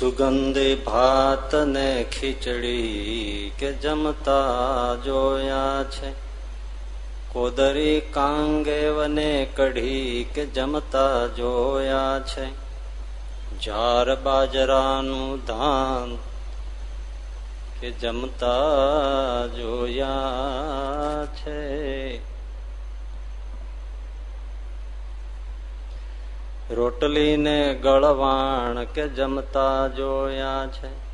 સુગંધી ભાત ને ખીચડી કે જમતા જોયા છે. કોદરી કાંગેવને કઢી કે જમતા જોયા છે. જાર બાજરાનું ધાન કે જમતા જોયા છે. રોટલી ને ગળવાણ કે જમતા જોયા છે.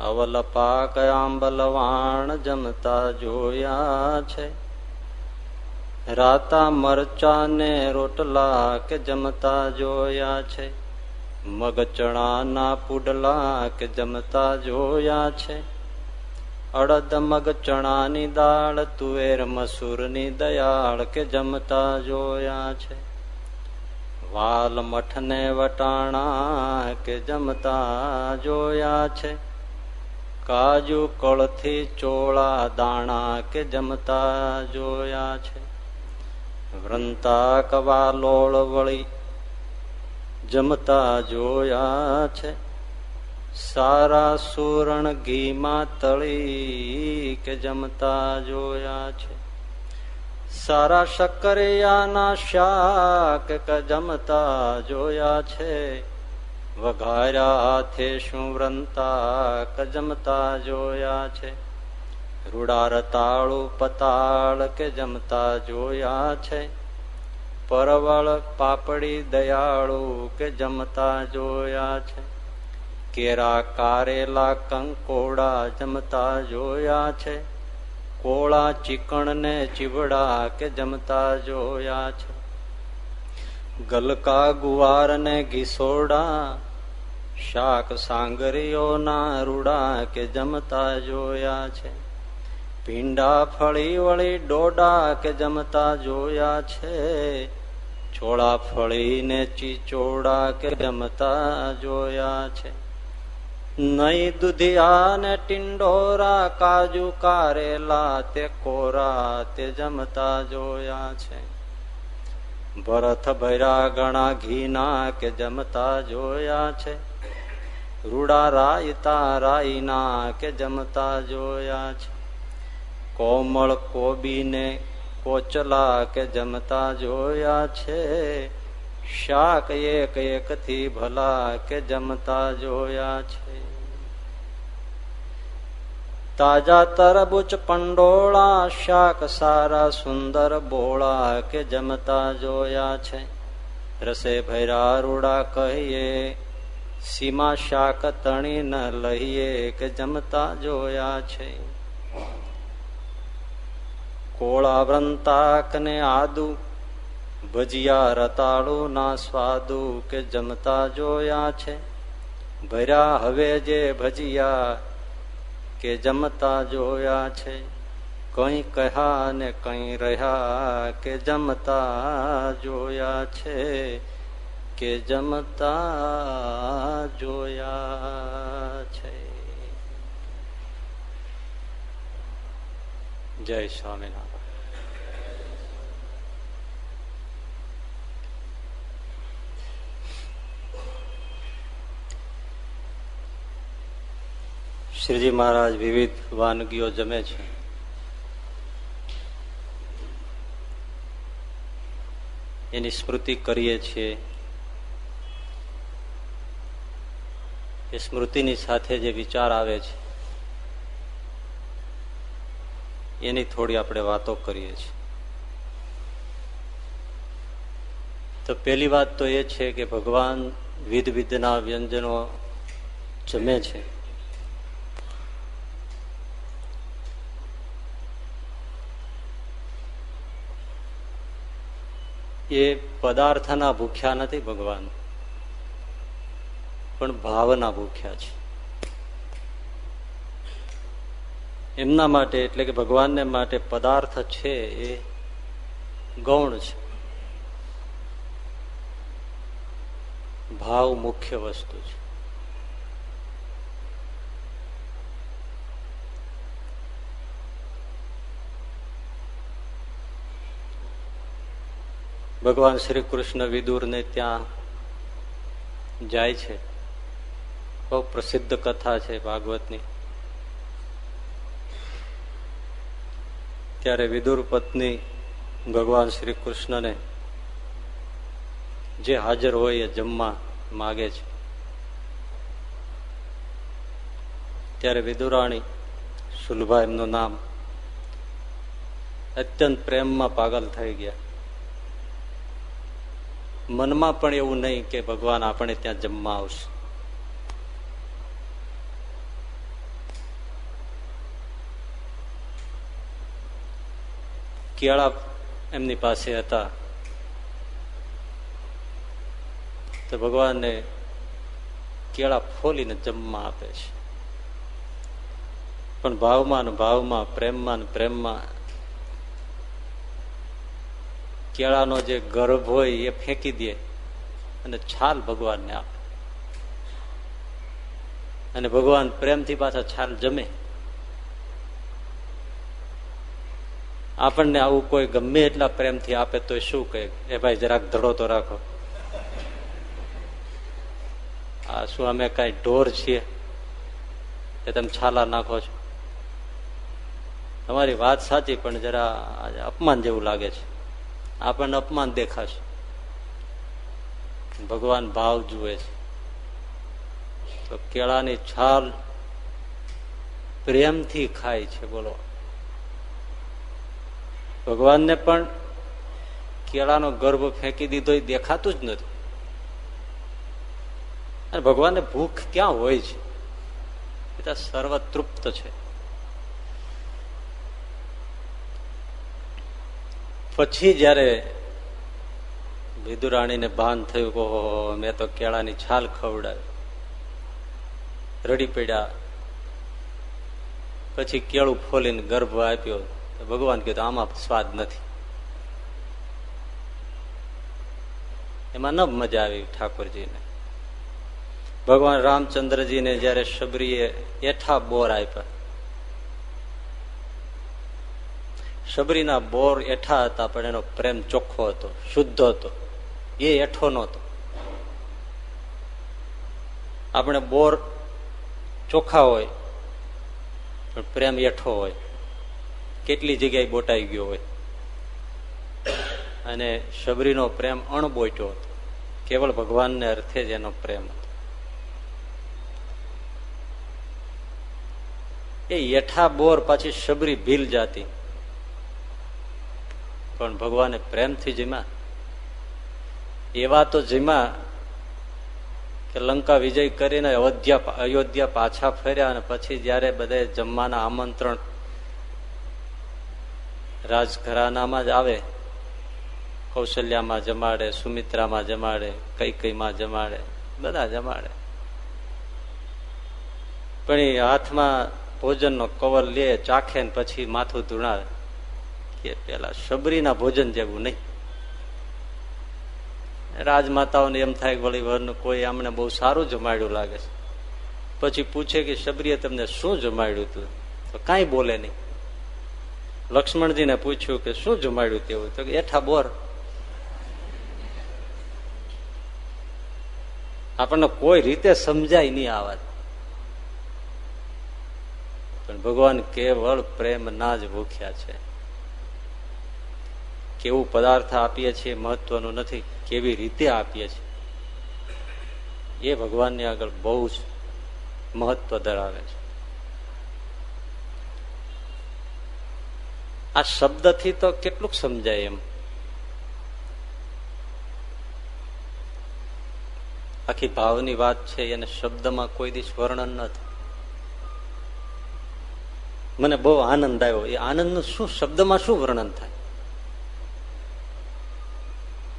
અવલ પાક આંબલવાણ જમતા જોયા છે. રાતા મરચા ને રોટલા કે જમતા જોયા છે. મગ ચણાના પુડલા કે જમતા જોયા છે. અડદ મગ ચણાની દાળ, તુવેર મસૂરની દયાળ કે જમતા જોયા છે. વાલ મઠને વટાણા કે જમતા જોયા છે. કાજુ કળથી ચોળા દાણા કે જમતા જોયા છે. વૃંતા કવા લોળ વળી જમતા જોયા છે. સારા સુરણ ઘીમાં તળી કે જમતા જોયા છે. સારા શક્કરિયાના શાક જમતા જોયા છે. વઘાર્યા હાથે શું વ્રંતા જમતા જોયા છે. રૂડા રતાળું પતાળ કે જમતા જોયા છે. પરવળ પાપડી દયાળુ કે જમતા જોયા છે. કેરા કારેલા કંકોડા જમતા જોયા છે. કોળા ચીકણ ને ચીવડા કે જમતા જોયા છે. ગલકા ગુવાર ને ઘીસોડા, શાક સાંગરીઓના રૂડા કે જમતા જોયા છે. ભીંડા ફળી વળી ડોડા કે જમતા જોયા છે. છોળા ફળી ને ચીચોડા કે જમતા જોયા છે. નઈ દુધિયા ને ટિંડોરા કાજુ કારેલા તે કોરા તે જમતા જોયા છે. ભરત ભૈરા ગણા ઘીના કે જમતા જોયા છે. રૂડા રાયતા રાઈના કે જમતા જોયા છે. કોમળ કોબીને કોચલા કે જમતા જોયા છે. શાક એક એક થી ભલા કે જમતા જોયા છે. તાજા તરબુચ પંડોળા, શાક સારા સુંદર બોળા કે જમતા જોયા છે. રસે ભૈરા રૂડા કહીએ, સીમા શાક તણી ન લઈએ કે જમતા જોયા છે. કોળા વ્રંતાક ને આદુ ભજીયા રતાળુ ના સ્વાદુ કે જમતા જોયા છે? ભર્યા હવે જે ભજીયા કે જમતા જોયા છે? કઈ કહ્યા ને કઈ રહ્યા કે જમતા જોયા છે? કે જમતા જોયા છે? જય સ્વામિનારાયણ. શ્રીજી મહારાજ વિવિધ વાનગીઓ જમે છે. એની સ્મૃતિ કરીએ છીએ. એ સ્મૃતિની સાથે જે વિચાર આવે છે, એની થોડી આપણે વાતો કરીએ છીએ. તો પેલી વાત તો એ છે કે ભગવાન વિધ વિધના વ્યંજનો જમે છે. એ પદાર્થના ભૂખ્યા નથી ભગવાન. પણ ભાવના ભૂખ્યા છે. એમના માટે એટલે કે ભગવાનને માટે પદાર્થ છે એ ગૌણ છે. ભાવ મુખ્ય વસ્તુ છે. ભગવાન શ્રી કૃષ્ણ વિદુર ને ત્યાં જાય છે. બહુ પ્રસિદ્ધ કથા છે ભાગવતની. ત્યારે વિદુર પત્ની ભગવાન શ્રી કૃષ્ણને જે હાજર હોય એ જમવા માગે છે. ત્યારે વિદુરાણી સુલભા એમનું નામ અત્યંત પ્રેમમાં પાગલ થઈ ગયા. મનમાં પણ એવું નહીં કે ભગવાન આપણે ત્યાં જમવા આવશે. કેળા એમની પાસે હતા. તો ભગવાનને કેળા ફોલીને જમવા આપે છે. પણ ભાવમાં ભાવમાં, પ્રેમમાં પ્રેમમાં કેળાનો જે ગર્ભ હોય એ ફેંકી દે અને છાલ ભગવાનને આપે. અને ભગવાન પ્રેમથી પાછા છાલ જમે. આપણને આવું કોઈ ગમે એટલા પ્રેમથી આપે તો શું કહે? એ ભાઈ, જરાક ધડો તો રાખો. આ શું અમે કઈ ઢોર છીએ? એ તમે છાલા નાખો છો. તમારી વાત સાચી, પણ જરા અપમાન જેવું લાગે છે. આપણને અપમાન દેખાશે. ભગવાન ભાવ જુએ છે. તો કેળાની છાલ પ્રેમથી ખાય છે, બોલો. ભગવાનને પણ કેળાનો ગર્ભ ફેંકી દીધો એ દેખાતું જ નથી. અને ભગવાનને ભૂખ ક્યાં હોય છે? એ તો સર્વતૃપ્ત છે. પછી જયારે વિદુરાણીને ભાન થયું કે મેં તો કેળાની છાલ ખવડાવી. રડી પડ્યા. પછી કેળું ફોલીને ગર્ભ આપ્યો. ભગવાન કીધું આમાં સ્વાદ નથી. એમાં ન મજા આવી ઠાકોરજીને. ભગવાન રામચંદ્રજીને જયારે શબરીએ એઠા બોર આપ્યા શબરીના બોર એઠા હતા, પણ એનો પ્રેમ ચોખ્ખો હતો, શુદ્ધ હતો. એ એઠો નહોતો. આપણે બોર ચોખ્ખા હોય, પણ પ્રેમ એઠો હોય. કેટલી જગ્યાએ બોટાઈ ગયો હોય. અને શબરીનો પ્રેમ અણબોટ્યો હતો. કેવળ ભગવાનને અર્થે જ એનો પ્રેમ હતો. એ યઠા બોર પાછી શબરી ભીલ જાતી. પણ ભગવાને પ્રેમથી જીમા એવા તો જીમા કે લંકા વિજય કરીને અયોધ્યા અયોધ્યા પાછા ફર્યા અને પછી જયારે બધા જમવાના આમંત્રણ રાજઘરાનામાં જ આવે, કૌશલ્યામાં જમાડે, સુમિત્રામાં જમાડે કઈ કઈમાં જમાડે, બધા જમાડે. પણ એ હાથમાં ભોજનનો કવર લે, ચાખે ને પછી માથું ધૂણાવે. કે પેલા શબરીના ભોજન જેવું નહીં. રાજમાતાઓને એમ થાય વળી વરનું કોઈ આમને બહુ સારું જમાડ્યું લાગે છે. પછી પૂછે કે શબરીએ તમને શું જમાડ્યું હતું તો કાંઈ બોલે નહીં. લક્ષ્મણજીને પૂછ્યું કે શું જમાડ્યું તેવું? તો એઠા બોર. આપણને કોઈ રીતે સમજાય નહીં આ વાત. પણ ભગવાન કેવળ પ્રેમ ના જ ભૂખ્યા છે. કેવું પદાર્થ આપીએ છીએ મહત્વનું નથી, કેવી રીતે આપીએ છીએ. એ ભગવાનની આગળ બહુ જ મહત્વ ધરાવે છે. આ શબ્દથી તો કેટલુંક સમજાય એમ. આખી ભાવની વાત છે, એને શબ્દમાં કોઈ દિવસ વર્ણન નથી. મને બહુ આનંદ આવ્યો. એ આનંદ શું, શબ્દમાં શું વર્ણન થાય?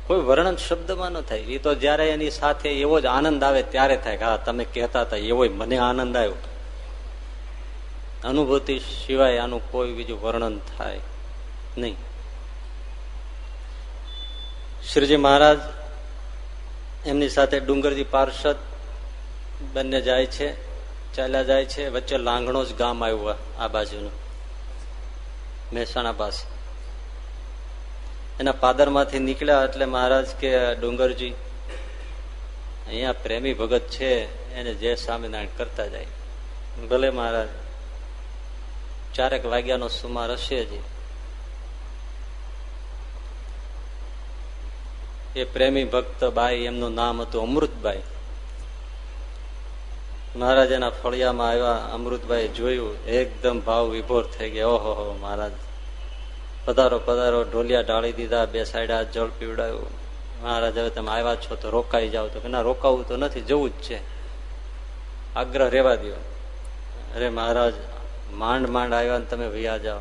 કોઈ વર્ણન શબ્દમાં ન થાય. એ તો જયારે એની સાથે એવો જ આનંદ આવે ત્યારે થાય હા, તમે કહેતા હતા, એવો મને આનંદ આવ્યો. અનુભૂતિ સિવાય આનું કોઈ બીજું વર્ણન થાય નહીં. શ્રીજી મહારાજ એમની સાથે ડુંગરજી પાર્ષદ બંને જાય છે, ચાલ્યા જાય છે, વચ્ચે લાંગણો જ ગામ આવ્યું આ બાજુનું, મહેસાણા પાસે. એના પાદરમાંથી નીકળ્યા એટલે મહારાજ કે, ડુંગરજી, અહીંયા પ્રેમી ભગત છે, એને જે સ્વામિનારાયણ કરતા જાય. ભલે મહારાજ, ચારેક વાગ્યાનો સુમાર હશે જ એ પ્રેમી ભક્ત બાઈ, એમનું નામ હતું અમૃતબાઈ મહારાજ એના ફળિયામાં આવ્યા અમૃતભાઈ જોયું, એકદમ ભાવ વિભોર થઈ ગયા. ઓહો મહારાજ પધારો પધારો, ઢોલિયા ઢાળી દીધા બે સાઈડા જળ પીવડાયું મહારાજ, હવે તમે આવ્યા છો તો રોકાઈ જાઓ. તો ના, રોકાવું તો નથી, જવું જ છે. આગ્રહ રેવા દો અરે મહારાજ, માંડ માંડ આવ્યા ને તમે વૈયા જાઓ.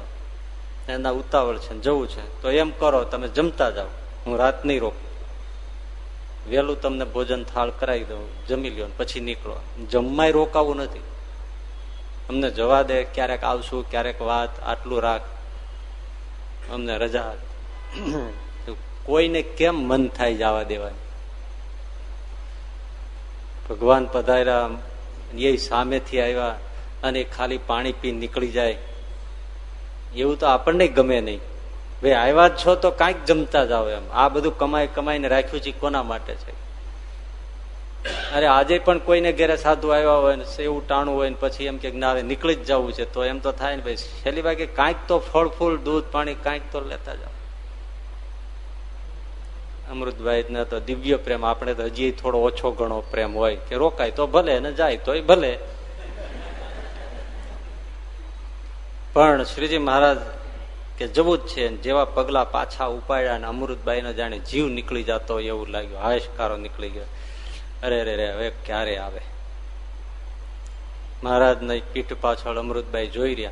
એના ઉતાવળ છે જવું છે. તો એમ કરો, તમે જમતા જાઓ. હું રાત નહીં રોકું. વહેલું તમને ભોજન થાળ કરાવી દઉં. જમી લ્યો પછી નીકળો. જમવાય રોકાવું નથી. અમને જવા દે, ક્યારેક આવશું, ક્યારેક વાત, આટલું રાખ. અમને રજા કોઈને કેમ મન થાય જવા દેવાની? ભગવાન પધાર્યા એ સામેથી આવ્યા અને ખાલી પાણી પી નીકળી જાય. એવું તો આપણને ગમે નહીં. ભાઈ, આવ્યા જ છો તો કાંઈક જમતા જાઓ એમ. આ બધું કમાઈ કમાઈને રાખ્યું છે કોના માટે છે? અરે આજે પણ કોઈને ઘેરે સાધુ આવ્યા હોય ને એવું ટાણું હોય ને પછી એમ કે ના નીકળી જ જવું છે. તો એમ તો થાય ને ભાઈ, છેલ્લી બાકી કાંઈક તો ફળ, ફૂલ, દૂધ, પાણી કાંઈક તો લેતા જાઓ. અમૃતભાઈ ને તો દિવ્ય પ્રેમ, આપણે તો હજી થોડો ઓછો ઘણો પ્રેમ હોય કે રોકાય તો ભલે ને જાય તોય ભલે. પણ શ્રીજી મહારાજ કે જવું જ છે જેવા પગલા પાછા ઉપાડ્યા અને અમૃતભાઈ જાણે જીવ નીકળી જતો એવું લાગ્યું. હાશકારો નીકળી ગયો. અરે રે રે હવે ક્યારે આવે? મહારાજની પીઠ પાછળ અમૃતભાઈ જોઈ રહ્યા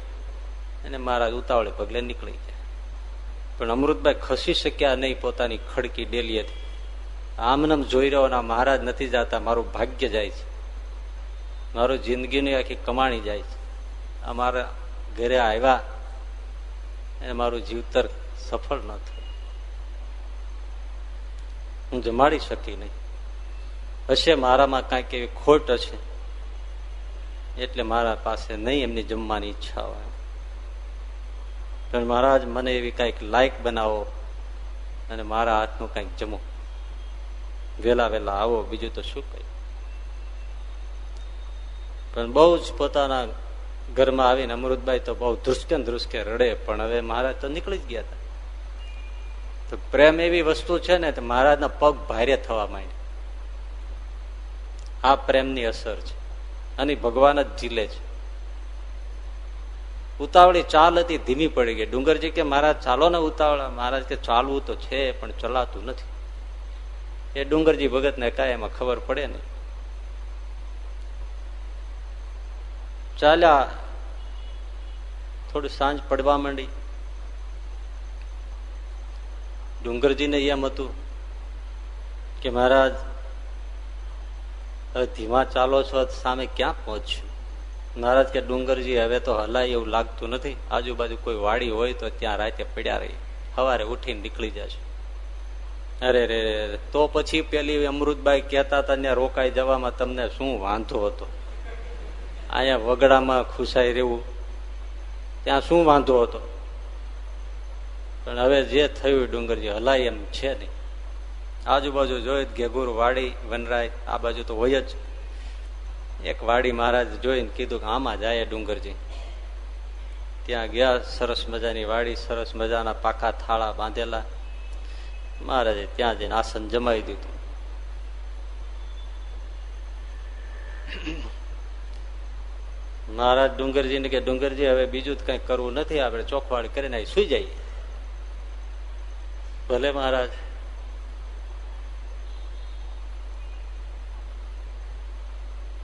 અને મહારાજ ઉતાવળે પગલે નીકળી ગયા. પણ અમૃતભાઈ ખસી શક્યા નહીં, પોતાની ખડકી ડેલીએથી આમનામ જોઈ રહ્યો ના મહારાજ નથી જતા, મારું ભાગ્ય જાય છે. મારું જિંદગીની આખી કમાણી જાય છે. અમારા ઘરે આવ્યા અને મારું જીવતર સફળ ન થયું. હું જમાડી શકી નહીં. હશે, મારામાં કાંઈક એવી ખોટ હશે. એટલે મારા પાસે નહીં, એમની જમવાની ઈચ્છા હોય. પણ મહારાજ, મને એવી કંઈક લાયક બનાવો અને મારા હાથનું કંઈક જમો. વેલા વેલા આવો, બીજું તો શું કહ્યું પણ બહુ જ પોતાના ઘરમાં આવીને અમૃતભાઈ તો બહુ ધ્રુસકે ધ્રુસકે રડે, પણ હવે મહારાજ તો નીકળી જ ગયા હતા. તો પ્રેમ એવી વસ્તુ છે ને, તો મહારાજના પગ ભારે થવા માંડે આ પ્રેમની અસર છે. અને ભગવાન જ ઝીલે છે. ઉતાવળી ચાલ હતી, ધીમી પડી ગઈ. ડુંગરજી કે, મહારાજ, ચાલો ને ઉતાવળા. મહારાજ કે, ચાલવું તો છે, પણ ચલાતું નથી. એ ડુંગરજી ભગત ને કાંઈ એમાં ખબર પડે નહીં. ચાલ્યા. થોડું સાંજ પડવા માંડી. ડુંગરજીને એમ હતું કે, મહારાજ ધીમા ચાલો છો સામે ક્યાં પહોંચ્યું? મહારાજ કે, ડુંગરજી, હવે તો હલાય એવું લાગતું નથી. આજુબાજુ કોઈ વાડી હોય તો ત્યાં રાતે પડ્યા રહી. સવારે ઉઠીને નીકળી જશે અરે રે તો પછી પેલી અમૃતબાઈ કહેતા હતા, ત્યાં રોકાઈ જવામાં તમને શું વાંધો હતો? અહીંયા વગડામાં ખુશાઈ રહેવું. ત્યાં શું વાંધો હતો? પણ હવે જે થયું ડુંગરજી, હલાય એમ છે નહીં. આજુબાજુ જોઈ ઘેગુર વાડી, વનરાય, આ બાજુ તો હોય જ. એક વાડી મહારાજ જોઈને કીધું કે આમાં જાય ડુંગરજી. ત્યાં ગયા, સરસ મજાની વાડી, સરસ મજાના પાકા થાળા બાંધેલા. મહારાજે ત્યાં જઈને આસન જમાવી દીધું. મહારાજ ડુંગરજીને કે, ડુંગરજી, હવે બીજું કઈ કરવું નથી, આપણે ચોખવાડ કરીને સુઈ જઈએ. ભલે મહારાજ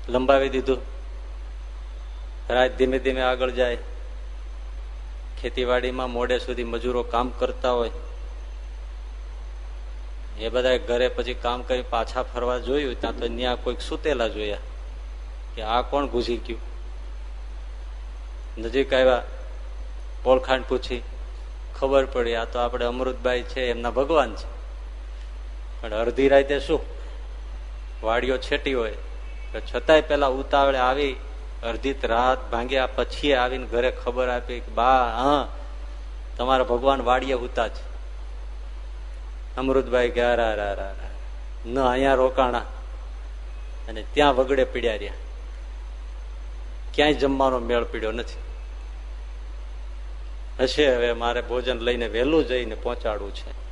લંબાવી દીધું. રાત ધીમે ધીમે આગળ જાય. ખેતીવાડીમાં મોડે સુધી મજૂરો કામ કરતા હોય. એ બધા ઘરે પછી કામ કરી પાછા ફરવા જોયું, ત્યાં તો ત્યાં કોઈક સુતેલા જોયા કે આ કોણ ઘૂસી ગયું? નજીક આવ્યા, ઓળખાણ પૂછી. ખબર પડી, આ તો આપણે અમૃતભાઈ છે, એમના ભગવાન છે. પણ અડધી રાતે શું? વાડીઓ છેટી હોય. છતાંય પેલા ઉતાવળે આવી, અડધી રાત ભાંગ્યા પછી આવીને ઘરે ખબર આપી કે, બા, હા, તમારા ભગવાન વાડીએ ઉતા છે. અમૃતભાઈ કે ન, અહીંયા રોકાણા. અને ત્યાં વગડે પીડ્યા રહ્યા. ક્યાંય જમવાનો મેળ પીડ્યો નથી. હશે હવે મારે ભોજન લઈને વહેલું જઈને પહોંચાડવું છે.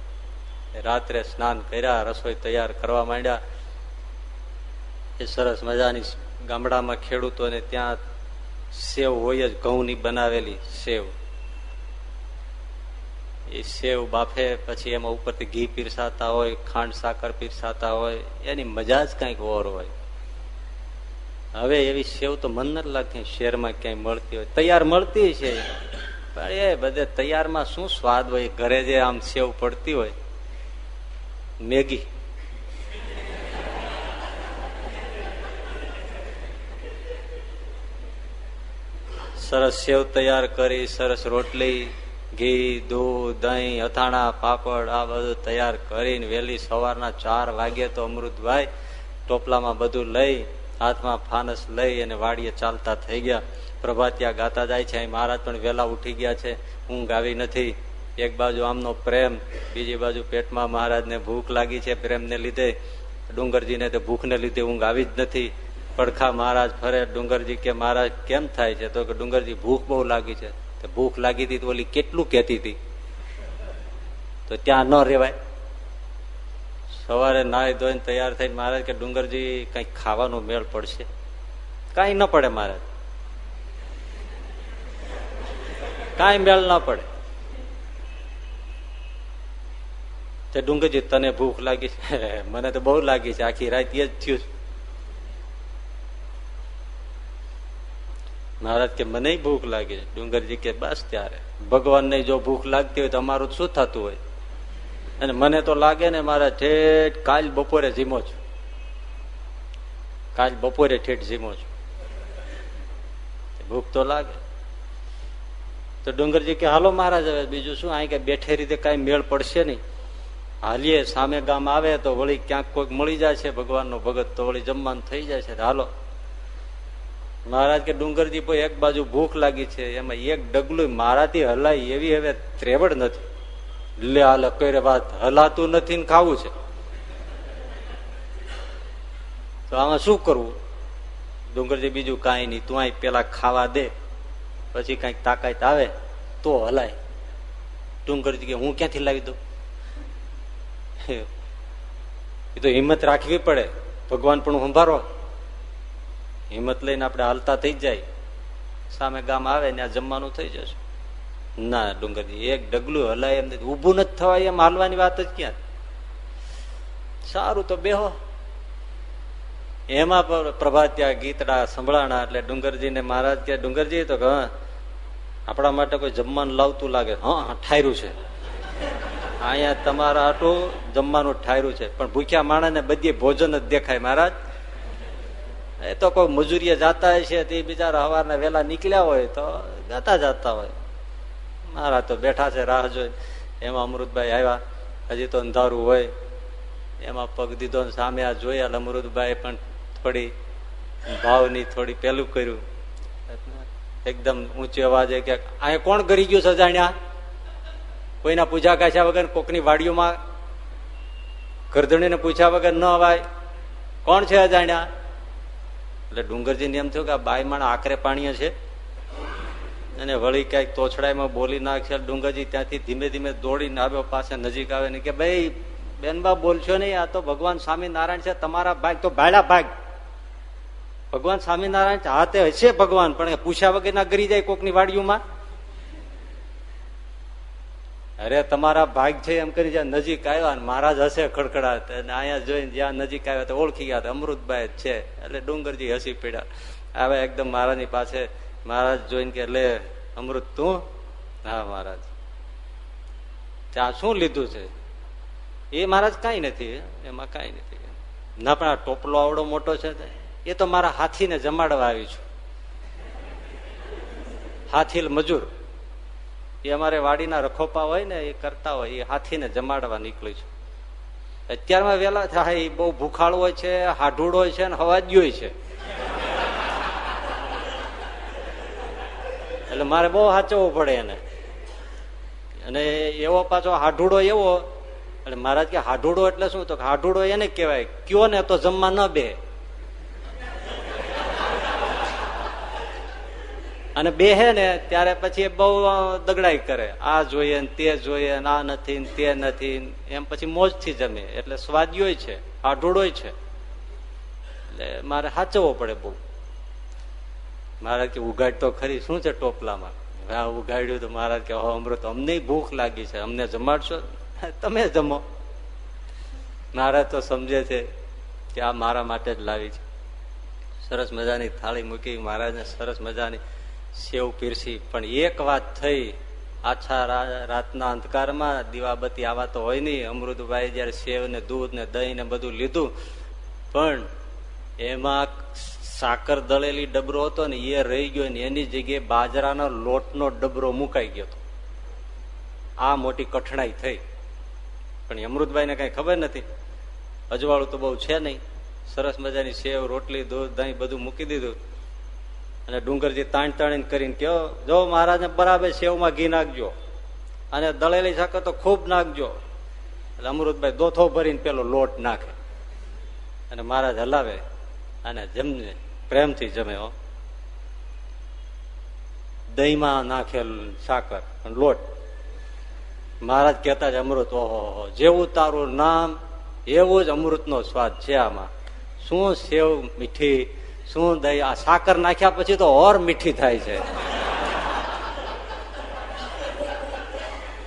રાત્રે સ્નાન કર્યા, રસોઈ તૈયાર કરવા માંડ્યા. એ સરસ મજાની ગામડામાં ખેડૂતોને ત્યાં સેવ હોય જ, ઘઉંની બનાવેલી સેવ. એ સેવ બાફે, પછી એમાં ઉપરથી ઘી પીરસાતા હોય, ખાંડ, સાકર પીરસાતા હોય, એની મજા જ કંઈક ઓર હોય. હવે એવી સેવ તો મન નથી લાગતી શહેરમાં ક્યાંય મળતી હોય. તૈયાર મળતી છે. પણ એ બધે તૈયારમાં શું સ્વાદ હોય? ઘરે જે આમ સેવ પડતી હોય, મેગી. સરસ સેવ તૈયાર કરી, સરસ રોટલી, ઘી, દૂધ, દહીં, અથાણા, પાપડ, આ બધું તૈયાર કરીને વહેલી સવારના ચાર વાગ્યે તો અમૃતભાઈ ટોપલામાં બધું લઈ, હાથમાં ફાનસ લઈ અને વાડીએ ચાલતા થઈ ગયા. પ્રભાતિયા ગાતા જાય છે, અહીં મહારાજ પણ વહેલા ઉઠી ગયા છે. ઊંઘ આવી નથી. એક બાજુ આમનો પ્રેમ, બીજી બાજુ પેટમાં મહારાજને ભૂખ લાગી છે પ્રેમને લીધે. ડુંગરજીને તો ભૂખને લીધે ઊંઘ આવી જ નથી. પડખા મહારાજ ફરે, ડુંગરજી કે, મહારાજ, કેમ થાય છે? તો કે, ડુંગરજી, ભૂખ બહુ લાગી છે. તો ભૂખ લાગી હતી તો ઓલી કેટલું કહેતી હતી? તો ત્યાં ન રેવાય. સવારે નાય ધોઈને તૈયાર થઈને મહારાજ કે, ડુંગરજી કંઈક ખાવાનો મેળ પડશે? કઈ ન પડે મહારાજ. કઈ મેળ ન પડે. તે ડુંગરજી, તને ભૂખ લાગી છે? મને તો બહુ લાગી છે. આખી રાત એ જ થયું મહારાજ કે મને ભૂખ લાગી ડુંગરજી કે બસ ત્યારે. ભગવાનને જો ભૂખ લાગતી હોય તો અમારું શું થતું હોય? અને મને તો લાગે ને મારા ઠેઠ કાલ બપોરે ઝીમો છું. કાલ બપોરે ઠેઠ ઝીમો છું. ભૂખ તો લાગે. તો ડુંગરજી કે, હાલો મહારાજ, હવે બીજું શું? અહીં કે બેઠે રીતે કઈ મેળ પડશે નહીં. હાલીએ, સામે ગામ આવે તો વળી ક્યાંક કોઈક મળી જાય છે ભગવાનનો ભગત, તો વળી જમવાનું થઈ જાય છે. હાલો. મહારાજ કે, ડુંગરજી, કોઈ એક બાજુ ભૂખ લાગી છે, એમાં એક ડગલું મારાથી હલાય એવી હવે ત્રેવડ નથી. લે હાલ કઈ વાત હલાતું નથી ને ખાવું છે. તો આમાં શું કરવું? ડુંગરજી, બીજું કાંઈ નહીં, તું અહીં પેલા ખાવા દે, પછી કંઈક તાકાત આવે તો હલાય. ડુંગરજી કે, હું ક્યાંથી લાવી દઉં? એ તો હિંમત રાખવી પડે, ભગવાન પણ સંભારો હિંમત લઈને આપણે હાલતા થઈ જાય. સામે ગામ આવે ને આ જમવાનું થઈ જશે. ના, ડુંગરજી, એક ડગલું હલાય એમ ઉભું નથી થવાય એમ હાલવાની વાત જ ક્યાં? સારું તો બેહો. એમાં પ્રભાત્યા ગીતડા સંભળાણા એટલે ડુંગરજી ને મહારાજ કે ડુંગરજી, તો આપણા માટે કોઈ જમવાનું લાવતું લાગે. હા ઠાયરું છે. અહીંયા તમારા આટું જમવાનું ઠાયરું છે. પણ ભૂખ્યા માણસને બધી ભોજન જ દેખાય, મહારાજ. એ તો કોઈ મજૂરીએ જતા છે, તે બિચારા સવારના વેલા નીકળ્યા હોય તો જતા જતા હોય. મારા તો બેઠા છે રાહ જોઈ. એમાં અમૃતભાઈ આવ્યા. હજી તો અંધારું હોય. એમાં પગ દીધો સામે આ જોયા અમૃતભાઈ પણ થોડી ભાવની થોડી પેલું કર્યું. એકદમ ઊંચી અવાજે કે, અહીંયા કોણ કરી ગયું સજાણ્યા? કોઈના પૂજા કાશ્યા વગર, કોકની વાડીઓમાં ગરધણીને પૂછ્યા વગર ન અવાય. કોણ છે અજાણ્યા? એટલે ડુંગરજીને એમ થયું કે આ બાયમાણ આકરે પાણીએ છે. અને વળી ક્યાંક તોછડાઈમાં બોલી નાખશે ડુંગરજી ત્યાંથી ધીમે ધીમે દોડીને આવ્યો, પાસે નજીક આવે ને કે, ભાઈ, બેનબા બોલશો નહીં, આ તો ભગવાન સ્વામિનારાયણ છે, તમારા ભાગ તો ભાડા ભાગ. ભગવાન સ્વામિનારાયણ હાથે હશે ભગવાન, પણ પૂછ્યા વગર ના ગરી જાય કોકની વાડીઓમાં? અરે, તમારા ભાગ છે એમ કરી જ્યાં નજીક આવ્યા મહારાજ હશે ખડખડાટ. અને અહીંયા જોઈને જ્યાં નજીક આવ્યા તો ઓળખી ગયા અમૃતભાઈ છે. એટલે ડુંગરજી હસી પડ્યા આવે એકદમ મહારાજની પાસે મહારાજ જોઈને કે, લે, અમૃત તું? હા, મહારાજ. ત્યાં શું લીધું છે? એ મહારાજ કઈ નથી, એમાં કઈ નથી. ના, પણ આ ટોપલો આવડો મોટો છે એ તો મારા હાથીને જમાડવા આવી છું. હાથી મજૂર. એ અમારે વાડીના રખોપા હોય ને એ કરતા હોય, એ હાથીને જમાડવા નીકળી છે. અત્યારમાં વેલા થાય, એ બહુ ભૂખાળ હોય છે, હાઢુડ હોય છે અને હોય છે. એટલે મારે બહુ સાચવવું પડે એને. અને એવો પાછો હાઢુડો એવો, એટલે મહારાજ કે હાઢુડો એટલે શું? તો હાઢુડો એને કહેવાય, કયો ને તો જમવા ન બે. અને બેહે ને, ત્યારે પછી એ બહુ દગડાઈ કરે. આ જોઈએ ને, તે જોઈએ ને, આ નથી ને, તે નથી એમ પછી મોજથી જમે. એટલે સ્વાદીય છે આઢોળો છે. એટલે મારે સાચવવો પડે બહુ. મહારાજ કે, ઉઘાડ તો ખરી. શું છે ટોપલામાં? હા ઉઘાડ્યું તો મહારાજ કે, હો, અમૃત, અમને ભૂખ લાગી છે. અમને જમાડશો? તમે જમો. મહારાજ તો સમજે છે કે આ મારા માટે જ લાવી છે. સરસ મજાની થાળી મૂકી. મહારાજને સરસ મજાની સેવ પીરસી. પણ એક વાત થઈ, આછા રાતના અંધકારમાં દીવાબત્તી આવા તો હોય નહીં. અમૃતભાઈ જયારે સેવ ને દૂધ ને દહીં ને બધું લીધું, પણ એમાં સાકર દળેલી ડબરો હતો ને, એ રહી ગયો ને, એની જગ્યાએ બાજરાનો લોટનો ડબરો મુકાઈ ગયો હતો. આ મોટી કઠણાઈ થઈ. પણ અમૃતભાઈને કઈ ખબર નથી. અજવાળું તો બહુ છે નહીં. સરસ મજાની સેવ, રોટલી, દૂધ, દહીં બધું મૂકી દીધું. અને ડુંગરજી તાણ તાણીને કરીને કહો જો મહારાજને બરાબર સેવમાં ઘી નાખજો અને દળેલી સાકર તો ખૂબ નાખજો. એટલે અમૃતભાઈ દોથો ભરીને પેલો લોટ નાખે. અને મહારાજ હલાવે અને જમને પ્રેમથી જમે દહીંમાં નાખેલ સાકર લોટ. મહારાજ કહેતા જ અમૃત, ઓહો જેવું તારું નામ, એવું જ અમૃતનો સ્વાદ છે આમાં. શું સેવ મીઠી શું દહીં આ સાકર નાખ્યા પછી તો ઓર મીઠી થાય છે.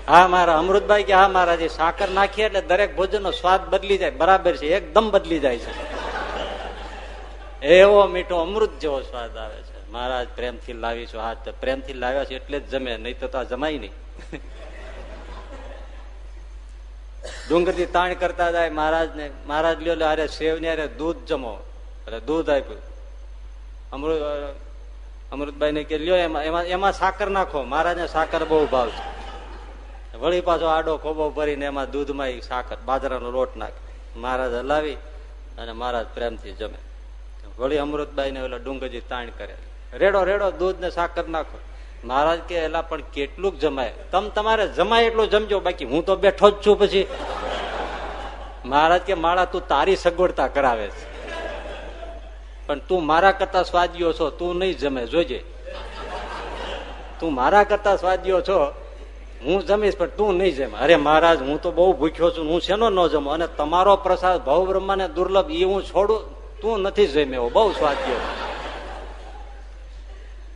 હા, મારા અમૃતભાઈ કે, હા, મારા સાકર નાખીએ એટલે દરેક ભોજન નો સ્વાદ બદલી જાય. બરાબર છે, એકદમ બદલી જાય છે. એવો મીઠો અમૃત જેવો સ્વાદ આવે છે. મહારાજ, પ્રેમથી લાવીશું. હાથ પ્રેમથી લાવ્યા છે એટલે જ જમે, નહીં તો જમાય નહીં. ડુંગરથી તાણ કરતા જાય મહારાજ ને મહારાજ લ્યો અરે સેવ ને અરે દૂધ જમો. એટલે દૂધ આપ્યું. અમૃત અમૃતભાઈ ને કે, લ્યો એમાં એમાં સાકર નાખો મહારાજ સાકર બહુ ભાવ છે. વળી પાછો આડો ખોબો ભરીને એમાં દૂધમાં સાકર, બાજરાનો લોટ નાખે. મહારાજ હલાવી અને મહારાજ પ્રેમથી જમે. વળી અમૃતભાઈ ને ઓલા ડુંગરજી તાણ કરે. રેડો રેડો દૂધ ને સાકર નાખો. મહારાજ કે, એલા, પણ કેટલું જમાય. તમ તમારે જમાય એટલું જમજો, બાકી હું તો બેઠો જ છું પછી. મહારાજ કે, માળા તું તારી સગવડતા કરાવે છે. પણ તું મારા કરતા સ્વાદ્યો છો, તું નહીં જમે, જોજે. તું મારા કરતા સ્વાદ્યો છો, હું જમીશ, પણ તું નહીં જમે. અરે મહારાજ, હું તો બહુ ભૂખ્યો છું, હું શેનો ન જમો? અને તમારો પ્રસાદ ભાવ બ્રહ્મા ને દુર્લભ, એ હું છોડું, તું નથી જમ્યો. બહુ સ્વાદ્યો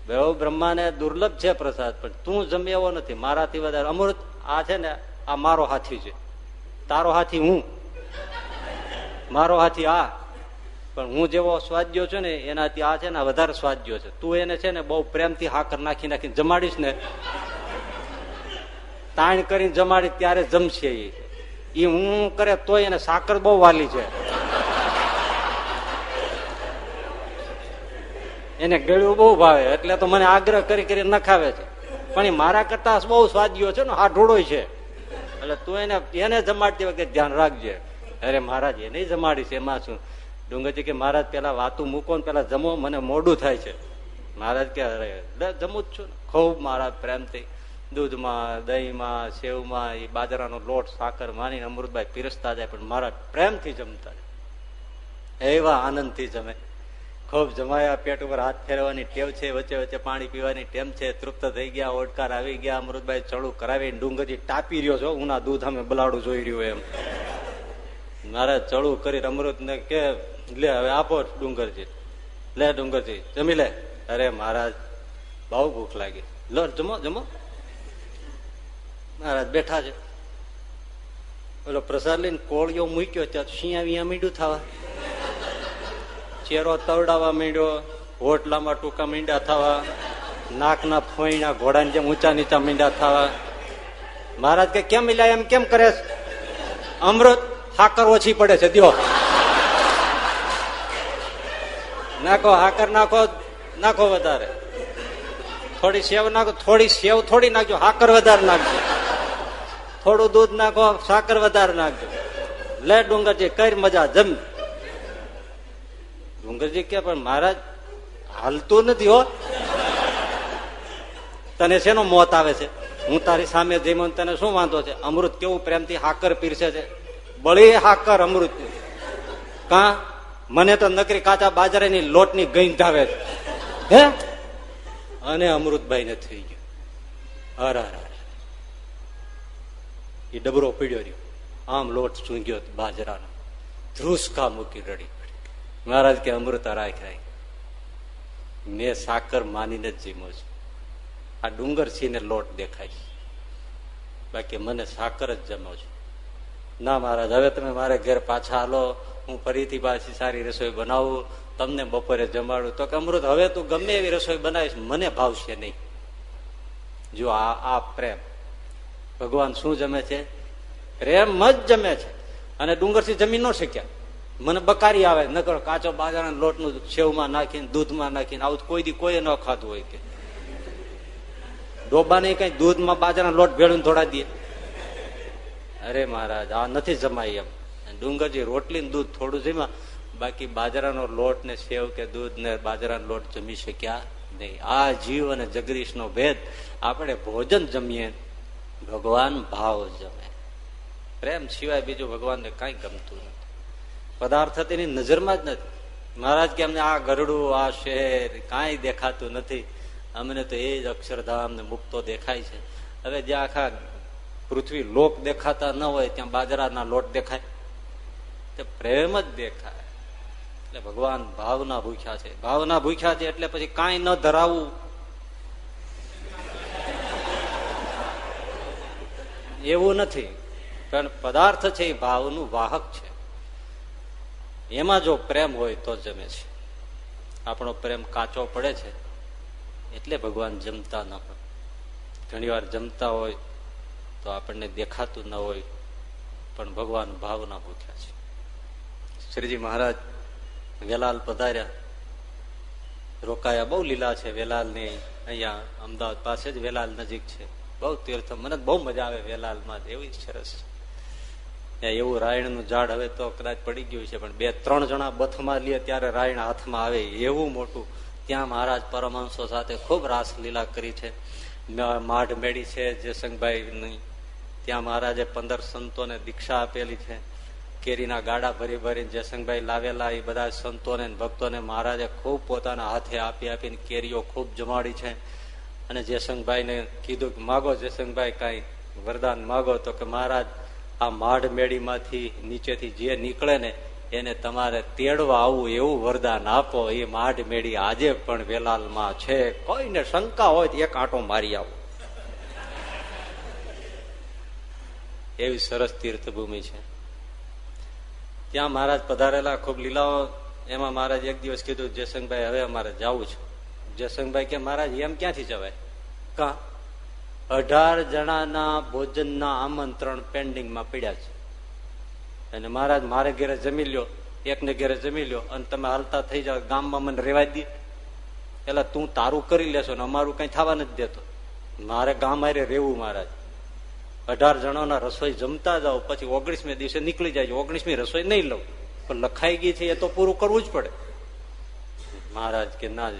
ભાવ બ્રહ્મા ને દુર્લભ છે પ્રસાદ, પણ તું જમ્યો નથી. મારાથી વધારે. અમૃત, આ છે ને, આ મારો હાથી છે. તારો હાથી હું? મારો હાથી આ. પણ હું જેવો સ્વાદ્યો છું ને, એનાથી આ છે ને વધારે સ્વાદ્યો છે. તું એને છે ને બહુ પ્રેમથી હાકર નાખી નાખીને જમાડીશ ને, તાણ કરીને જમાડી ત્યારે જમશે એ. હું કરે તોય એને સાકર બહુ વાલી છે. એને ગળ્યું બહુ ભાવે, એટલે તો મને આગ્રહ કરી કરી નખાવે છે. પણ એ મારા કરતા બહુ સ્વાદીઓ છે ને હા ઢોળો છે. એટલે તું એને એને જમાડતી વખતે ધ્યાન રાખજે. અરે મહારાજ, એને જમાડીશ, એમાં શું? ડુંગરજી કે મહારાજ, પેલા વાતું મૂકો ને પેલા જમો, મને મોડું થાય છે. મહારાજ કે અરે જમું જ છું ખૂબ મારા પ્રેમથી દૂધમાં, દહીંમાં, સેવમાં, એ બાજરાનો લોટ, સાકર માનીને અમૃતભાઈ પીરસતા જાય, પણ મારા પ્રેમથી જમતા એવા આનંદથી જમે. ખૂબ જમાયા, પેટ ઉપર હાથ ફેરવાની ટેવ છે, વચ્ચે વચ્ચે પાણી પીવાની ટેમ છે, તૃપ્ત થઈ ગયા, ઓડકાર આવી ગયા, અમૃતભાઈ ચડું કરાવી ડુંગરજી ટાપી રહ્યો છો, ઉના દૂધ અમે બલાડું જોઈ રહ્યું એમ. મારા ચડું કરી અમૃત ને કે લે, હવે આપો ડુંગરજી. લે, ડુંગરજી, જમી લે. અરે, મહારાજ, બહુ ભૂખ લાગી. લો, જમો જમો. મહારાજ બેઠા છે. ઓલો પ્રસાદ લઈને કોળિયો મૂક્યો, ત્યાં શિયા વિયા મીંડું થવા. ચેરો તવડાવવા માંડ્યો, હોટલામાં ટૂંકા મીંડા થવા, નાકના ફોઈના ઘોડાની જેમ ઊંચા નીચા મીંડા થવા. મહારાજ કે, કેમ મિલાય, એમ કેમ કરે અમૃત હાકર ઓછી પડે છે, દ્યો. નાખો, હાકર નાખો નાખો વધારે. થોડી સેવ નાખો, થોડી સેવ થોડી નાખજો, હાકર વધારે નાખજો. થોડું દૂધ નાખો, સાકર વધારે નાખજો. લે ડુંગરજી, કઈ મજા, જમ. ડુંગરજી કે, પણ મહારાજ, હાલતું નથી હો. તને શેનો મોત આવે છે? હું તારી સામે જઈમો તને શું વાંધો છે? અમૃત કેવું પ્રેમથી હાકર પીરસે છે? બળી હાકર અમૃત. કા? મને તો નકરી કાચા બાજરાની લોટની ગઈ ધાવે હે? અને અમૃતભાઈ ને થઈ ગયું. હર હર એ ડબરો પીડ્યો રહ્યો. આમ લોટ સૂંઘ્યો બાજરાનો. ધ્રુસકા મૂકી રડી પડી. મહારાજ કે, અમૃત રાખ્યા મેં સાકર માનીને જ જીમો છું. આ ડુંગર છીને લોટ દેખાય બાકી મને સાકર જ જમો છું. ના મહારાજ, હવે તમે મારે ઘેર પાછા હાલો. હું ફરીથી પાછી સારી રસોઈ બનાવું, તમને બપોરે જમાડું. તો કે અમૃત, હવે તું ગમે એવી રસોઈ બનાવીશ, મને ભાવશે નહીં. જો આ આ પ્રેમ. ભગવાન શું જમે છે? પ્રેમ જ જમે છે. અને ડુંગરથી જમી ન શક્યા. મને બકારી આવે, નકર કાચો બાજરાના લોટનું સેવમાં નાખીને, દૂધમાં નાખીને, આવું કોઈ દી કોઈ ન ખાધું હોય કે. ડોબાને કઈ દૂધમાં બાજરાના લોટ ભેળું થોડા દે. અરે મહારાજ, આ નથી જમાય એમ. ડુંગરજી રોટલી દૂધ થોડું જમ્યા. બાકી બાજરાનો લોટ ને સેવ કે દૂધ ને બાજરાનો લોટ જમી શક્યા નહીં. આ જીવ અને જગદીશનો ભેદ. આપણે ભોજન જમીએ, ભગવાન ભાવ જમે. પ્રેમ સિવાય બીજું ભગવાનને કઈ ગમતું નથી. પદાર્થ તેની નજરમાં જ નથી. મહારાજ કે અમને આ ગરડું, આ શહેર કાંઈ દેખાતું નથી. અમને તો એ જ અક્ષરધામ ને મુક્તો દેખાય છે. હવે જ્યાં આખા પૃથ્વી લોક દેખાતા ન હોય, ત્યાં બાજરાના લોટ દેખાય. તે પ્રેમ જ દેખાય. એટલે ભગવાન ભાવના ભૂખ્યા છે. ભાવના ભૂખ્યા છે એટલે પછી કાંઈ ન ધરાવવું એવું નથી. કારણ પદાર્થ છે એ ભાવનું વાહક છે. એમાં જો પ્રેમ હોય તો જમે છે. આપણો પ્રેમ કાચો પડે છે. એટલે ભગવાન જમતા ન હોય. ઘણીવાર જમતા હોય તો આપણને દેખાતું ન હોય. પણ ભગવાન ભાવના ભૂખ્યા છે. શ્રીજી મહારાજ વેલાલ પધાર્યા. રોકાયા. બહુ લીલા છે વેલાલની. અહીંયા અમદાવાદ પાસે જ વેલાલ નજીક છે. બહુ તીર્થ. મને બહુ મજા આવે વેલાલમાં એવી સરસ એવું રાયણનું ઝાડ હવે તો કદાચ પડી ગયું છે, પણ બે ત્રણ જણા બથમાં લે ત્યારે રાયણ હાથમાં આવે. એવું મોટું. ત્યાં મહારાજ પરમહંસો સાથે ખૂબ રાસ લીલા કરી છે. માઢ મેળી છે જયસંગભાઈ ત્યાં મહારાજે પંદર સંતોને દીક્ષા આપેલી છે. કેરીના ગાડા ભરી ભરીને જયસંગભાઈ લાવેલા, એ બધા સંતોને ભક્તોને મહારાજે ખૂબ પોતાના હાથે આપી આપીને કેરીઓ ખૂબ જમાડી છે. અને જયસંગભાઈને કીધું માગો જયસંગભાઈ, કઈ વરદાન માગો તો કે મહારાજ, આ માઢ મેળીમાંથી નીચેથી જે નીકળે ને એને તમારે તેડવા આવવું એવું વરદાન આપો. એ માઢ મેળી આજે પણ વેલાલમાં છે. કોઈને શંકા હોય તો એક આંટો મારી આવો. એવી સરસ તીર્થભૂમિ છે. ત્યાં મહારાજ પધારેલા ખૂબ લીલાઓ, એમાં મહારાજ એક દિવસ કીધું, જયસંગભાઈ, હવે અમારે જવું છું. જયસંગભાઈ કે, મહારાજ, એમ ક્યાંથી જવાય? કા? અઢાર જણાના ભોજનના આમંત્રણ પેન્ડિંગમાં પડ્યા છે. અને મહારાજ, મારે ઘેરે જમી લ્યો. એકને ઘેરે જમી લ્યો. અને તમે હાલતા થઈ જાઓ, ગામમાં મને રેવા દે. એટલે તું તારું કરી લેશો ને અમારું કઈ થવા નથી દેતો. મારે ગામ આરે રેવું મહારાજ. અઢાર જણાના રસોઈ જમતા જાઓ, પછી ઓગણીસમી દિવસે નીકળી જાય, ઓગણીસમી રસોઈ નહીં લઉં. પણ લખાઈ ગઈ છે એ તો પૂરું કરવું જ પડે. મહારાજ કે ના,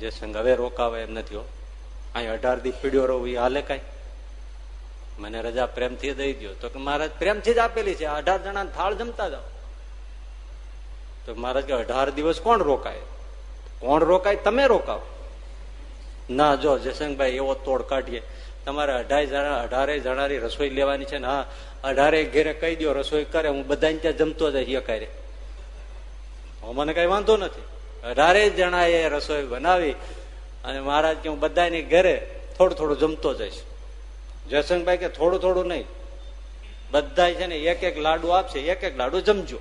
જે સંઘ હવે રોકાવે એમ નથી હો. અહીં અઢાર દી પીડ્યો રહું એ હાલે કઈ? મને રજા પ્રેમથી દઈ દો તો કે મહારાજ પ્રેમથી જ આપેલી છે અઢાર જણા થાળ જમતા જાઓ. તો મહારાજ કે અઢાર દિવસ કોણ રોકાય? કોણ રોકાય? તમે રોકાવો. ના, જો જયસંગભાઈ એવો તોડ કાઢીએ. તમારે અઢાઈ જણા અઢારે જણાની રસોઈ લેવાની છે ને, હા, અઢારે ઘેરે કહી દો રસોઈ કરે, હું બધા ત્યાં જમતો જઈશ એ કરે મને કઈ વાંધો નથી. અઢારે જણા એ રસોઈ બનાવી અને મહારાજ કે હું બધાને ઘરે થોડું થોડું જમતો જઈશ. જયસંગભાઈ કે થોડું થોડું નહીં. બધા છે ને એક એક લાડુ આપશે, એક એક લાડુ જમજો.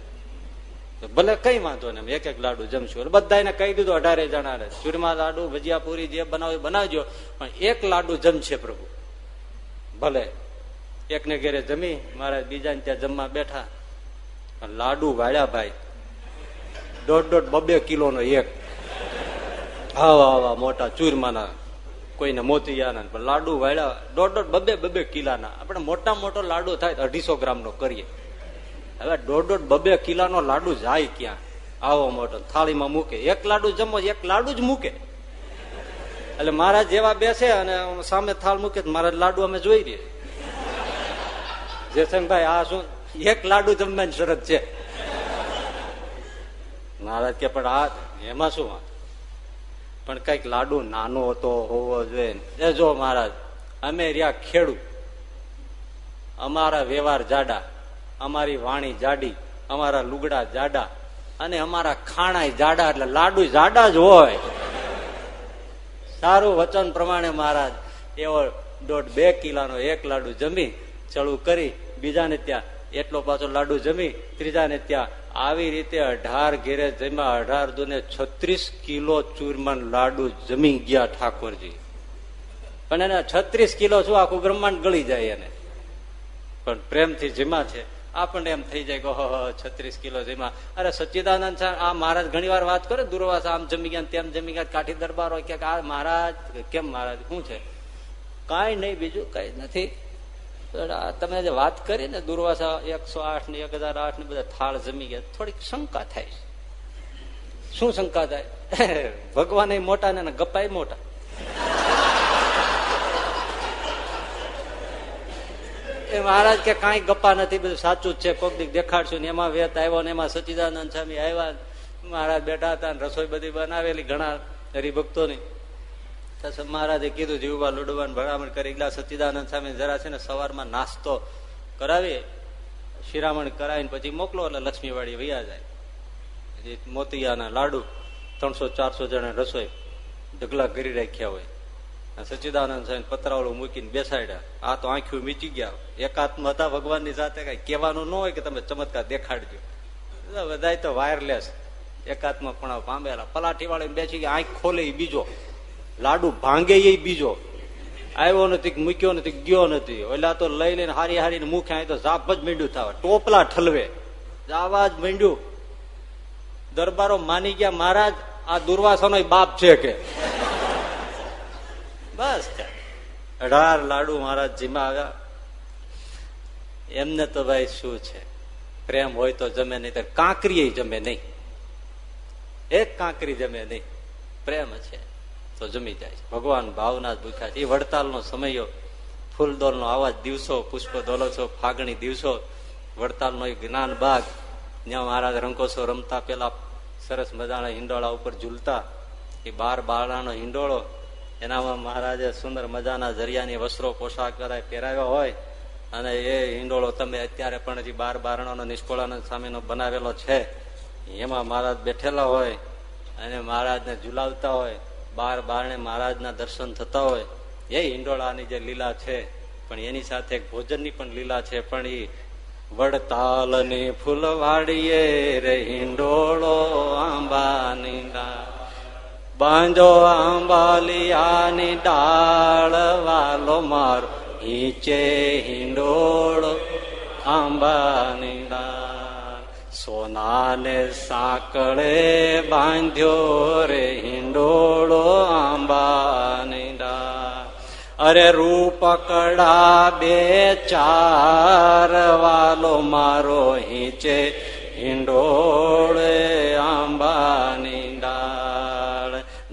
ભલે કઈ વાંધો ને એક એક લાડુ જમશું. બધાને કહી દીધું અઢારે જણા ચૂરમા લાડુ ભજીયા પૂરી જે બનાવે બનાવજો, પણ એક લાડુ જમશે પ્રભુ. ભલે એકને ઘેરે જમી, મહારાજ બીજા ત્યાં જમવા બેઠા. લાડુ વાળ્યા ભાઈ, દોઢ દોઢ બબે કિલો નો એક. આવા આવા મોટા ચૂરમાના કોઈને મોતિયાના પણ લાડુ વાળ્યા, દોઢ દોઢ બબે બબે કિલાના. આપણે મોટા મોટો લાડુ થાય અઢીસો ગ્રામ કરીએ. હવે દોઢ દોઢ બબે કિલાનો લાડુ જાય ક્યાં? આવો મોટો થાળીમાં મૂકે. એક લાડુ જમો, એક લાડુ જ મૂકે. એટલે મહારાજ જેવા બેસે અને સામે થાળ મૂકે મારા લાડુ અમે જોઈ રહીએ જયસંગભાઈ આ શું? એક લાડુ જમવાની શરત છે. મહારાજ કે, પણ આ એમાં શું વાત? પણ કંઈક લાડુ નાનો હતો, હોવો જોઈએ એ જો મહારાજ, અમે રહ્યા ખેડૂત. અમારા વ્યવહાર જાડા. અમારી વાણી જાડી, અમારા લુગડા જાડા અને અમારા ખાણા જાડા એટલે લાડુ જાડા જ હોય. સારું વચન પ્રમાણે મહારાજ, એવો દોઢ બે કિલાનો એક લાડુ જમી ચડું કરી, બીજાને ત્યાં એટલો પાછો લાડુ જમી, ત્રીજાને ત્યાં આવી રીતે અઢાર ઘેરે જમ્યા, અઢાર દુને છત્રીસ કિલો ચૂરમાન લાડુ જમી ગયા ઠાકોરજી. પણ એને છત્રીસ કિલો શું આખું બ્રહ્માંડ ગળી જાય એને. પણ પ્રેમથી જીમા છે. આપણને એમ થઈ જાય કે છત્રીસ કિલો જેમાં અરે સચ્ચિદાનંદ આ મહારાજ ઘણી વાર વાત કરે, દુર્વાસ આમ જમી ગયા તેમ જમી ગયા, કાઠી દરબારો કે આ મહારાજ, કેમ મહારાજ, શું છે? કાંઈ નહીં, બીજું કઈ નથી. તમે જે વાત કરી ને, દુર્વાસા એકસો આઠ ને એક હજાર આઠ ને બધા થાળ જમી ગયા, થોડીક શંકા થાય શું શંકા થાય? ભગવાન મોટા ને ગપાય મોટા. એ મહારાજ કે કાંઈ ગપ્પા નથી, બધું સાચું જ છે. કોક દીક દેખાડશું ને એમાં વેત આવ્યો ને એમાં સચિદાનંદ સ્વામી આવ્યા મહારાજ બેઠા હતા રસોઈ બધી બનાવેલી ઘણા હરિભક્તોની. મહારાજે કીધું જીવબા લુડવાન ભરામણ કરી. ગયા સચિદાનંદ સ્વામી જરા છે ને સવારમાં નાસ્તો કરાવી, શિરામણ કરાવીને પછી મોકલો એટલે લક્ષ્મીવાડી વૈયા જાય. મોતિયાના લાડુ ત્રણસો ચારસો જણા રસોઈ ઢગલા કરી રાખ્યા હોય. સચિદાનંદ સાહેબ પતરાવળું મૂકીને બેસાડ્યા. આ તો આંખ્યું મીચી ગયા. એકાત્મ હતા ભગવાનની સાથે કઈ કહેવાનું ન હોય કે તમે ચમત્કાર દેખાડજો. બધા તો વાયરલેસ એકાત્મ પણ પામેલા. પલાઠી વાળી બેસી ગયા. આંખ ખોલે બીજો. લાડુ ભાંગે એ બીજો. આવ્યો નથી મૂક્યો નથી ગયો નથી. ઓલા તો લઈ લઈને હારી હારીને મુખે તો ઝાપ જ મીંડ્યું થવા. ટોપલા ઠલવે. જાવા જ મીંડ્યું દરબારો માની ગયા, મહારાજ, આ દુર્વાસનો બાપ છે કે? બસ અઢાર લાડુ મહારાજજીમાં આવ્યા. એમને તો ભાઈ શું છે? પ્રેમ હોય તો જમે નહીં તો કાંકરી જમે નહીં. એક કાંકરી જમે નહીં. પ્રેમ છે તો જમી જાય ભગવાન ભાવના ભૂખ્યા છે. એ વડતાલ નો સમયો ફૂલદોલ નો આવા દિવસો પુષ્પ દોલસો ફાગણી દિવસો વડતાલ નો જ્ઞાન બાગ. જ્યાં મહારાજ રંકોસો રમતા, પેલા સરસ મજાના હિંડોળા ઉપર ઝૂલતા. એ બાર બાળાનો હિંડોળો એનામાં મહારાજે સુંદર મજાના જરિયાની વસ્ત્રો પોશાક કરાય પહેરાવ્યો હોય અને એ હિંડોળો તમે અત્યારે પણ હજી બાર બારણાનો નિષ્ફળાનંદ સ્વામીનો બનાવેલો છે. એમાં મહારાજ બેઠેલા હોય અને મહારાજને ઝુલાવતા હોય. બાર બારણે મહારાજના દર્શન થતા હોય. એ હિંડોળાની જે લીલા છે, પણ એની સાથે ભોજનની પણ લીલા છે, પણ એ વડતાલની ફૂલવાડીએ રે હિંડોળો આંબાની બાંધો આંબાલિયાની ડાળ વાલો મારો હિંચે હિંડોળ આંબાની ડાળ. સોનાને સાંકળે બાંધ્યો રે હિંડોળો આંબાની ડાળ. અરે રૂપકડા બે ચાર વાલો મારો હિંચે હિંડોળે આંબાની ડાળ.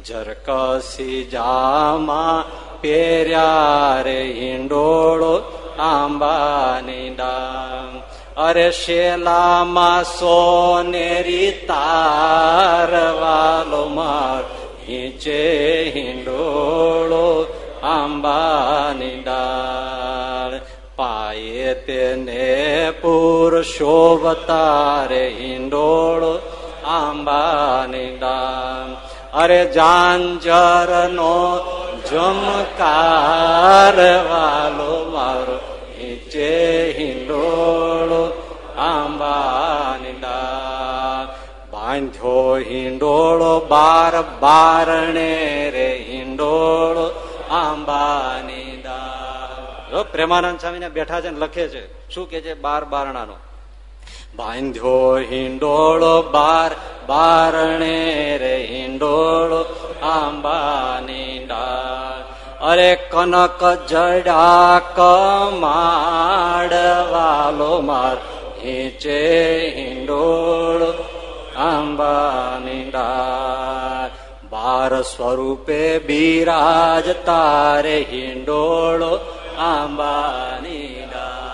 જરકસી જામાં પેર્યા રે હિંડોળો આંબાની ડાળ અરે શેલામાં સોનેરી તાર વાલો માર. હિંચે હિંડોળો આંબાની ડાળ. પાયે તેને પુરુષોવતારે હિંડોળો આંબાની ડાળ અરે જાંજર નો જમકાર વાલો મારો, નીચે હિંડોળો આંબાની ડાળ. બાંધ્યો હિંડોળો બાર બારણે રે હિંડોળો આંબાની ડાળ. પ્રેમાનંદ સ્વામી ને બેઠા છે ને લખે છે, શું કે છે? બાર બારણાનો. બાંધ્યો હિંડોળો બાર, બારણે રે હિંડોળો આંબાની ડાળ. અરે કનક જડા કમાડ વાલો માર હિંચે હિંડોળો આંબાની ડાળ. બાર સ્વરૂપે બિરાજ તારે હિંડોળો આંબાની ડાળ.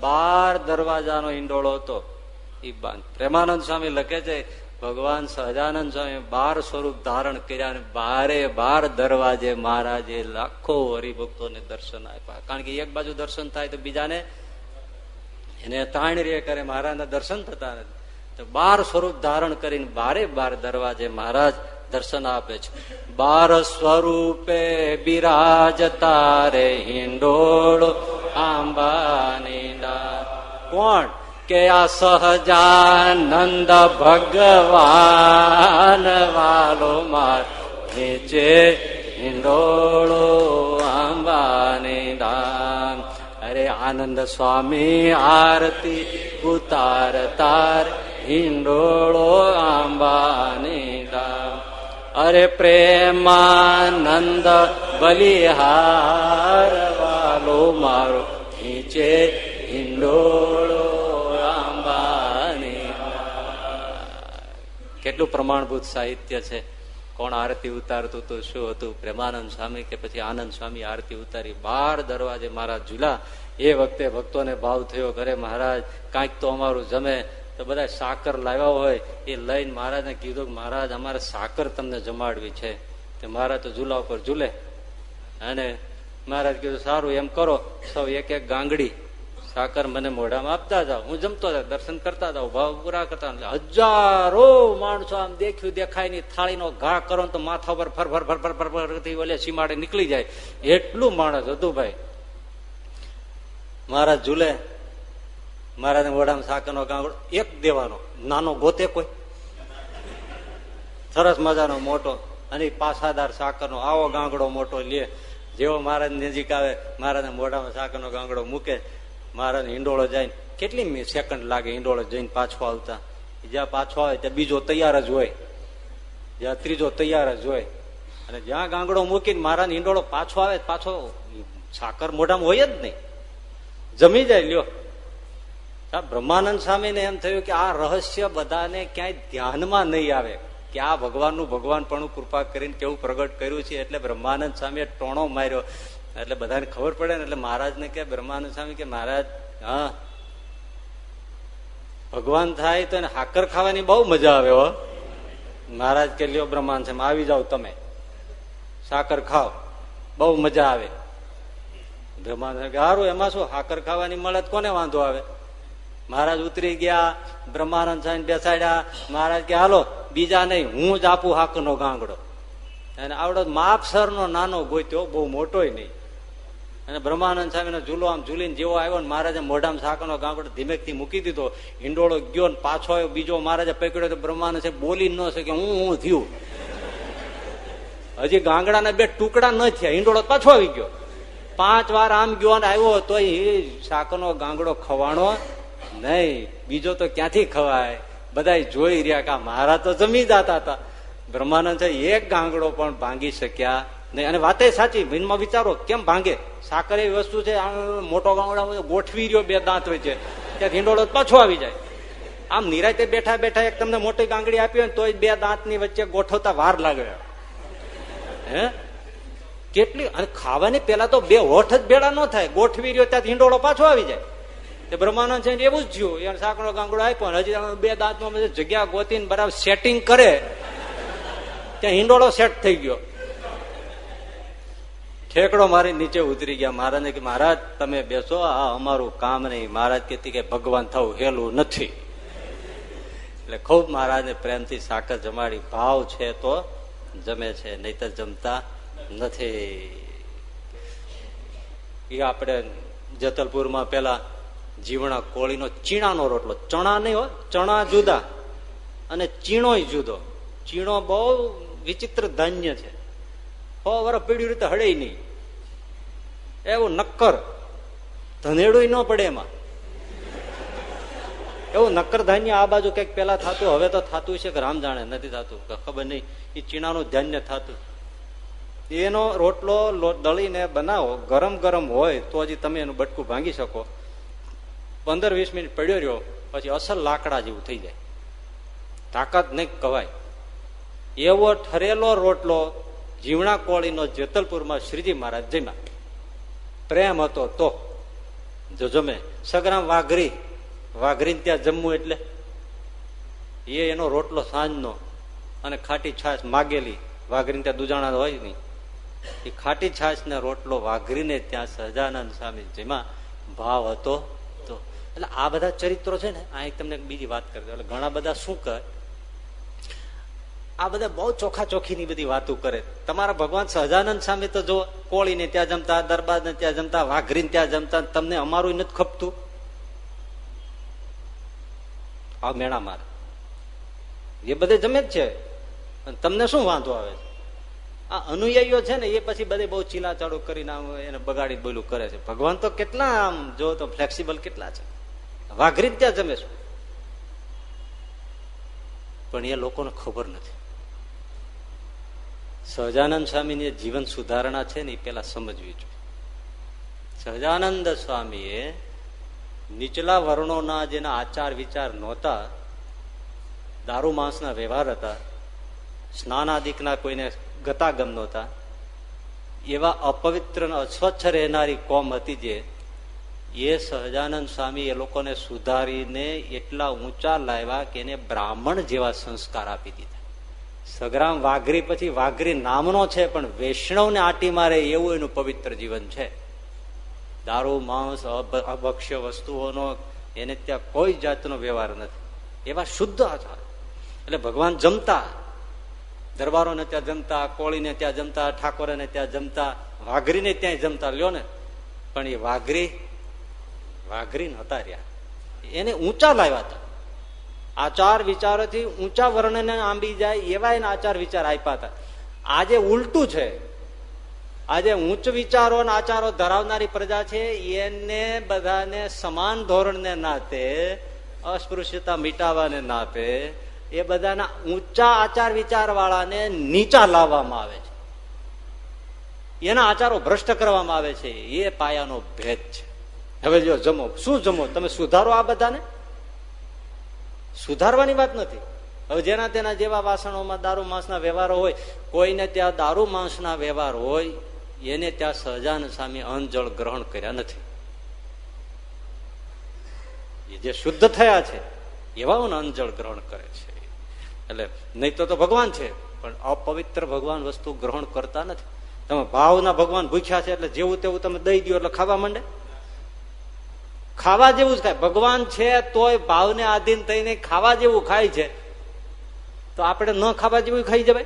બાર દરવાજાનો હિંડોળો હતો. એ પ્રેમાનંદ સ્વામી લખે છે, ભગવાન સહજાનંદ સ્વામી બાર સ્વરૂપ ધારણ કર્યા અને બારે બાર દરવાજે મહારાજે લાખો હરિભક્તોને દર્શન આપ્યા. કારણ કે એક બાજુ દર્શન થાય તો બીજાને એને તાણ રે કરે, મહારાજના દર્શન થતા નથી. તો બાર સ્વરૂપ ધારણ કરીને બારે બાર દરવાજે મહારાજ દર્શન આપે છે. બાર સ્વરૂપે બિરાજતા રે હિંડોળો આંબાની કોણ? કે આ સહજાનંદ ભગવાન વાલો માર. નીચે હિંડોળો આંબાની દાન અરે આનંદ સ્વામી આરતી ઉતાર તાર. હિંડોળો આંબાની દાન અરે પ્રેમાનંદ બલિહાર વાલો મારો નીચે હિંડોળો કેટલું પ્રમાણભૂત સાહિત્ય છે? કોણ આરતી ઉતારતું તો શું હતું? પ્રેમાનંદ સ્વામી કે પછી આનંદ સ્વામી આરતી ઉતારી? બાર દરવાજે મારા ઝૂલા. એ વખતે ભક્તોને ભાવ થયો, ઘરે મહારાજ, કાંઈક તો અમારું જમે. તો બધા સાકર લાવ્યા હોય, એ લઈને મહારાજને કીધું કે મહારાજ, અમારે સાકર તમને જમાડવી છે. તે મહારાજ તો ઝૂલા ઉપર ઝૂલે. અને મહારાજ કીધું, સારું, એમ કરો. સૌ એક એક ગાંગડી સાકર મને મોઢામાં આપતા જાઓ. હું જમતો જાઉં, દર્શન કરતા જાઉં, ભાવ પૂરા કરતા હજારો માણસો આમ દેખ્યું, દેખાયની થાળીનો ઘા કરો તો માથા પર ફર ફર ફર ફર ફર ઓલે સીમાડે નીકળી જાય. એટલું માણસ હતું ભાઈ. મહારાજ ઝૂલે. મહારાજ મોઢામાં સાકરનો ગાંગડો એક દેવાનો. નાનો ગોતે કોઈ. સરસ મજાનો મોટો. અને પાસાદાર સાકરનો. આવો ગાંગડો મોટો લે. જેવો મહારાજ નજીક આવે મહારાજના મોઢામાં સાકરનો ગાંગડો મૂકે. મહારાજ હિંડોળો જાય. કેટલી સેકન્ડ લાગે હિંડોળો જઈને પાછો આવતા? જ્યાં પાછો આવે, ત્યાં બીજો તૈયાર જ હોય. જ્યાં ત્રીજો તૈયાર જ હોય. અને જ્યાં ગાંગડો મૂકીને મહારાજ હિંડોળો પાછો આવે, પાછો સાકર મોઢામાં હોય જ નહીં. જમી જાય, લ્યો. બ્રહ્માનંદ સ્વામીને એમ થયું કે આ રહસ્ય બધાને ક્યાંય ધ્યાનમાં નહીં આવે કે આ ભગવાનનું ભગવાન પણ કૃપા કરીને કેવું પ્રગટ કર્યું છે એટલે બ્રહ્માનંદ સ્વામીએ ટોણો માર્યો. એટલે બધાને ખબર પડે ને એટલે મહારાજને કે બ્રહ્માનંદ સ્વામી કે, મહારાજ, હા, ભગવાન થાય તો એને હાકર ખાવાની બહુ મજા આવે હો. મહારાજ કે, લ્યો બ્રહ્માંડ છે આવી જાઓ તમે. સાકર ખાઓ. બહુ મજા આવે. બ્રહ્માંડ સારું એમાં શું? હાકર ખાવાની મળે કોને વાંધો આવે? મહારાજ ઉતરી ગયા, બ્રહ્માનંદ સાહેબ બેસાડ્યા. મહારાજ કે, હાલો, બીજા નહીં, હું જ આપું હાકનો ગાંગડો. અને આવડો માપસર નો નાનો ગોત્યો, બહુ મોટોય નહીં. અને બ્રહ્માનંદ સ્વામીનો ઝૂલો આમ ઝૂલીને જેવો આવ્યો ને મહારાજે મોઢામાં સાકરનો ગાંગડો ધીમેકથી મૂકી દીધો. હિંડોળો ગયો ને પાછો આવ્યો, બીજો મહારાજે પકડ્યો તો બ્રહ્માનંદ છે બોલી ન શકે, હું હું થયું. હજી ગાંગડાના બે ટુકડા ન થયા, હિંડોળો પાછો આવી ગયો. પાંચ વાર આમ ગયો ને આવ્યો, તો સાકરનો ગાંગડો ખવાણો નહીં, બીજો તો ક્યાંથી ખવાય? બધા જોઈ રહ્યા કે મારા તો જમી જતા હતા. બ્રહ્માનંદ છે, એક ગાંગડો પણ ભાંગી શક્યા નહીં. અને વાતે સાચી, મનમાં વિચારો, કેમ ભાંગે? સાકર એવી વસ્તુ છે મોટો ગાંગડા ગોઠવી રહ્યો બે દાંત હોય છે ત્યાં ઢીંડોળો પાછો આવી જાય. આમ નિરાતે બેઠા બેઠા એક તમને મોટી ગાંગડી આપી હોય તોય બે દાંતની વચ્ચે ગોઠવતા વાર લાગે. હે? કેટલી અને ખાવાની પેલા તો બે હોઠ જ ભેળા ન થાય. ગોઠવી રહ્યો, ત્યાં હિંડોળો પાછો આવી જાય. બ્રહ્માનંદ છે એવું જ થયું. એને સાકડો ગાંગડો આપ્યો હજી બે દાંતમાં જગ્યા ગોતીને બરાબર સેટિંગ કરે, ત્યાં હિંડોળો સેટ થઈ ગયો. ઠેકડો મારી નીચે ઉતરી ગયા. મહારાજને કે મહારાજ, તમે બેસો. આ અમારું કામ નહીં. મહારાજ કહેતી કે, ભગવાન થવું હેલું નથી. એટલે ખૂબ મહારાજને પ્રેમથી સાકર જમાડી, ભાવ છે તો જમે છે, નહીતર જમતા નથી. એ આપણે જતલપુરમાં પેલા જીવણા કોળીનો ચીણાનો રોટલો. ચણા નહીં હોય ચણા જુદા અને ચીણોય જુદો. ચીણો બહુ વિચિત્ર ધાન્ય છે. હો વરસ પીડ્યું રીતે હળે નહીં. એવું નક્કર. ધનેડું ન પડે એમાં. એવું નક્કર ધાન્ય આ બાજુ કંઈક પેલા થતું, હવે તો થતું છે કે રામ જાણે, નથી થતું ખબર નહીં. એ ચીણાનું ધાન્ય થતું. એનો રોટલો દળીને બનાવો, ગરમ ગરમ હોય, તો હજી તમે એનું બટકું ભાંગી શકો. પંદર, વીસ મિનિટ પડ્યો રહ્યો, પછી અસલ લાકડા જેવું થઈ જાય. તાકાત નહીં કવાય. એવો ઠરેલો રોટલો જીવણા કોળીનો જેતલપુરમાં શ્રીજી મહારાજ જમ્યા. પ્રેમ હતો તો. જો જમે. સગરામ વાઘરી. વાઘરી ત્યાં જમવું એટલે? એ એનો રોટલો સાંજનો અને ખાટી છાશ માગેલી. વાઘરીને ત્યાં દુજાણા હોય નહીં. એ ખાટી છાશ રોટલો વાઘરીને ત્યાં સહજાનંદ સ્વામી જેમાં ભાવ હતો એટલે આ બધા ચરિત્રો છે ને, આ તમને બીજી વાત કરી દો એટલે ઘણા બધા શું કહે? આ બધા બહુ ચોખા ચોખીની બધી વાતો કરે. તમારા ભગવાન સહજાનંદ સામે તો જો કોળીને ત્યાં જમતા દરબાર ને ત્યાં જમતા, વાઘરીને ત્યાં જમતા, તમને અમારું નથી ખપતું? આ મેળા માર. એ બધે જમે જ છે. તમને શું વાંધો આવે છે? આ અનુયાયીઓ છે ને, એ પછી બધે બહુ ચીલાચાડો કરીને એને બગાડી બોલું કરે છે. ભગવાન તો કેટલા આમ, જો તો ફ્લેક્સિબલ કેટલા છે. વાઘરી ત્યાં જમે છો. પણ એ લોકોને ખબર નથી. સહજાનંદ સ્વામીની જીવન સુધારણા છે ને એ પેલા સમજવી જોઈએ. સહજાનંદ સ્વામીએ નીચલા વર્ણોના જેના આચાર વિચાર નહોતા, દારૂ માંસના વ્યવહાર હતા, સ્નાનાદિકના કોઈને ગતાગમ નહોતા, એવા અપવિત્ર અસ્વચ્છ રહેનારી કોમ હતી જે એ સહજાનંદ સ્વામી એ લોકોને સુધારીને એટલા ઊંચા લાવ્યા કે એને બ્રાહ્મણ જેવા સંસ્કાર આપી દીધા. સગ્રામ વાઘરી પછી વાઘરી નામનો છે, પણ વૈષ્ણવને આટી મારે એવું એનું પવિત્ર જીવન છે. દારૂ, માંસ અભક્ષ્ય વસ્તુઓનો એને ત્યાં કોઈ જાતનો વ્યવહાર નથી. એવા શુદ્ધ આચાર. એટલે ભગવાન જમતા. દરબારોને ત્યાં જમતા, કોળીને ત્યાં જમતા, ઠાકોરને ત્યાં જમતા, વાઘરીને ત્યાં જમતા, લ્યો ને. પણ એ વાઘરી વાઘરી હતા રહ્યા. એને ઊંચા લાવ્યા હતા. આચાર વિચારોથી ઊંચા વર્ણને આંબી જાય એવા એના આચાર વિચાર આપ્યા હતા. આજે ઉલટું છે. આજે ઉચ્ચ વિચારો અને આચારો ધરાવનારી પ્રજા છે. એને બધાને સમાન ધોરણને નાતે, અસ્પૃશ્યતા મિટાવાને નાતે, એ બધાના ઊંચા આચાર વિચાર વાળાને નીચા લાવવામાં આવે છે. એના આચારો ભ્રષ્ટ કરવામાં આવે છે. એ પાયાનો ભેદ છે. હવે જો જમો, શું જમો? તમે સુધારો આ બધાને? સુધારવાની વાત નથી. હવે જેના તેના જેવા વાસણોમાં દારૂ માંસના વ્યવહારો હોય, કોઈને ત્યાં દારૂ માંસના વ્યવહાર હોય, એને ત્યાં સહજાન સામે અંજળ ગ્રહણ કર્યા નથી. એ જે શુદ્ધ થયા છે એવાઓને અંજળ ગ્રહણ કરે છે. એટલે નહીં તો ભગવાન છે, પણ અપવિત્ર ભગવાન વસ્તુ ગ્રહણ કરતા નથી. તમે ભાવના ભગવાન ભૂખ્યા છે એટલે જેવું તેવું તમે દઈ દો એટલે ખાવા માંડે. ખાવા જેવું જ ખાય. ભગવાન છે તોય ભાવને આધીન થઈને ખાવા જેવું ખાય છે. તો આપણે ન ખાવા જેવું ખાઈ જવાય?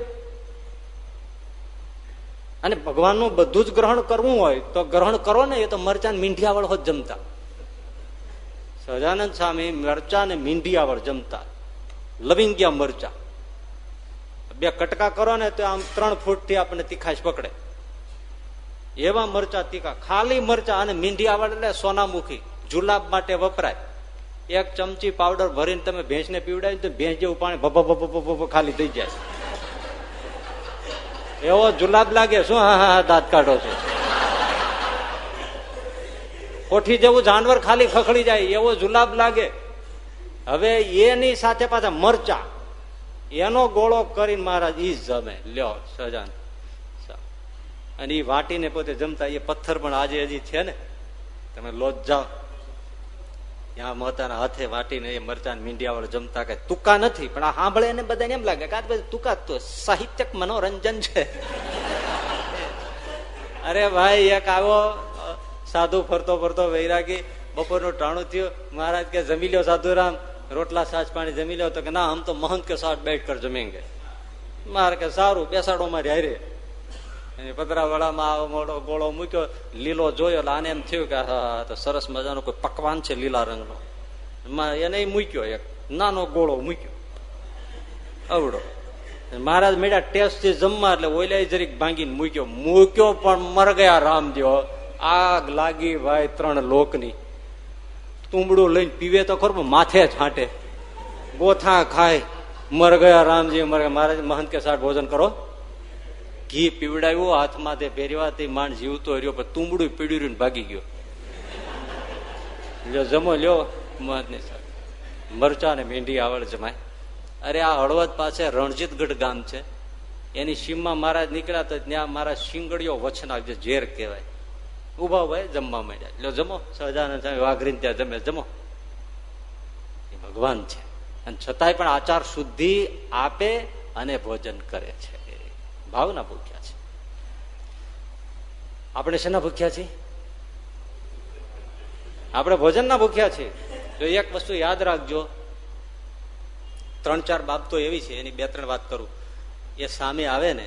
અને ભગવાનનું બધું જ ગ્રહણ કરવું હોય, તો ગ્રહણ કરો ને, એ તો મરચાં મીંઢિયાવળ હોત જમતા. સહજાનંદ સ્વામી મરચા ને મીંઢિયાવળ જમતા. લવિંગિયા મરચા. બે કટકા કરો ને, તો આમ ત્રણ ફૂટથી આપણને તીખાશ પકડે. એવા મરચા તીખા. ખાલી મરચા અને મીંઢિયાવળ એટલે સોનામુખી. જુલાબ માટે વપરાય. એક ચમચી પાવડર ભરીને તમે ભેંસને પીવડાવી તો ભેંસ જેવું પાણી ભભ ભભ ખાલી થઈ જાય. એવો જુલાબ લાગે, શું હા હા દાંત કાઢો છો? કોઠી જેવું જાનવર ખાલી ખખડી જાય, એવો જુલાબ લાગે. હવે એની સાથે પાછા મરચા. એનો ગોળો કરીને મહારાજ ઈ જમે. લ્યો, સજાન. અને એ વાટીને પોતે જમતા, એ પથ્થર પણ આજે હજી છે ને. તમે લોજ જાઓ. ત્યાં મોતાના હાથે વાટીને એ મરચાન મીંડિયાવાળા જમતા કે તુકા નથી, પણ આ સાંભળે એને બધાને એમ લાગે કે આ તુકા તો સાહિત્યક મનોરંજન છે. અરે ભાઈ, એક આવો સાધુ ફરતો ફરતો વૈરાગી, બપોરનું ટાણું થયું, મહારાજ કે, જમી લ્યો સાધુરામ. રોટલા સાજ પાણી જમી લ્યો, તો કે, ના હમ તો મહંત કે સાથ બેઠ કર જમીંગે મારે કે, સારું, બેસાડો મારી હારે. પતરા વડામાં આવો મોટો ગોળો મૂક્યો, લીલો જોયો, એટલે આને એમ થયું કે, હા તો સરસ મજાનો કોઈ પકવાન છે લીલા રંગનો. એને મૂક્યો એક નાનો ગોળો મૂક્યો. અવડો મહારાજ મેળા ટેસ્ટ જમવા, એટલે ઓલાય જરીક ભાંગીને મૂક્યો. મૂક્યો પણ મર ગયા રામદેવ. આગ લાગી ભાઈ ત્રણ લોકની. તુંબડું લઈને પીવે તો ખરું માથે છાંટે ગોથા ખાય, મર ગયા રામજી. મર ગયા મહારાજ મહંત કે સાથ ભોજન કરો. ઘી પીવડાવ્યું, હાથમાં તે તે માંડ જીવતો રહ્યો, પણ તુંબડું પીડ્યું ભાગી ગયો. લ્યો, જમો, લ્યો મહંત ને મરચા ને મેંઢી આવડ જમાય અરે, આ હળવદ પાસે રણજીતગઢ ગામ છે. એની સીમમાં મહારાજ નીકળ્યા તો ત્યાં મારા શિંગડીઓ વચના જે ઝેર કહેવાય. ઊભા ભાઈ જમવા માંડ્યા. લ્યો, જમો. સહજાનંદ સ્વામી વાઘરીને ત્યાં જમે. જમો. એ ભગવાન છે. અને છતાંય પણ આચાર શુદ્ધિ આપે અને ભોજન કરે છે. ભાવના ભૂખ્યા છે. આપણે શેના ભૂખ્યા છીએ? આપણે ભોજનના ભૂખ્યા છીએ. જો એક વસ્તુ યાદ રાખજો, ત્રણ ચાર બાબતો એવી છે, એની બે ત્રણ વાત કરું. એ સામે આવે ને,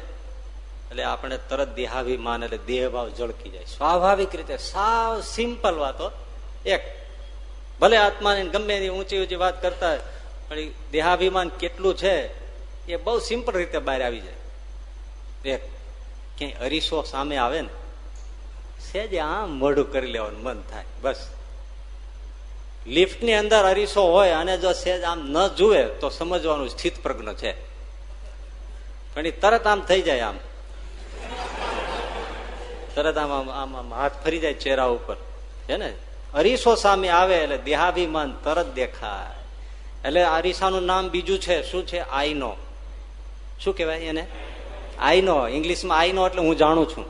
એટલે આપણે તરત દેહાભિમાન એટલે દેહભાવ ઝળકી જાય. સ્વાભાવિક રીતે, સાવ સિમ્પલ વાતો એક, ભલે આત્માને ગમે એની ઊંચી ઊંચી વાત કરતા પણ દેહાભિમાન કેટલું છે, એ બહુ સિમ્પલ રીતે બહાર આવી જાય. એક ક્યાંય અરીસો સામે આવે ને, સેજ આમ મોઢું કરી લેવાનું, મન થાય, બસ. લિફ્ટની અંદર અરીસો હોય અને જો સેજ આમ ન જુએ, તો સમજવાનું સ્થિત પ્રજ્ઞ છે. પણ એ તરત આમ થઈ જાય આમ. તરત આમ આમ આમ હાથ ફરી જાય ચહેરા ઉપર. છે ને? અરીસો સામે આવે એટલે દેહાભિમાન તરત દેખાય. એટલે અરીસાનું નામ બીજું છે, શું છે? આઈનો. શું કેવાય એને? આઈનો ઇંગ્લિશમાં આઈનો એટલે હું જાણું છું.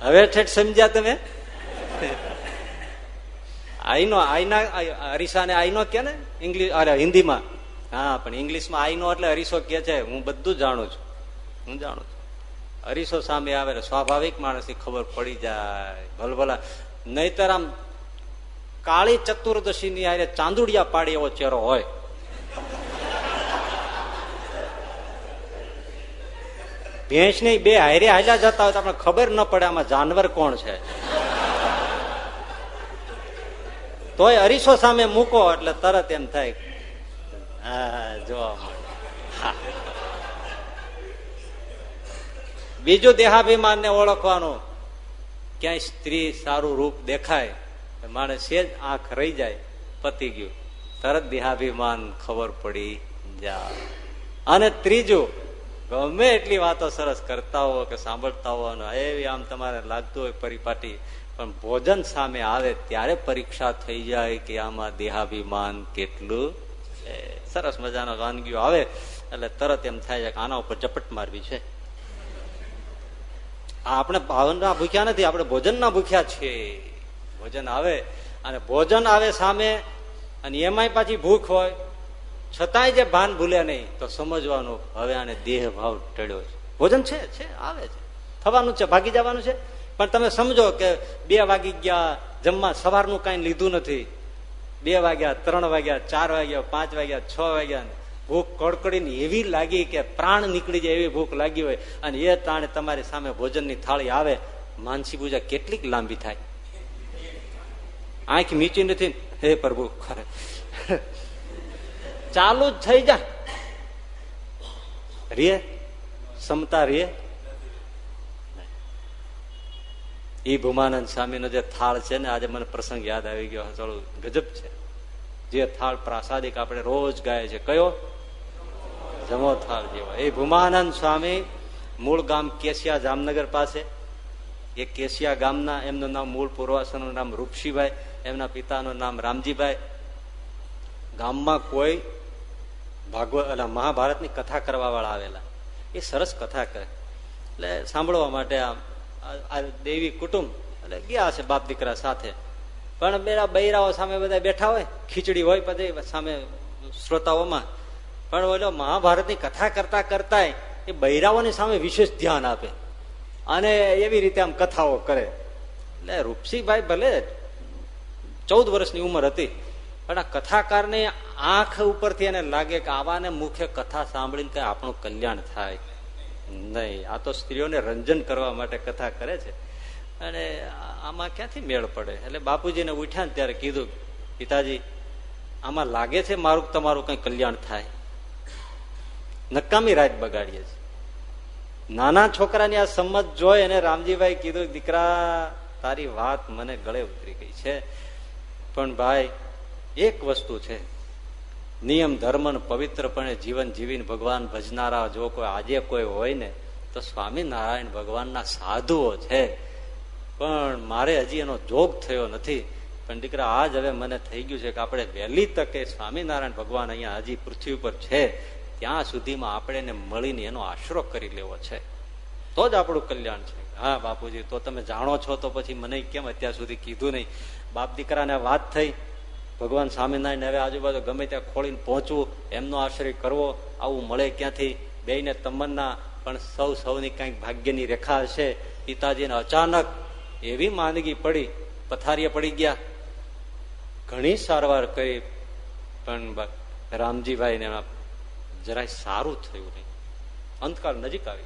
હવે ઠેઠ સમજ્યા તમે? આઈનો આઈના અરીસાને આઈનો કે ને? ઇંગ્લિશ અરે, હિન્દીમાં. હા, પણ ઇંગ્લિશમાં આઈનો એટલે અરીસો કે છે. હું બધું જાણું છું. હું જાણું છું. અરીસો સામે આવે સ્વાભાવિક માણસ ખબર પડી જાય. ભલભલા. નહીતર આમ કાળી ચતુર્દશી ની આરે ચાંદુડિયા પાડી એવો ચહેરો હોય. ભેંસની બે હારે હાલ્યા જતા હોય તો આપણે ખબર ન પડે આમાં જાનવર કોણ છે. તોય અરીસો સામે મૂકો એટલે તરત એમ થાય જોવા બીજું દેહાભિમાન ને ઓળખવાનું. ક્યાંય સ્ત્રી સારું રૂપ દેખાય માણસ જ આંખ રહી જાય, પતી ગયું. તરત દેહાભિમાન ખબર પડી જાય. અને ત્રીજું, ગમે એટલી વાતો સરસ કરતા હો કે સાંભળતા હો એવી આમ તમારે લાગતું હોય પરિપાટી, પણ ભોજન સામે આવે ત્યારે પરીક્ષા થઈ જાય કે આમાં દેહાભિમાન કેટલું સરસ મજાનો વાનગીઓ આવે, એટલે તરત એમ થાય છે કે આના ઉપર ઝપટ મારવી છે. આપણે ભાવના ભૂખ્યા નથી, આપણે ભોજનના ભૂખ્યા છીએ. ભોજન આવે અને ભોજન આવે સામે અને એમાંય પાછી ભૂખ હોય, છતાંય જે ભાન ભૂલે નહીં, તો સમજવાનું હવે આને દેહ ભાવ ટળ્યો છે. ભોજન છે છે, આવે છે. થવાનું છે, ભાગી જવાનું છે. પણ તમે સમજો કે બે વાગી ગયા, જમવા સવારનું કાંઈ લીધું નથી. બે વાગ્યા, ત્રણ વાગ્યા, ચાર વાગ્યા, પાંચ વાગ્યા, છ વાગ્યા ભૂખ કડકડીને એવી લાગી કે પ્રાણ નીકળી જાય એવી ભૂખ લાગી હોય અને એ તાણે તમારી સામે ભોજનની થાળી આવે. માનસી પૂજા કેટલીક લાંબી થાય. આંખ મીચી નથી. હે પ્રભુ, ખરે. ચાલુ જ થઈ જા. રે ક્ષમતા રે એ ભૂમાનંદ સ્વામીનો જે થાળ છે ને, આજે મને પ્રસંગ યાદ આવી ગયો. ચાલો ગજબ છે. જે થાળ પ્રાસાદિક આપણે રોજ ગાય છે કયો? જમો થાળ જેવો. એ ભૂમાનંદ સ્વામી મૂળ ગામ કેશિયા જામનગર પાસે એ કેશિયા ગામના, એમનું નામ મૂળ પૂર્વાસનું નામ રૂપસીભાઈ એમના પિતાનું નામ રામજીભાઈ. ગામમાં કોઈ ભાગવત મહાભારતની કથા કરવા વાળા આવેલા. એ સરસ કથા કરે. એટલે સાંભળવા માટે આ દેવી કુટુંબ, એટલે ગયા છે બાપ દીકરા સાથે. પણ બેરા બૈરાઓ સામે બધા બેઠા હોય, ખીચડી હોય પછી સામે શ્રોતાઓમાં. પણ ઓલો મહાભારતની કથા કરતા કરતા એ બૈરાઓની સામે વિશેષ ધ્યાન આપે. અને એવી રીતે આમ કથાઓ કરે. એટલે રૂપસીભાઈ ભલે ચૌદ વર્ષની ઉંમર હતી, પણ આ કથાકારની આંખ ઉપરથી એને લાગે કે આવાને મુખ્ય કથા સાંભળીને કે આપણું કલ્યાણ થાય. નહીં, આ તો સ્ત્રીઓને રંજન કરવા માટે કથા કરે છે. અને આમાં ક્યાંથી મેળ પડે? એટલે બાપુજીને ઉઠ્યા ત્યારે કીધું, પિતાજી, આમાં લાગે છે મારું તમારું કઈ કલ્યાણ થાય? નકામી રાત બગાડીએ છે નાના છોકરાની આ સમજ જોઈ અને રામજીભાઈ કીધું, દીકરા, તારી વાત મને ગળે ઉતરી ગઈ છે. પણ ભાઈ, એક વસ્તુ છે. નિયમ, ધર્મ પવિત્રપણે જીવન જીવીને ભગવાન ભજનારા જો કોઈ આજે કોઈ હોય ને, તો સ્વામિનારાયણ ભગવાનના સાધુઓ છે. પણ મારે હજી એનો જોગ થયો નથી. પણ દીકરા, આજ હવે મને થઈ ગયું છે કે આપણે વહેલી તકે સ્વામિનારાયણ ભગવાન અહીંયા હજી પૃથ્વી ઉપર છે. ત્યાં સુધીમાં આપણે એને મળીને એનો આશરો કરી લેવો છે. તો જ આપણું કલ્યાણ છે. હા, બાપુજી, તો તમે જાણો છો તો પછી મને કેમ અત્યાર સુધી કીધું નહીં? બાપ દીકરાને વાત થઈ. ભગવાન સ્વામિનારાયણ હવે આજુબાજુ ગમે ત્યાં ખોળીને પહોંચવું, એમનો આશ્રય કરવો, આવું મળે ક્યાંથી? બેને તમન્ના, પણ સૌ સૌની કાંઈક ભાગ્યની રેખા હશે. પિતાજીને અચાનક એવી માંદગી પડી, પથારીએ પડી ગયા. ઘણી સારવાર કરી, પણ રામજીભાઈ ને જરાય સારું થયું નહીં. અંતકાળ નજીક આવી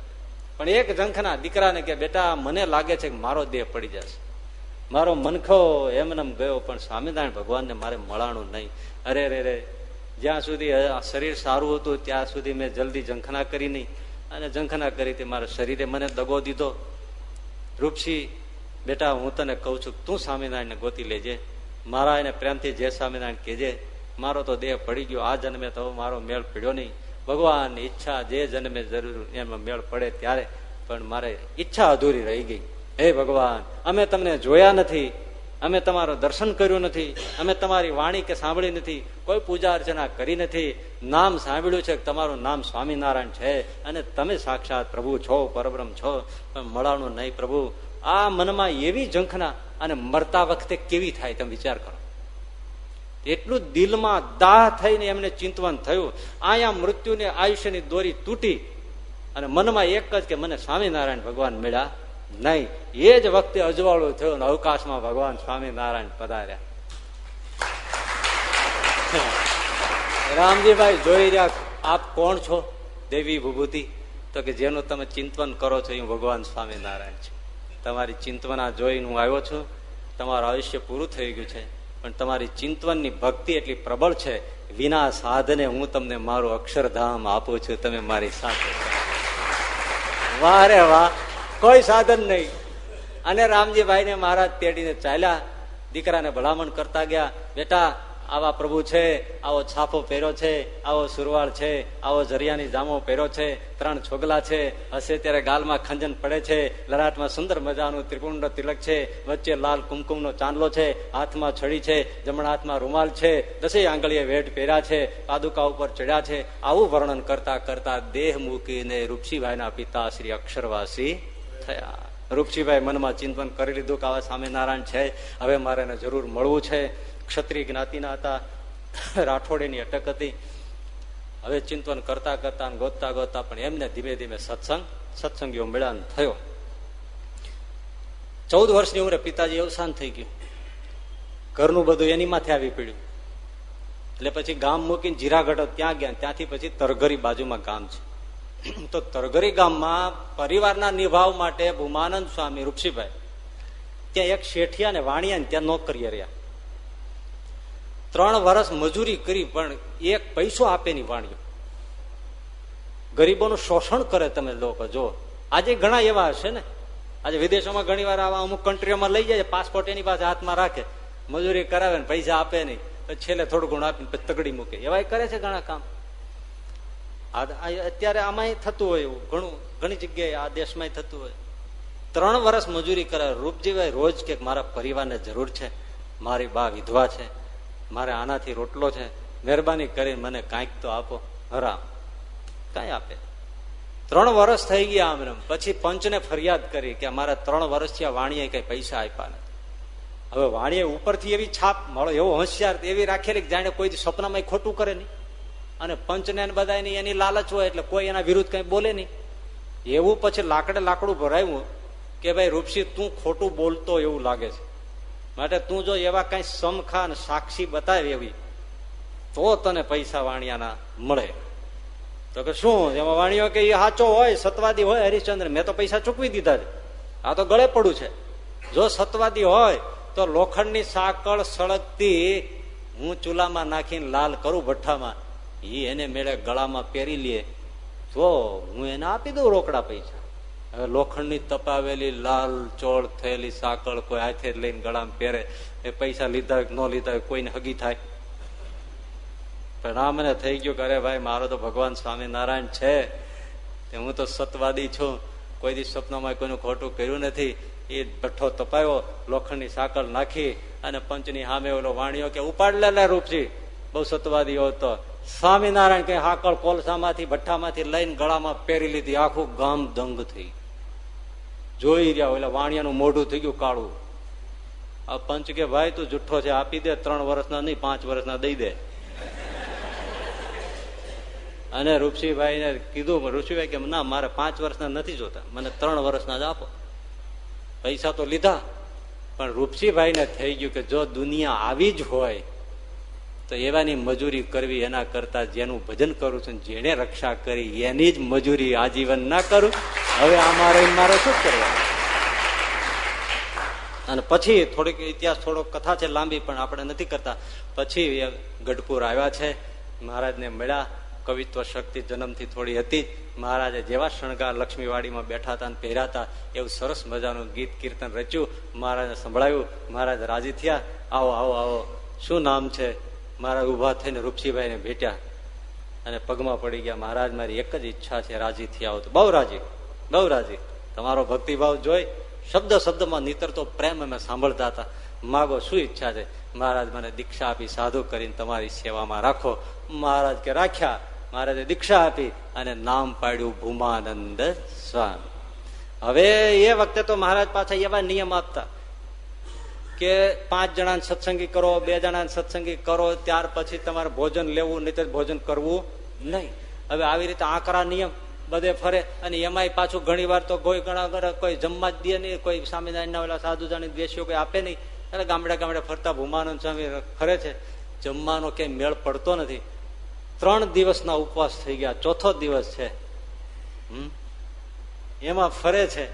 પણ એક જંખના દીકરાને કે, બેટા, મને લાગે છે કે મારો દેહ પડી જશે. મારો મનખો એમને ગયો, પણ સ્વામિનારાયણ ભગવાનને મારે મળાણું નહીં. અરે રે રે જ્યાં સુધી શરીર સારું હતું, ત્યાં સુધી મેં જલ્દી જંખના કરી નહીં. અને જંખના કરી તે મારા શરીરે મને દગો દીધો. રૂપસી, બેટા, હું તને કહું છું, તું સ્વામિનારાયણને ગોતી લેજે. મારા એને પ્રેમથી જે સ્વામિનારાયણ કહેજે. મારો તો દેહ પડી ગયો. આ જન્મે તો મારો મેળ પડ્યો નહીં. ભગવાન ઈચ્છા જે જન્મે જરૂર એમાં મેળ પડે ત્યારે, પણ મારે ઈચ્છા અધૂરી રહી ગઈ. હે ભગવાન, અમે તમને જોયા નથી, અમે તમારું દર્શન કર્યું નથી, અમે તમારી વાણી કે સાંભળી નથી, કોઈ પૂજા અર્ચના કરી નથી. નામ સાંભળ્યું છે તમારું નામ સ્વામિનારાયણ છે અને તમે સાક્ષાત પ્રભુ છો, પરબ્રહ્મ છો, પણ મળાણું નહીં પ્રભુ. આ મનમાં એવી ઝંખના અને મરતા વખતે કેવી થાય તમે વિચાર કરો. એટલું દિલમાં દાહ થઈને એમને ચિંતવન થયું. આયા મૃત્યુને આયુષ્યની દોરી તૂટી અને મનમાં એક જ કે મને સ્વામિનારાયણ ભગવાન મળ્યા નહીં. એ જ વખતે અજવાળું થયું અને અવકાશમાં ભગવાન સ્વામિનારાયણ પધાર્યા. રામજીભાઈ, જોઈ રહ્યા આપ કોણ છો? દેવી વિભૂતિ. તો કે જેનું તમે ચિંતવન કરો છો એ ભગવાન સ્વામિનારાયણ છે. તમારી ચિંતવના જોઈને હું આવ્યો છું. તમારું આયુષ્ય પૂરું થઈ ગયું છે. પણ તમારી ચિંતવનની ભક્તિ એટલી પ્રબળ છે, વિના સાધને હું તમને મારું અક્ષરધામ આપું છું, તમે મારી સાથે વાહ રે વાહ, કોઈ સાધન નહીં. અને રામજીભાઈ ને મહારાજ તેડીને ચાલ્યા, દીકરાને ભલામણ કરતા ગયા, બેટા આવા પ્રભુ છે, આવો છાપો પહેર્યો છે, આવો સુરવાળ છે, આવો જરિયાની જામો પહેર્યો છે, ત્રણ છોગલા છે, હશે ત્યારે ગાલમાં ખંજન પડે છે લલાટમાં સુંદર મજાનું ત્રિપુંડ તિલક છે, વચ્ચે લાલ કુમકુમનો ચાંદલો છે, હાથમાં છડી છે, જમણા હાથમાં રૂમાલ છે, દસે આંગળીએ વેટ પહેર્યા છે, પાદુકા ઉપર ચડ્યા છે, આવું વર્ણન કરતા કરતા દેહ મૂકીને રૂપસીભાઈના પિતા શ્રી અક્ષરવાસી થયા. રૂપસીભાઈ મનમાં ચિંતન કરી લીધું કે આવા સ્વામિનારાયણ છે, હવે મારે જરૂર મળવું છે. ક્ષત્રિય જ્ઞાતિના હતા. રાઠોડેની અટક હતી. હવે ચિંતન કરતા કરતા ગોતતા ગોતતા પણ એમને ધીમે ધીમે સત્સંગ, સત્સંગીઓ મેળાન થયો. ચૌદ વર્ષની ઉંમરે પિતાજી અવસાન થઈ ગયું. ઘરનું બધું એની માથે આવી પડ્યું. એટલે પછી ગામ મૂકીને જીરાગઢ ત્યાં ગયા ત્યાંથી પછી તરઘરી બાજુમાં ગામ છે. તો તરઘરી ગામમાં પરિવારના નિભાવ માટે ભૂમાનંદ સ્વામી રૂપસીભાઈ ત્યાં એક શેઠિયા ને વાણિયા ત્યાં નોકરી રહ્યા. ત્રણ વર્ષ મજૂરી કરી, પણ એક પૈસો આપે ની વાણીઓ. ગરીબોનું શોષણ કરે તમે લોકો, જો. આજે ઘણા એવા હશે ને? આજે વિદેશોમાં ઘણી વાર આવા અમુક કન્ટ્રીઓમાં લઈ જાય પાસપોર્ટ એની પાસે હાથમાં રાખે, મજૂરી કરાવે ને પૈસા આપે નહીં છેલ્લે થોડું ઘણું આપીને તગડી મૂકે. એવા કરે છે ઘણા કામ. અત્યારે આમાં થતું હોય એવું, ઘણું, ઘણી જગ્યાએ આ દેશમાં થતું હોય. ત્રણ વર્ષ મજૂરી કરે રૂપજીભાઈ રોજ કે મારા પરિવારને જરૂર છે, મારી બા વિધવા છે મારે આનાથી રોટલો છે, મહેરબાની કરીને મને કાંઈક તો આપો. હરામ. કાંઈ આપે ત્રણ વર્ષ થઈ ગયા આમ પછી પંચને ફરિયાદ કરી કે મારા ત્રણ વર્ષથી આ વાણીએ કઈ પૈસા આપ્યા નથી. હવે વાણીએ ઉપરથી એવી છાપ મળો, એવો હોશિયાર એવી રાખેલી જાણે કોઈ સપનામાં ખોટું કરે નહીં. અને પંચને બધા એની લાલચ હોય એટલે કોઈ એના વિરુદ્ધ કઈ બોલે નહીં. એવું પછી લાકડે લાકડું ભરાયું કે ભાઈ રૂપસી તું ખોટું બોલતો એવું લાગે છે. માટે તું જો એવા કઈ સમખા સાક્ષી બતાવી એવી, તો તને પૈસા વાણિયાના મળે. તો કે શું, એમાં વાણીઓ કે એ સાચો હોય, સત્વાદી હોય હરિશ્ચંદ્ર? મેં તો પૈસા ચૂકવી દીધા છે. આ તો ગળે પડું છે. જો સત્વાદી હોય, તો લોખંડની સાકળ સળગતી હું ચૂલામાં નાખીને લાલ કરું ભઠ્ઠામાં. એ એને મેળે ગળામાં પહેરી લે. તો હું એને આપી દઉં રોકડા પૈસા. હવે લોખંડની તપાવેલી લાલ, ચોળ થયેલી સાકળ કોઈ હાથે લઈને ગળામાં પહેરે. એ પૈસા લીધા ન લીધા કોઈને હગી થાય. પણ આ મને થઈ ગયું કે અરે ભાઈ, મારો તો ભગવાન સ્વામિનારાયણ છે. હું તો સતવાદી છું. કોઈ દી સ્વપ્નમાં કોઈનું ખોટું કર્યું નથી. એ ભઠ્ઠો તપાયો લોખંડની સાકળ નાખી અને પંચની સામે ઓલો વાણીઓ કે ઉપાડ લે રૂપજી. બહુ સતવાદીઓ હતો સ્વામિનારાયણ કે હાકળ કોલસામાંથી, ભઠ્ઠામાંથી લઈને ગળામાં પહેરી લીધી. આખું ગામ દંગ થઈ જોઈ રહ્યા એટલે વાણિયાનું મોઢું થઈ ગયું કાળું. આ પંચ કે, ભાઈ, તું જુઠ્ઠો છે, આપી દે, ત્રણ વર્ષના નહીં, પાંચ વર્ષના દઈ દે. અને રૂપસીભાઈ ને કીધું, ઋષિભાઈ, કે ના, મારે પાંચ વર્ષના નથી જોતા, મને ત્રણ વર્ષના જ આપો. પૈસા તો લીધા, પણ રૂપસીભાઈને થઈ ગયું કે જો દુનિયા આવી જ હોય તો એવાની મજૂરી કરવી એના કરતા જેનું ભજન કરું છું જેને રક્ષા કરી એની જ મજૂરી આજીવન ના કરું. હવે અમારે મારે શું કરવાનું? અને પછી થોડીક ઇતિહાસ થોડો કથા છે લાંબી પણ આપણે નથી કરતા. પછી ગઢપુર આવ્યા છે, મહારાજને મળ્યા. કવિત્વ શક્તિ જન્મથી થોડી હતી. મહારાજે જેવા શણગાર લક્ષ્મીવાડીમાં બેઠા હતા અને પહેર્યા હતા, એવું સરસ મજાનું ગીત કીર્તન રચ્યું. મહારાજે સંભળાયું, મહારાજ રાજી થયા. આવો આવો આવો. શું નામ છે? મહારાજ ઊભા થઈને રૂપસીભાઈને ભેટ્યા અને પગમાં પડી ગયા. મહારાજ, મારી એક જ ઈચ્છા છે, રાજી થયા આવો તો બહુ રાજી બહુ રાજી. તમારો ભક્તિભાવ જોઈ શબ્દ શબ્દમાં નીતરતો પ્રેમ અમે સાંભળતા હતા. માગો, શું ઈચ્છા છે? મહારાજ મને દીક્ષા આપી, સાધુ કરીને તમારી સેવામાં રાખો. મહારાજ કે, રાખ્યા. મહારાજે દીક્ષા આપી અને નામ પાડ્યું, ભૂમાનંદ સ્વામી. હવે એ વખતે તો મહારાજ પાછા એવા નિયમ આપતા. કે પાંચ જણાને સત્સંગી કરો, બે જણાને સત્સંગી કરો, ત્યાર પછી તમારે ભોજન લેવું, નહીં ભોજન કરવું નહીં. હવે આવી રીતે આકરા નિયમ બધે ફરે અને એમાંય પાછું ઘણી વાર તો કોઈ ઘણા કોઈ જમવા જ દે નહીં, કોઈ સ્વામિનારાયણના ઓલા સાધુ જાણી દ્વેષીઓ કોઈ આપે નહીં. એટલે ગામડે ગામડે ફરતા ભૂમાનંદ સ્વામી ફરે છે. જમવાનો ક્યાંય મેળ પડતો નથી. ત્રણ દિવસના ઉપવાસ થઈ ગયા. ચોથો દિવસ છે. એમાં ફરે છે.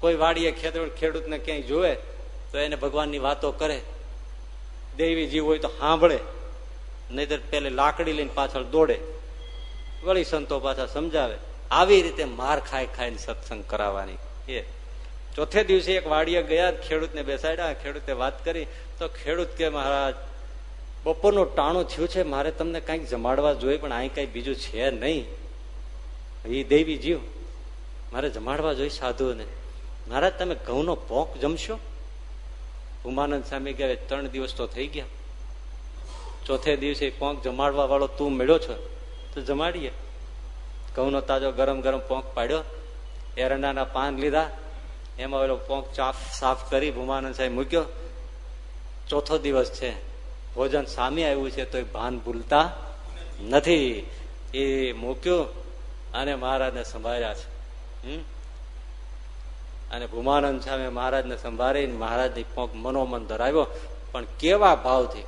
કોઈ વાડીએ ખેડૂત ખેડૂતને ક્યાંય જોવે તો એને ભગવાનની વાતો કરે. દેવી જીવ હોય તો સાંભળે નહીતર પેલે લાકડી લઈને પાછળ દોડે. વળી સંતો પાછા સમજાવે, આવી રીતે માર ખાઈ ખાઈને સત્સંગ કરાવવાની. એ ચોથે દિવસે એક વાડીએ ગયા, ખેડૂતને બેસાડ્યા. ખેડૂતે વાત કરી, તો ખેડૂત કે મહારાજ, બપોરનું ટાણું થયું છે, મારે તમને કંઈક જમાડવા જોઈએ, પણ અહીં કંઈ બીજું છે નહીં. એ દેવી જીવ, મારે જમાડવા જોઈએ સાધુને મહારાજ, તમે ઘઉંનો પોંક જમશો? ઉમાનંદ સ્વામી કહેવાય, ત્રણ દિવસ તો થઈ ગયા. ચોથે દિવસે પોંક જમાડવા વાળો તું મળ્યો છો? તો જમાડીએ. ઘઉંનો તાજો ગરમ ગરમ પોંક પાડ્યો. એરંડાના પાન લીધા. એમાં ઓલો પોંક ચાફ સાફ કરી ભૂમાનંદ સાહેબ મૂક્યો. ચોથો દિવસ છે. ભોજન સામે આવ્યું છે તો એ ભાન ભૂલતા નથી. એ મૂક્યું અને મહારાજને સંભાળ્યા છે. હમ? અને ભૂમાનંદ સામે મહારાજને સંભાળી મહારાજની પોંક મનોમન ધરાવ્યો. પણ કેવા ભાવથી?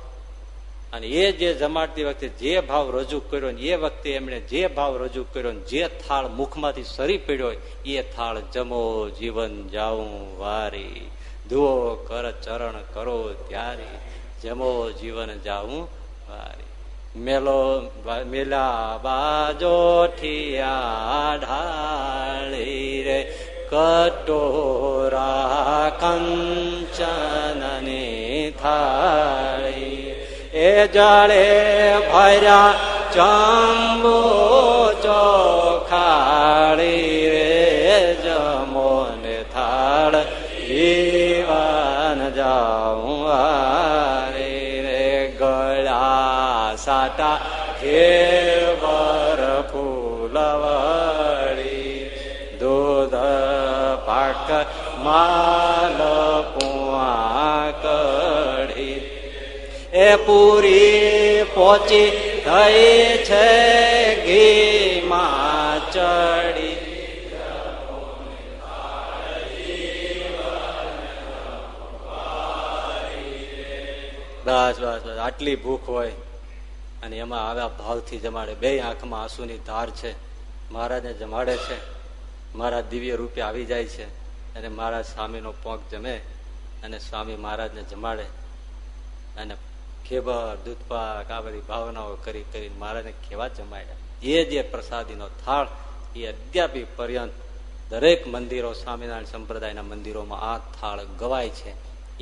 અને એ જે જમાડતી વખતે જે ભાવ રજૂ કર્યો એ વખતે એમણે જે ભાવ રજૂ કર્યો જે થાળ મુખમાંથી સરી પડ્યો એ થાળ જમો જીવન જાઉં વારી. ધુઓ કર ચરણ કરો ત્યારે, જમો જીવન જાઉં વારી. મેલો મેલા બાજો ઠિયા ઢાળી રે. કટોરા કંચનની થાળી એ જળે ભર્યા ચંબો ચોખાળી રે જમોન થાળ જીવન જાઉં રે ગળા સાટા ઘેર ફૂલવડી પાક માલ પુઆ કડી. એ પૂરી પોચી થઈ છે ઘીમાં ચડી. બસ બસ બસ, આટલી ભૂખ હોય અને એમાં આવ્યા ભાવથી જમાડે બે આંખમાં આંસુની ધાર છે. મહારાજને જમાડે છે. મહારાજ દિવ્ય રૂપે આવી જાય છે. અને મહારાજ સ્વામીનો પોંક જમે અને સ્વામી મહારાજને જમાડે અને ખેબર, દૂધપાક, આ બધી ભાવનાઓ કરી કરી મહારાજને ખેવા જમાડ્યા. એ જે પ્રસાદીનો થાળ, એ અદ્યાપી પર્યંત દરેક મંદિરો, સ્વામિનારાયણ સંપ્રદાયના મંદિરોમાં આ થાળ ગવાય છે.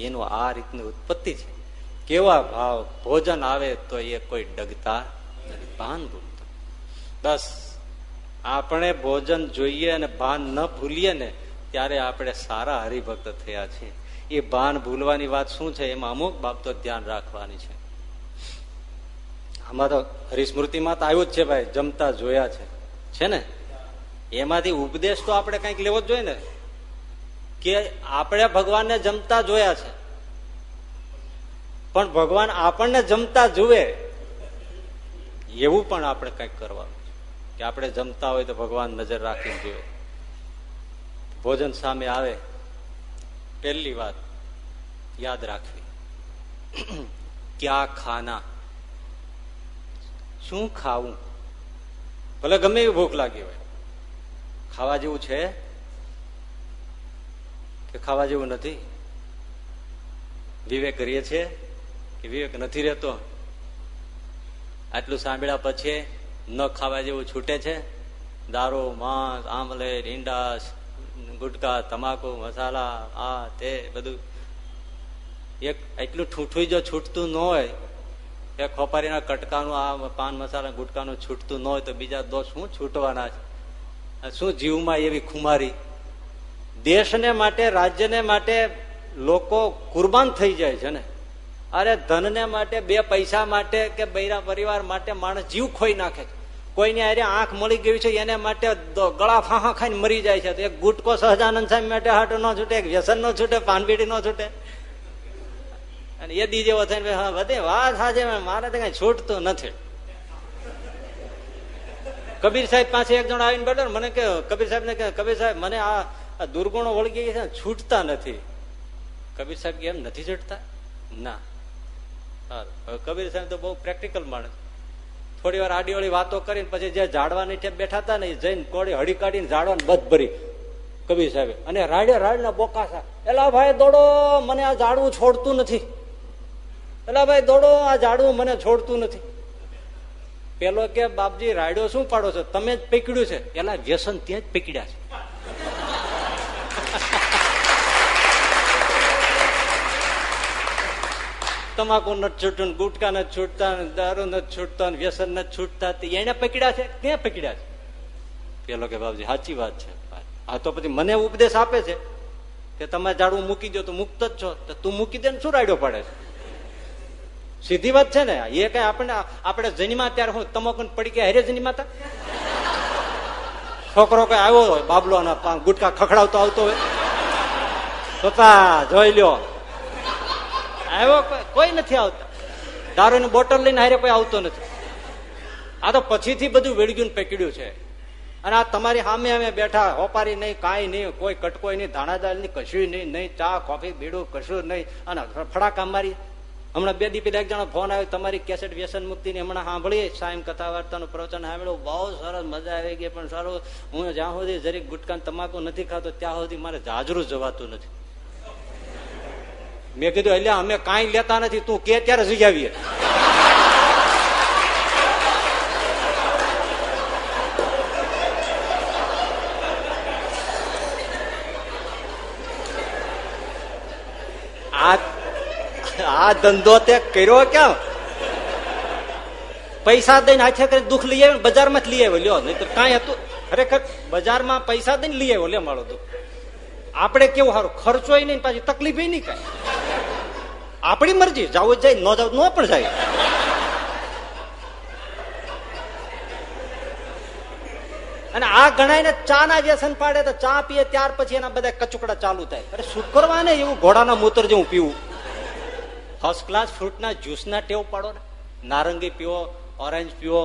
એનું આ રીતની ઉત્પત્તિ છે. કેવા ભાવ ભોજન આવે તો એ કોઈ ડગતા ભાન ભૂલતા. બસ, આપણે ભોજન જોઈએ અને ભાન ન ભૂલીએ ને ત્યારે આપણે સારા હરિભક્ત થયા છીએ. એ ભાન ભૂલવાની વાત શું છે એમાં અમુક બાબતો ધ્યાન રાખવાની છે. આમાં તો હરિસ્મૃતિમાં તો આવ્યું જ છે ભાઈ, જમતા જોયા છે. છે ને? એમાંથી ઉપદેશ તો આપણે કંઈક લેવો જ જોઈએ ને. કે આપણે ભગવાનને જમતા જોયા છે. પણ ભગવાન આપણને જમતા જુએ, એવું પણ આપણે કંઈક કરવાનું કે આપણે જમતા હોય તો ભગવાન નજર રાખીને જુએ. ભોજન સામે આવે, પહેલી વાત યાદ રાખવી. ક્યાં ખાના? શું ખાવું? ભલે ગમે એવી ભૂખ લાગી હોય. ખાવા જેવું છે કે ખાવા જેવું નથી? વિવેક કરીએ છે કે વિવેક નથી રહેતો? આટલું સાંભળ્યા પછી ન ખાવા જેવું છૂટે છે? દારૂ, માંસ, આમલેટ ઈંડા ગુટકા, તમાકુ, મસાલા, આ, તે બધું. એક એટલું ઠૂઠું જો છૂટતું ન હોય એ ખોપારીના કટકાનું, આ પાન મસાલા, ગુટકાનું છૂટતું ન હોય, તો બીજા દોષ શું છૂટવાના છે? શું જીવમાં એવી ખુમારી? દેશને માટે, રાજ્યને માટે લોકો કુરબાન થઈ જાય છે ને? અરે ધનને માટે, બે પૈસા માટે કે બૈરા પરિવાર માટે માણસ જીવ ખોઈ નાખે છે. કોઈને અરે આંખ મળી ગયું છે, એને માટે ગળા ફાંફા ખાઈને મરી જાય છે. તો એક ગુટકો સહજાનંદ સાહેબ માટે હાટો ન છૂટે, એક વ્યસન ન છૂટે પાનબીડી ન છૂટે. અને એ દી જેવો થઈને બધી વાત સાજે મારે તો કઈ છૂટતું નથી. કબીર સાહેબ પાસે એક જણ આવીને બેઠો મને કે કબીર સાહેબ ને કે કબીર સાહેબ, મને આ દુર્ગુણો વળગી છે, છૂટતા નથી. કબીર સાહેબ એમ નથી છૂટતા? ના. કબીર સાહેબ તો બહુ પ્રેક્ટિકલ માણસ. થોડી વાર આડીઓળી વાતો કરીને પછી જે ઝાડવાની નીચે બેઠા હતા ને એ જઈને કોડી હળી કાઢીને ઝાડવાનું બધ ભરી. કબીર સાહેબ. અને રાડે રાડ ના બોકાસા એલા ભાઈ દોડો, મને આ ઝાડવું છોડતું નથી. એલા ભાઈ દોડો, આ ઝાડવું મને છોડતું નથી. પેલો કે, બાપજી રાડ્યો શું પાડો છો? તમે જ પીકડ્યું છે. એલા વ્યસન ત્યાં જ પીકડ્યા છે. તમાકુ નથી છૂટતું ગુટકા નથી છૂટતા દારૂ નથી છૂટતા વ્યસન નથી છૂટતા એને પકડ્યા છે? ક્યાં પકડ્યા છે? પેલો કે, બાપજી, સાચી વાત છે હા તો પછી મને ઉપદેશ આપે છે કે તમે ઝાડવું મૂકી દો તો મુક્ત જ છો. તો તું મૂકી દે ને શું રાડ્યો પડે છે? સીધી વાત છે ને? એ કઈ આપણે આપણે જન્મા ત્યારે હું તમાકુ પડી ગયા, હરે જન્મા હતા? છોકરો કઈ આવ્યો હોય, બાબલો ગુટકા ખખડાવતો આવતો હોય. તો જોઈ લ્યો. આવ્યો કોઈ નથી આવતા. દારૂની બોટલ લઈને હારે કોઈ આવતો નથી. આ તો પછીથી બધું વેળગ્યું પકડ્યું છે. અને આ તમારી સામે અમે બેઠા, હોપારી નહીં, કાંઈ નહીં, કોઈ કટકોઈ નહીં, ધાણાદાળ નહીં, કશું નહીં નહીં, ચા, કોફી, બીડું, કશું નહીં. અને ફડાકા મારી. હમણાં બે દી પેલા એક જણા ફોન આવ્યો, તમારી કેસેટ વ્યસન મુક્તિ ની હમણાં સાંભળીએ સાયમ કથા વાર્તાનું પ્રવચન સાંભળ્યું. બહુ સરસ મજા આવી ગઈ, પણ સારું, હું જ્યાં સુધી જરીક ગુટકાન તમાકુ નથી ખાતો, ત્યાં સુધી મારે જાજરું જવાતું નથી. મેં કીધું એટલે અમે કાંઈ લેતા નથી, તું કે ત્યારે સુજાવીએ આ ધંધો તે કર્યો કેમ? પૈસા દઈને હાથે કરી દુઃખ લઈ આવ્યો બજારમાં જ લઈ આવ્યો. લ્યો, નહીં તો કાંઈ હતું. ખરેખર બજારમાં પૈસા દઈને લઈ આવ્યો લે મારો દુઃખ. આપણે કેવું સારું? ખર્ચો નહીં પાછી તકલીફ નહીં કઈ. આપણી મરજી, જવું જાય, ન જવું ન પણ જાય. અને આ ગણાય ને ચા ના વ્યસન પાડે તો ચા પીએ ત્યાર પછી એના બધા કચુકડા ચાલુ થાય. અરે શું કરવા ને એવું ઘોડાના મૂત્ર જેવું પીવું? ફર્સ્ટ ક્લાસ ફ્રૂટના જ્યુસના ટેવ પાડો ને. નારંગી પીવો ઓરેન્જ પીવો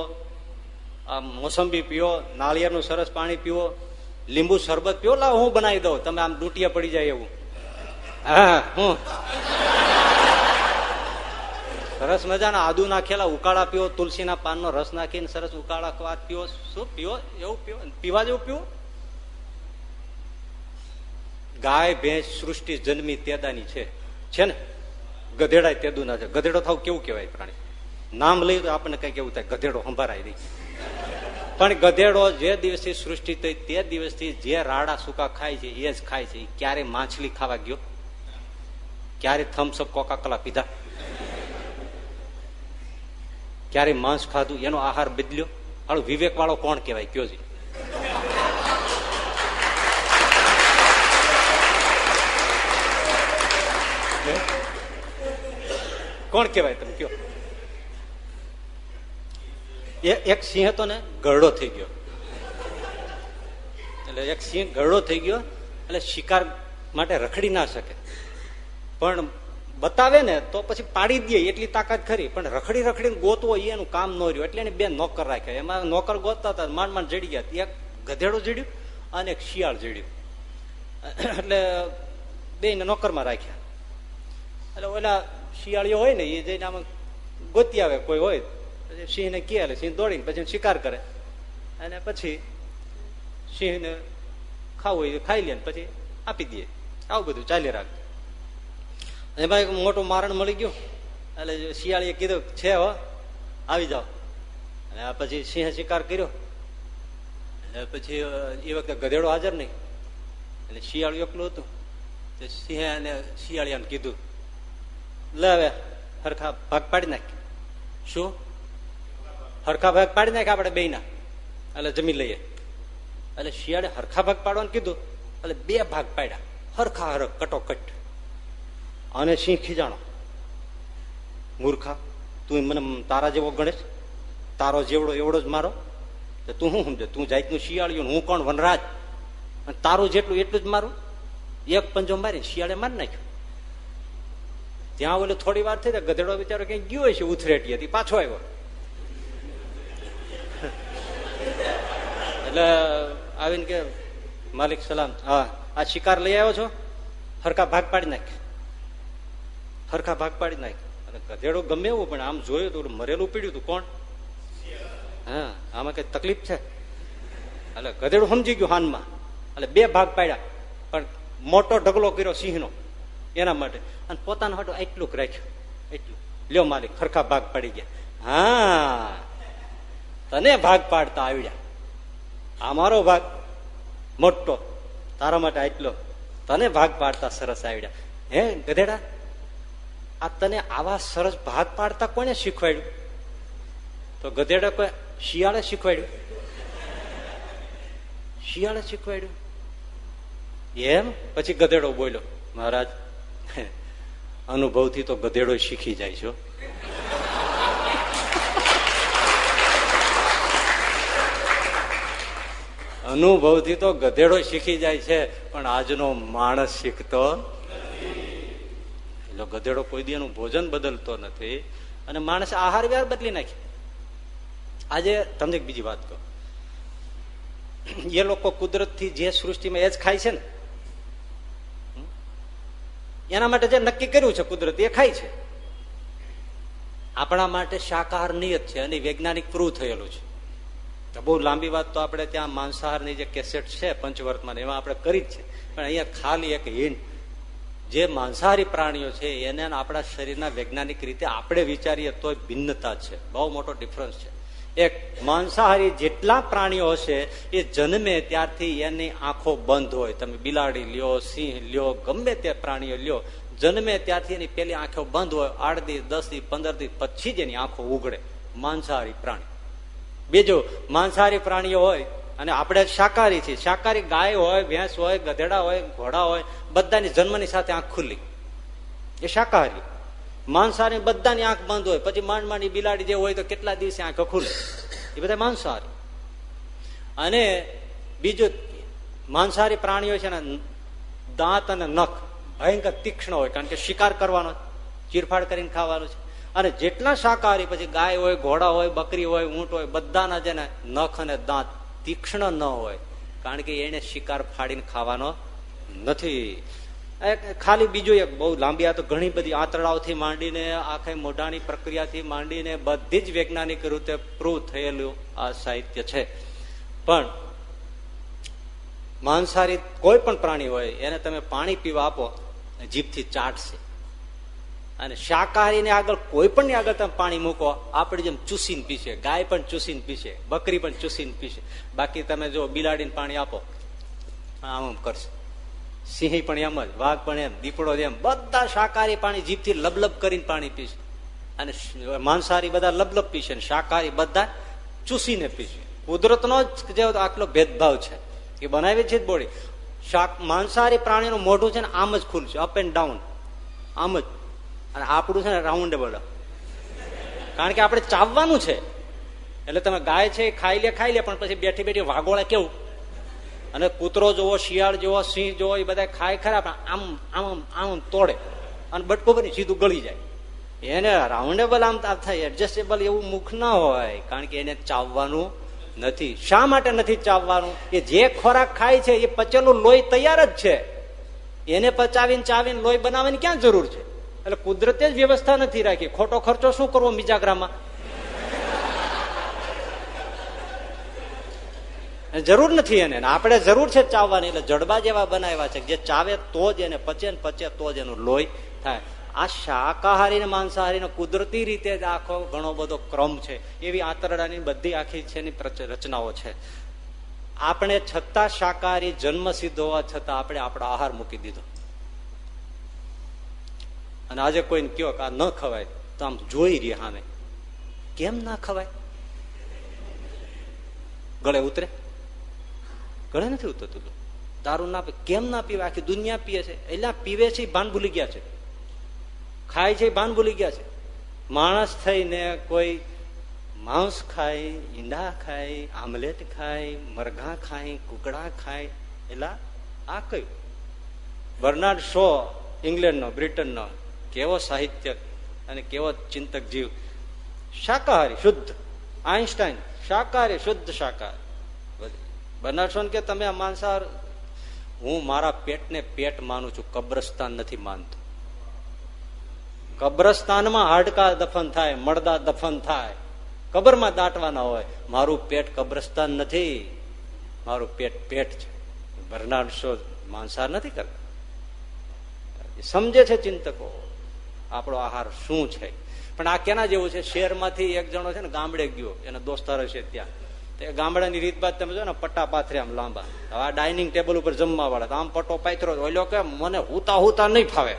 મોસંબી પીવો, નાળિયેરનું સરસ પાણી પીવો લીંબુ શરબત પીઓ, લાવ, હું બનાવી દઉં. તમે આમ ડૂટિયા પડી જાય એવું. હા, હું. સરસ મજાના આદુ નાખેલા, ઉકાળા પીવો તુલસીના પાનનો રસ નાખીને સરસ ઉકાળા વાત પીવો શું પીવો એવું પીવો પીવા જેવું પીવો? ગાય, ભેંસ, સૃષ્ટિ, જન્મી, તેદાની છે. છે ને? ગધેડા તેદુ ના છે. ગધેડો થાવ કેવું કેવાય પ્રાણી? નામ લઈ તો આપણને કઈ કેવું થાય. ગધેડો સંભારાય નહીં. પણ ગધેડો જે દિવસથી સૃષ્ટિ થઈ, તે દિવસથી જે રાડા સુકા ખાય છે, એ જ ખાય છે. ક્યારે માછલી ખાવા ગયો? ક્યારે થમ્સઅપ કોકા કલા પીધા? ક્યારે માંસ ખાધું? એનો આહાર બદલ્યો? હાલો વિવેક વાળો કોણ કહેવાય? કયો છે? કોણ કહેવાય તમે? કયો? એક સિંહ હતો ને, ગરડો થઈ ગયો. એટલે એક સિંહ ગરડો થઈ ગયો, એટલે શિકાર માટે રખડી ના શકે. પણ બતાવે ને તો પછી પાડી દે, એટલી તાકાત ખરી. પણ રખડી રખડીને ગોતવો એનું કામ ન રહ્યું, એટલે એને બે નોકર રાખ્યા. એમાં નોકર ગોતતા હતા, માંડ માંડ જડી ગયા. એક ગધેડું જડ્યું અને એક શિયાળ જડ્યું. એટલે બે નોકરમાં રાખ્યા. એટલે ઓલા શિયાળીઓ હોય ને એ જઈને આમાં ગોતી આવે, કોઈ હોય. પછી સિંહને કહે એટલે સિંહ દોડીને પછી શિકાર કરે. અને પછી સિંહને ખાવું હોય ખાઈ લે પછી આપી દે. આવું બધું ચાલી રાખ. એમાં એક મોટું મારણ મળી ગયું. એટલે શિયાળીએ કીધું છે હો, આવી જાઓ. અને પછી સિંહ શિકાર કર્યો. એટલે પછી એ વખતે ગધેડો હાજર નહીં. એટલે શિયાળું એકલું હતું. તે સિંહે અને શિયાળિયાને કીધું, લે હવે, હરખા ભાગ પાડી નાખ. શું? હરખા ભાગ પાડી નાખે, આપણે બેના એટલે જમી લઈએ. એટલે શિયાળે હરખા ભાગ પાડવાનું કીધું, એટલે બે ભાગ પાડ્યા. હરખા હરખ, કટોકટ. અને સિંહ ખીજાણો. મૂર્ખા, તું મને તારા જેવો ગણેશ? તારો જેવડો એવડો જ મારો? તો તું શું સમજે? તું જાતનું શિયાળ્યું હું કોણ? વનરાજ. અને તારું જેટલું એટલું જ મારું? એક પંજો મારી શિયાળે મારી નાખ્યો. ત્યાં ઓલે થોડી વાર થઈ ગધેડો બિચારો ક્યાંક ગયો છે ઉથરેટી હતી, પાછો આવ્યો. એટલે આવીને કે, માલિક, સલામ. હા. આ શિકાર લઈ આવ્યો છો? હરખા ભાગ પાડી નાખ. હરખા ભાગ પાડી નાખ. અને ગધેડો ગમે એવું, પણ આમ જોયું તો મરેલું પીડ્યું હતું કોણ? હા, આમાં કઈ તકલીફ છે? એટલે ગધેડું સમજી ગયું હાનમાં. એટલે બે ભાગ પાડ્યા, પણ મોટો ઢગલો કર્યો સિંહનો, એના માટે. અને પોતાનો હાટું એટલું રાખ્યું. એટલું લ્યો માલિક, હરખા ભાગ પાડી ગયા. હા. તને ભાગ પાડતા આવડ્યા આ મારો ભાગ મોટો. તારા માટે આટલો. તને ભાગ પાડતા સરસ આવડ્યા. હે ગધેડા, આ તને આવા સરસ ભાગ પાડતા કોને શીખવાડ્યું? તો ગધેડા કોઈ શિયાળે શીખવાડ્યું? શિયાળે શીખવાડ્યું? એમ? પછી ગધેડો બોલ્યો, મહારાજ અનુભવથી તો ગધેડો શીખી જાય છો અનુભવથી તો ગધેડો શીખી જાય છે, પણ આજનો માણસ શીખતો એટલે ગધેડો કોઈ દી ભોજન બદલતો નથી અને માણસ આહાર વ્યવહાર બદલી નાખી. આજે તમને બીજી વાત કહો. એ લોકો કુદરતથી જે સૃષ્ટિમાં એ જ ખાય છે ને. એના માટે જે નક્કી કર્યું છે કુદરત, એ ખાય છે. આપણા માટે શાકાહાર નિયત છે અને વૈજ્ઞાનિક પ્રૂવ થયેલું છે. બહુ લાંબી વાત તો આપણે ત્યાં માંસાહારની જે કેસેટ છે પંચવર્તમાન, એમાં આપણે કરી જ છે. પણ અહીંયા ખાલી એક હિન્ટ. જે માંસાહારી પ્રાણીઓ છે, એને આપણા શરીરના વૈજ્ઞાનિક રીતે આપણે વિચારીએ તો ભિન્નતા છે. બહુ મોટો ડિફરન્સ છે. એક માંસાહારી જેટલા પ્રાણીઓ હશે, એ જન્મે ત્યારથી એની આંખો બંધ હોય. તમે બિલાડી લ્યો, સિંહ લ્યો, ગમે તે પ્રાણીઓ લ્યો, જન્મે ત્યારથી એની પેલી આંખો બંધ હોય આઠ દી દસ દી પંદર દી પછી જ એની આંખો ઉઘડે માંસાહારી પ્રાણી. બીજું માંસાહારી પ્રાણીઓ હોય અને આપણે શાકાહારી છીએ. શાકાહારી ગાય હોય, ભેંસ હોય, ગધેડા હોય, ઘોડા હોય, બધાની જન્મની સાથે આંખ ખુલ્લી. એ શાકાહારી. માંસાહારી બધાની આંખ બંધ હોય. પછી માંડ માંડી બિલાડી જે હોય તો કેટલા દિવસે આંખ ખુલે? એ બધા માંસાહારી. અને બીજું માંસાહારી પ્રાણીઓ છે ને, દાંત અને નખ ભયંકર તીક્ષ્ણ હોય. કારણ કે શિકાર કરવાનો ચીરફાડ કરીને ખાવાનું છે. અને જેટલા શાકાહારી, પછી ગાય હોય, ઘોડા હોય, બકરી હોય, ઊંટ હોય, બધાના જેને નખ અને દાંત તીક્ષ્ણ ન હોય, કારણ કે એને શિકાર ફાડીને ખાવાનો નથી. ખાલી બીજું એક બહુ લાંબી આ તો ઘણી બધી આંતરડાઓથી માંડીને, આખે મોઢાની પ્રક્રિયાથી માંડીને બધી જ વૈજ્ઞાનિક રીતે પ્રૂવ થયેલું આ સાહિત્ય છે. પણ માંસાહારી કોઈ પણ પ્રાણી હોય, એને તમે પાણી પીવા આપો, જીભથી ચાટશે. અને શાકાહારીને આગળ કોઈ પણ આગળ તમે પાણી મૂકો, આપણે જેમ ચૂસીને પીશે, ગાય પણ ચૂસીને પીશે, બકરી પણ ચૂસીને પીશે. બાકી તમે જો બિલાડીને પાણી આપો આમ આમ કરશે. સિંહ પણ એમ જ, વાઘ પણ એમ, દીપડો એમ બધા શાકાહારી પાણી જીભથી લબલબ કરીને પાણી પીશે. અને માંસાહારી બધા લબલબ પીશે શાકાહારી બધા ચૂસીને પીશે. કુદરતનો જ જે આટલો ભેદભાવ છે, એ બનાવી છે જ બોડી. શાક, માંસાહારી પ્રાણીનું મોઢું છે ને આમ જ ખુલ્લું છે અપ એન્ડ ડાઉન આમ જ. અને આપણું છે ને રાઉન્ડ બોલો કારણ કે આપણે ચાવવાનું છે. એટલે તમે ગાય છે ખાઈ લે ખાઈ લે, પણ પછી બેઠી બેઠી વાગોળે કેવું? અને કૂતરો જોવો, શિયાળ જોવો, સિંહ જોવો, એ બધા ખાય ખરા, પણ આમ આમ આમ તોડે. અને બટકો બની, સીધું ગળી જાય. એને રાઉન્ડેબલ આમ થાય એડજસ્ટેબલ એવું મુખ ના હોય, કારણ કે એને ચાવવાનું નથી. શા માટે નથી ચાવવાનું? એ જે ખોરાક ખાય છે, એ પચેલું લોહી તૈયાર જ છે. એને પચાવીને ચાવીને લોહી બનાવવાની ક્યાં જરૂર છે? એટલે કુદરતે જ વ્યવસ્થા નથી રાખી. ખોટો ખર્ચો શું કરવો મિજાગરામાં? જરૂર નથી એને. આપણે જરૂર છે ચાવવાની. એટલે જડબા જેવા બનાવ્યા છે જે ચાવે તો જ એને પચે ને પચે તો જ એનું લોહી થાય. આ શાકાહારી ને માંસાહારી કુદરતી રીતે જ આખો ઘણો બધો ક્રમ છે. એવી આંતરડાની બધી આખી છે રચનાઓ છે. આપણે છતાં શાકાહારી જન્મ સિદ્ધ હોવા છતાં આપણે આપણો આહાર મૂકી દીધો. અને આજે કોઈને કયો કે આ ન ખવાય, તો આમ જોઈ રહી સામે કેમ ના ખવાય? ગળે ઉતરે? ગળે નથી ઉતરતું દારૂ ના કેમ ના પીવે આખી દુનિયા પીએ છે. એટલે પીવે છે ભાન ભૂલી ગયા છે. ખાય છે ભાન ભૂલી ગયા છે. માણસ થઈને કોઈ માંસ ખાય, ઈંડા ખાય, આમલેટ ખાય, મરઘા ખાય, કુકડા ખાય એટલે આ કયું? બર્નાર્ડ શો, ઇંગ્લેન્ડનો, બ્રિટનનો. કેવો સાહિત્ય અને કેવો ચિંતક જીવ? શાકાહારી, શુદ્ધ. આઈન્સ્ટાઈન શાકાહારી, શુદ્ધ શાકાહારી. બનાવશો ને કે તમે આ માંસાહાર? હું મારા પેટને પેટ માનું છું, કબ્રસ્તાન નથી માનતો. કબ્રસ્તાનમાં હાડકા દફન થાય મળદા દફન થાય. કબરમાં દાટવાના હોય. મારું પેટ કબ્રસ્તાન નથી. મારું પેટ પેટ છે. બર્નાર્ડ શોધ માંસાહાર નથી કરતા. સમજે છે ચિંતકો. આપણો આહાર શું છે? પણ આ કેના જેવું છે? શહેરમાંથી એક જણો છે ને ગામડે ગયો. એના દોસ્તારો છે ત્યાં. તે ગામડાની રીત બાદ તમે જો ને, પટ્ટા પાથરે આમ લાંબા. હવે આ ડાઇનિંગ ટેબલ ઉપર જમવા વાળા. આમ પટ્ટો પાથરો ઓલો કે, મને હુતા હુતા નહીં ફાવે.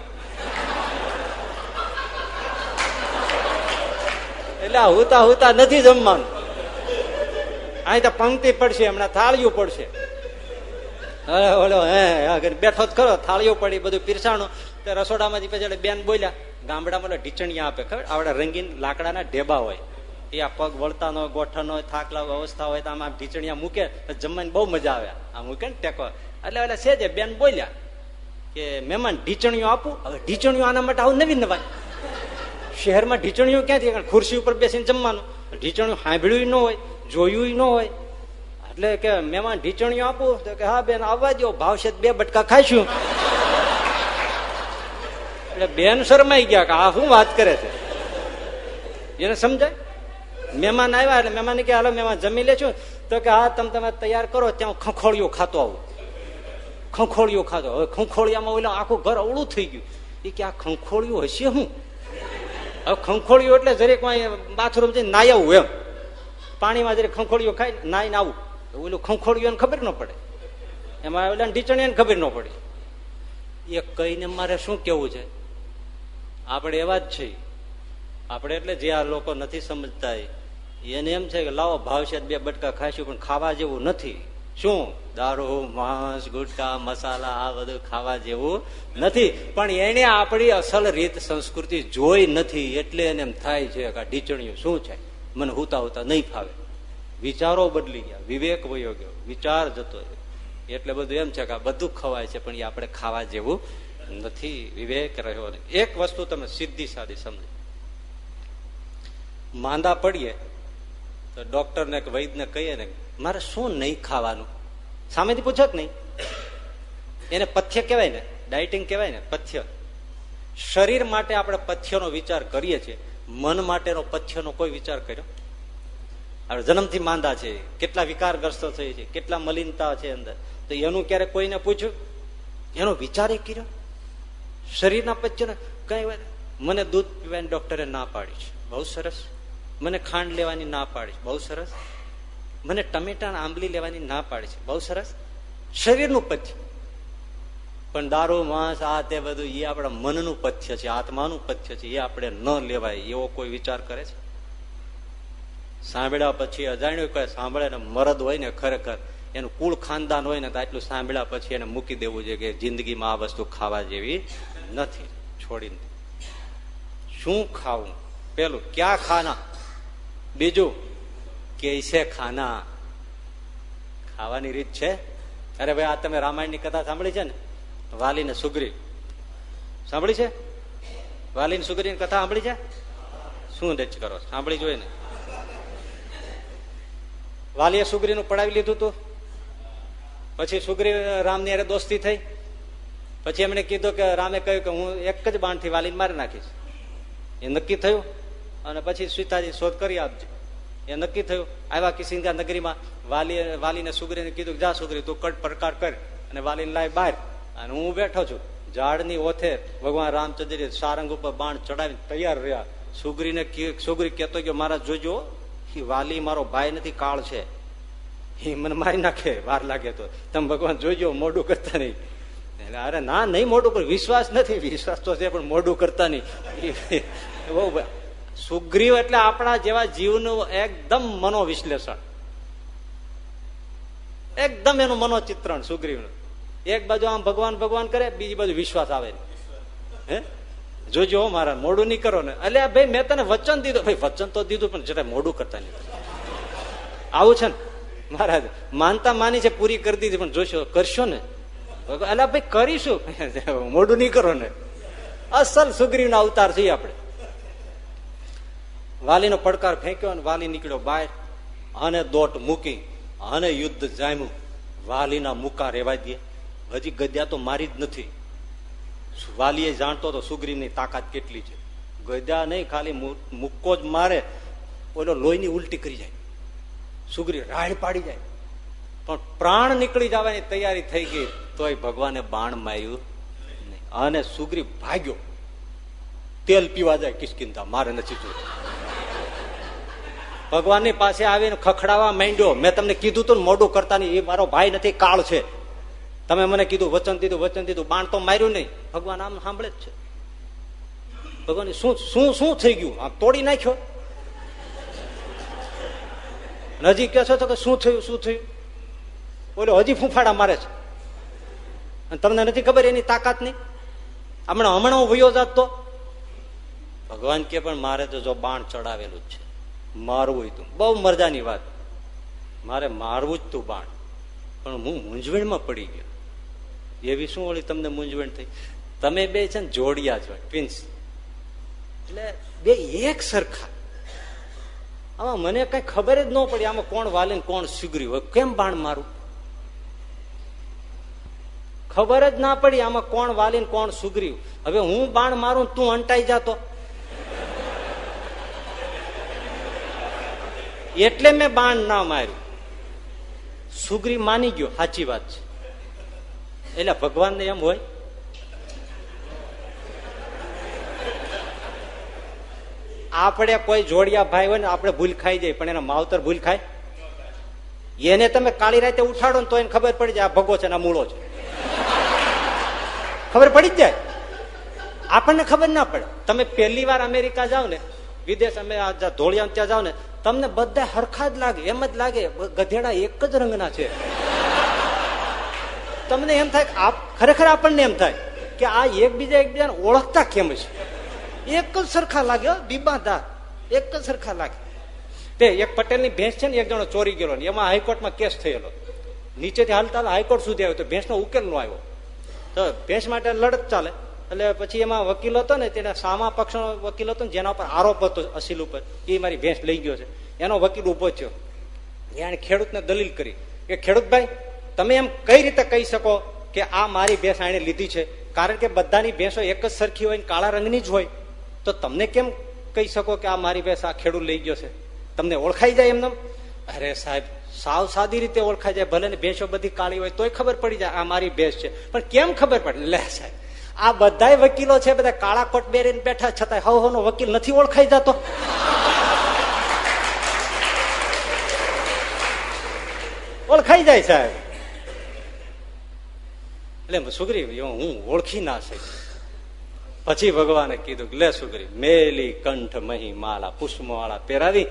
એટલે હુતા હુતા નથી જમવાનું. અહીં તો પંક્તિ પડશે, હમણાં થાળીઓ પડશે. ઓલો, હે બેઠો જ ખરો. થાળીઓ પડી, બધું પીરસાણું. તે રસોડામાંથી પછી બેન બોલ્યા ગામડામાં ઢીચણિયા આપે, ખબર? આવડા રંગીન લાકડાના ઢેબા હોય. એ આ પગ વળતા હોય ગોઠણ હોય થાકલા અવસ્થા હોય તો આમ ઢીચણિયા મૂકે જમવાની બહુ મજા આવે. આ મૂકે ને ટેકો. એટલે એટલે છે જે બેન બોલ્યા કે, મહેમાન ઢીચણીઓ આપું? હવે ઢીચણીઓ આના માટે આવું નવી નવાય. શહેરમાં ઢીચણીઓ ક્યાંથી? ખુરશી ઉપર બેસીને જમવાનું. ઢીચણીઓ સાંભળ્યું ન હોય, જોયું ન હોય. એટલે કે, મહેમાન ઢીચણીઓ આપું? તો કે, હા બેન, આવવા દો ભાવશે બે બટકા ખાઈશું. એટલે બેન શરમાઈ ગયા કે આ શું વાત કરે છે? એને સમજાય? મહેમાન આવ્યા એટલે મહેમાન કે, હાલો, મહેમાન, જમી લે છું તો કે, હા, તમે તમે તૈયાર કરો, ત્યાં ખંખોળિયો ખાતો આવું. ખંખોળિયો ખાતો હવે ખંખોળિયામાં ઓલા આખું ઘર અવળું થઈ ગયું. એ કે, આ ખંખોળિયું હશે હું? હવે ખંખોળિયું એટલે જરીક બાથરૂમ જઈને નાઈ આવું એમ. પાણીમાં જરીક ખંખોળિયું ખાઈ નાઈને આવું. ઓલું ખંખોળિયું ખબર ન પડે. એમાં ઓલા ઢીચણીને ખબર ન પડે. એ કહીને મારે શું કેવું છે? આપણે એવા જ છીએ. આપણે એટલે જે આ લોકો નથી સમજતા એને એમ છે કે લાવો ભાવશે બે બટકા ખાઈશું, પણ ખાવા જેવું નથી. શું? દારૂ, માંસ, ગુટકા, મસાલા, આ બધું ખાવા જેવું નથી. પણ એને આપણી અસલ રીત, સંસ્કૃતિ જોઈ નથી, એટલે એને એમ થાય છે કે ઢીચણીયું શું છે? મને હુતા હુતા નહીં ફાવે. વિચારો બદલી ગયા, વિવેક વયો ગયો, વિચાર જતો એટલે બધું એમ છે કે આ બધું ખવાય છે, પણ એ આપણે ખાવા જેવું નથી વિવેક રહ્યો એક વસ્તુ તમે સીધી સાદી સમજો. માંદા પડીએ તો ડોક્ટરને કે વૈદને કહીએ ને, મારે શું નહીં ખાવાનું? સામેથી પૂછો જ નહીં? એને પથ્ય કહેવાય ને, ડાયટિંગ કહેવાય ને, પથ્ય. શરીર માટે આપણે પથ્યનો વિચાર કરીએ છીએ. મન માટેનો પથ્યનો કોઈ વિચાર કર્યો? આપણે જન્મથી માંદા છે. કેટલા વિકારગ્રસ્ત થઈ છે. કેટલા મલિનતા છે અંદર. તો એનું ક્યારે કોઈને પૂછ્યું? એનો વિચાર એ કર્યો? શરીરના પચ્યો કઈ મને દૂધ પીવાની ડોક્ટરે ના પાડી છે. બહુ સરસ. મને ખાંડ લેવાની ના પાડી બહુ સરસ. મને ટમેટા આંબલી લેવાની ના પાડી છે. બહુ સરસ. શરીરનું પથ્ય. પણ દારૂ, માંસ, આ તે બધું એ આપણા મનનું પથ્ય છે. આત્માનું પથ્ય છે. એ આપણે ન લેવાય. એવો કોઈ વિચાર કરે છે? સાંભળ્યા પછી અજાણ્યું કહે સાંભળે ને મરદ હોય ને ખરેખર એનું કુળ ખાનદાન હોય ને તો આટલું સાંભળ્યા પછી એને મૂકી દેવું જોઈએ કે જિંદગીમાં આ વસ્તુ ખાવા જેવી નથી, છોડીને. શું ખાવું? પેલું, ક્યાં ખાના? બીજું કેસે ખાના? ખાવાની રીત છે? અરે ભાઈ, આ તમે રામાયણની કથા સાંભળી છે ને? વાલી ને સુગ્રી. સાંભળી છે? વાલીને સુગ્રીની કથા સાંભળી છે? શું રચ કરો? સાંભળી જોઈએ ને વાલીએ સુગ્રીનું પડાવી લીધું હતું પછી સુગ્રી રામની અરે દોસ્તી થઈ. પછી એમણે કીધું કે રામે કહ્યું કે હું એક જ બાણથી વાલીને મારી નાખીશ. એ નક્કી થયું અને પછી સીતાજી શોધ કરી આપજો. એ નક્કી થયું. આવ્યા કિસિંગા નગરીમાં વાલી, વાલીને સુગ્રીને કીધું જા સુગ્રી તું કટ પ્રકાર કર અને વાલીને લાય બહાર. અને હું બેઠો છું. ઝાડની ઓથે ભગવાન રામચંદ્ર સારંગ ઉપર બાણ ચડાવીને તૈયાર રહ્યા. સુગ્રીને સુગ્રી કહેતો ગયો મારા જોજો વાલી મારો ભાઈ નથી, કાળ છે. એ મને મારી નાખે, વાર લાગે તો. તમે ભગવાન જોઈજો મોડું કરતા નહીં. એટલે અરે ના, નહીં મોડું કર, વિશ્વાસ નથી. વિશ્વાસ તો છે, પણ મોડું કરતા નહીં. બહુ સુગ્રીવ એટલે આપણા જેવા જીવનું એકદમ મનોવિશ્લેષણ. એકદમ એનું મનોચિત્રણ સુગ્રીવનું. એક બાજુ આમ ભગવાન ભગવાન કરે, બીજી બાજુ વિશ્વાસ આવે. હે? જોજો મારા, મોડું નહીં કરો ને. એટલે ભાઈ, મેં તને વચન દીધું. ભાઈ, વચન તો દીધું, પણ જરા મોડું કરતા નહીં. આવું છે ને? મહારાજ, માનતા માની છે, પૂરી કરી દીધી, પણ જોશો, કરશો ને? અલા ભાઈ, કરીશું. મોડું નહીં કરો ને. અસલ સુગ્રીવ અવતાર છીએ આપણે. વાલીનો પડકાર ફેંક્યો અને વાલી નીકળ્યો બહાર અને દોટ મૂકી અને યુદ્ધ જામ્યું. વાલીના મુકા રેવા દે હજી ગદ્યા તો મારી જ નથી. વાલીએ જાણતો હતો સુગ્રીવની તાકાત કેટલી છે. ગદ્યા નહીં, ખાલી મુક્કો જ મારે. ઓલો લોહીની ઉલટી કરી જાય. સુગ્રીવ રાડ પાડી જાય. પણ પ્રાણ નીકળી જવાની તૈયારી થઈ ગઈ, તોય ભગવાને બાણ માર્યું નહીં. અને સુગ્રી ભાગ્યો. તેલ પીવા જાય કિસકિંતા મારે નથી જોયું ભગવાનની પાસે આવીને ખખડાવા માંડ્યો. મેં તમને કીધું તું મોડું કરતા નહીં એ મારો ભાઈ નથી, કાળ છે. તમે મને કીધું, વચન દીધું વચન દીધું. બાણ તો માર્યું નહીં. ભગવાન આમ સાંભળે જ છે. ભગવાન શું શું શું થઈ ગયું? આમ તોડી નાખ્યો. હજી કહેશો છો કે શું થયું શું થયું? બોલો, હજી ફૂંફાડા મારે છે. અને તમને નથી ખબર એની તાકાતની? હમણાં હમણાં વયો જાત તો? ભગવાન કે પણ મારે તો જો બાણ ચડાવેલું જ છે. મારવું તું. બહુ મરજાની વાત. મારે મારવું જ તું બાણ. પણ હું મૂંઝવણમાં પડી ગયો. એવી શું ઓળી તમને મૂંઝવણ થઈ? તમે બે છે ને જોડિયા છો ટ્વિન્સ એટલે બે એક સરખા. આમાં મને કઈ ખબર જ ન પડી આમાં કોણ વાલે કોણ સુગરી હોય. કેમ બાણ મારું? ખબર જ ના પડી આમાં કોણ વાલીને કોણ સુગરી હવે હું બાણ મારું તું અંટાઈ જાતો એટલે મેં બાણ ના માર્યું. સુગ્રી માની ગયો, સાચી વાત છે. એટલે ભગવાનને એમ હોય આપણે કોઈ જોડિયા ભાઈ હોય ને આપણે ભૂલ ખાઈ જાય, પણ એના માવતર ભૂલ ખાય. એને તમે કાળી રાતે ઉઠાડો ને તો એને ખબર પડી જાય આ ભગો છે આ મૂળો છે. ખબર પડી જ જાય. આપણને ખબર ના પડે. તમે પહેલી વાર અમેરિકા જાઓ ને, વિદેશ અમે ધોળિયા ત્યાં જાઓ ને, તમને બધા હરખા જ લાગે, એમ જ લાગે ગધેડા એક જ રંગના છે. તમને એમ થાય ખરેખર આપણને એમ થાય કે આ એકબીજા એકબીજાને ઓળખતા કેમ છે? એક જ સરખા લાગે બીબાદાર એક જ સરખા લાગે તે એક પટેલની ભેંસ છે ને, એક જણો ચોરી ગયેલો ને, એમાં હાઈકોર્ટમાં કેસ થયેલો. નીચેથી હાલતા હાઈકોર્ટ સુધી આવ્યો, તો ભેંસનો ઉકેલ નો આવ્યો. તો ભેંસ માટે લડત ચાલે. એટલે પછી એમાં વકીલ હતો ને, તેના સામા પક્ષનો વકીલ હતો ને, જેના ઉપર આરોપ હતો અસીલ ઉપર એ મારી ભેંસ લઈ ગયો છે. એનો વકીલ ઊભો થયો. એને ખેડૂતને દલીલ કરી કે, ખેડૂતભાઈ, તમે એમ કઈ રીતે કહી શકો કે આ મારી ભેંસ આને લીધી છે? કારણ કે બધાની ભેંસો એક જ સરખી હોય કાળા રંગની જ હોય. તો તમને કેમ કહી શકો કે આ મારી ભેંસ આ ખેડૂત લઈ ગયો છે? તમને ઓળખાઈ જાય એમને અરે સાહેબ, સાવ સાદી રીતે ઓળખાઈ જાય, ભલે ને ભેંસો બધી કાળી હોય, તોય ખબર પડી જાય આ મારી ભેંસ છે. પણ કેમ ખબર પડે? લે સાહેબ, આ બધા વકીલો છે, બધા કાળા કોટ બેરીને બેઠા છતાં હવ હોનો વકીલ નથી ઓળખાઈ જતો. ઓળખાઈ જાય સાહેબ. એટલે સુગ્રી હું ઓળખી ના શકી. પછી ભગવાને કીધું લે સુગ્રી, મેલી કંઠ મહી પુષ્પમાળા પહેરાવી.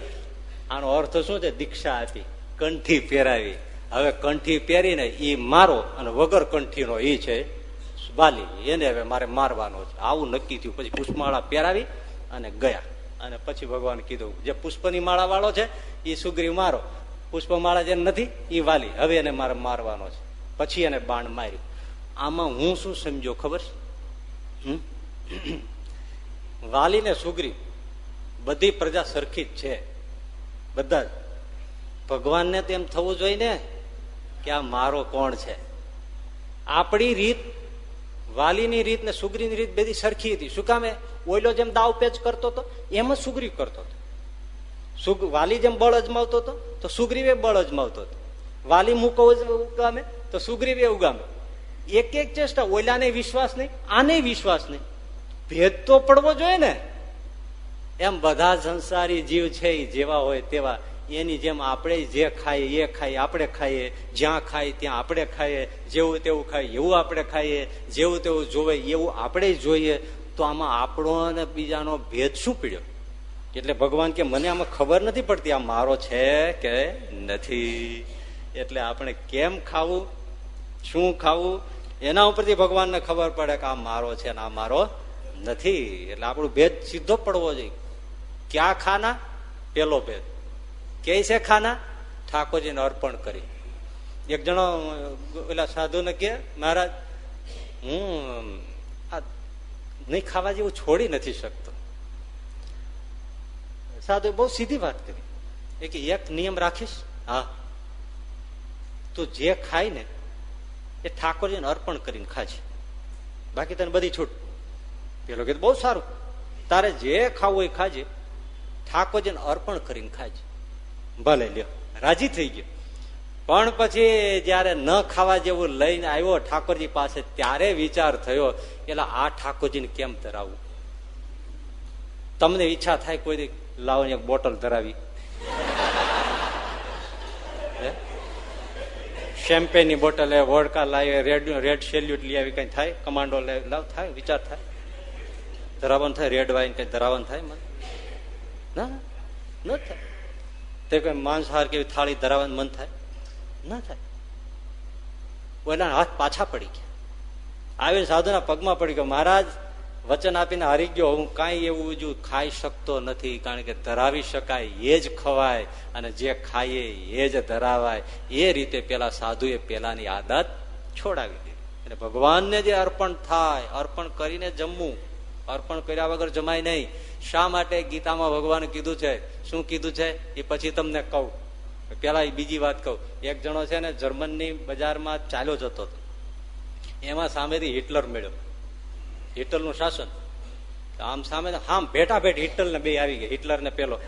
આનો અર્થ શું છે? દીક્ષા હતી કંઠી પહેરાવી. હવે કંઠી પહેરીને ઈ મારો અને વગર કંઠીનો ઈ છે બાલી એને હવે મારે મારવાનો છે. આવું નક્કી થયું. પછી પુષ્પમાળા પહેરાવી અને ગયા. અને પછી ભગવાન કીધું, જે પુષ્પની માળા વાળો છે એ સુગ્રી મારો. પુષ્પમાળા જે નથી એ વાલી. હવે એને મારે મારવાનો છે. પછી એને બાણ માર્યું. આમાં હું શું સમજો ખબર વાલી ને સુગ્રી બધી પ્રજા સરખી જ છે. બધા જ. ભગવાનને તેમ થવું જોઈએ ને કે આ મારો કોણ છે? આપણી રીત, વાલીની રીત ને સુગ્રીની રીત બધી સરખી હતી. શું કામે? ઓઈલો જેમ દાવ પેચ કરતો હતો એમ જ સુગ્રી કરતો હતો. વાલી જેમ બળ અજમાવતો હતો, તો સુગ્રીવે બળ અજમાવતો હતો. વાલી મૂકો ઉગામે, તો સુગ્રીવે ઉગામે. એક એક ચેષ્ટા ઓલાને વિશ્વાસ નહીં, આને વિશ્વાસ નહીં. ભેદ તો પડવો જોઈએ ને. એમ બધા સંસારી જીવ છે જેવા હોય તેવા. એની જેમ આપણે જે ખાઈએ, એ ખાઈએ, આપણે ખાઈએ. જ્યાં ખાઈએ ત્યાં આપણે ખાઈએ. જેવું તેવું ખાઈએ, એવું આપણે ખાઈએ. જેવું તેવું જોવે, એવું આપણે જોઈએ. તો આમાં આપણો અને બીજાનો ભેદ શું પીડ્યો? એટલે ભગવાન કે મને આમાં ખબર નથી પડતી, આ મારો છે કે નથી? એટલે આપણે કેમ ખાવું? શું ખાવું? એના ઉપરથી ભગવાનને ખબર પડે કે આ મારો છે ને આ મારો નથી. એટલે આપણું ભેદ સીધો પડવો જોઈએ. ક્યાં ખાના? પેલો ભેદ. કે છે ખાના? ઠાકોરજીને અર્પણ કરી. એક જણો પેલા સાધુને કે મહારાજ, હું, આ નહીં ખાવા જેવું છોડી નથી શકતો. સાધુ બહુ સીધી વાત કરી. એ કે, એક નિયમ રાખીશ? હા. તું જે ખાય ને, એ ઠાકોરજીને અર્પણ કરીને ખાજે. બાકી તને બધી છૂટ. પેલો કે બહુ સારું. તારે જે ખાવું એ ખાજે. ઠાકોરજીને અર્પણ કરીને ખાજે. ભલે લ્યો, રાજી થઈ ગયો. પણ પછી જયારે ન ખાવા જેવું લઈને આવ્યો ઠાકોરજી પાસે, ત્યારે વિચાર થયો એટલે આ ઠાકોરજીને કેમ ધરાવવું તમને ઈચ્છા થાય કોઈ લાવવાની એક બોટલ ધરાવી. શેમ્પેનની બોટલ વોડકા લાવી રેડ રેડ સેલ્યુટ લઈ આવી, કઈ થાય? કમાન્ડો લાવ, થાય, વિચાર થાય. ધરાવન થાય રેડ વાઈન કઈ ધરાવન થાય મને? ના, ન થાય. તે કઈ માંસહાર કેવી થાળી ધરાવવાનું મન થાય? ના થાય. એના હાથ પાછા પડી ગયા. આવીને સાધુના પગમાં પડી ગયો. મહારાજ, વચન આપીને હારી ગયો. હું કાંઈ એવું જો ખાઈ શકતો નથી, કારણ કે ધરાવી શકાય, એ જ ખવાય, અને જે ખાઈએ, એ જ ધરાવાય. એ રીતે પેલા સાધુએ પેલાની આદત છોડાવી દીધી. અને ભગવાનને જે અર્પણ થાય, અર્પણ કરીને જમવું અર્પણ કર્યા વગર જમાય નહીં. શા માટે ગીતામાં ભગવાન કીધું છે? શું કીધું છે? એ પછી તમને કહું. પેલા બીજી વાત કહું. એક જણો છે ને જર્મનની બજારમાં ચાલ્યો જતો હતો. એમાં સામેથી હિટલર મળ્યો. હિટલનું શાસન. આમ સામે હામ ભેટા ભેટ હિટલને બે આવી ગયા. હિટલર ને પેલો.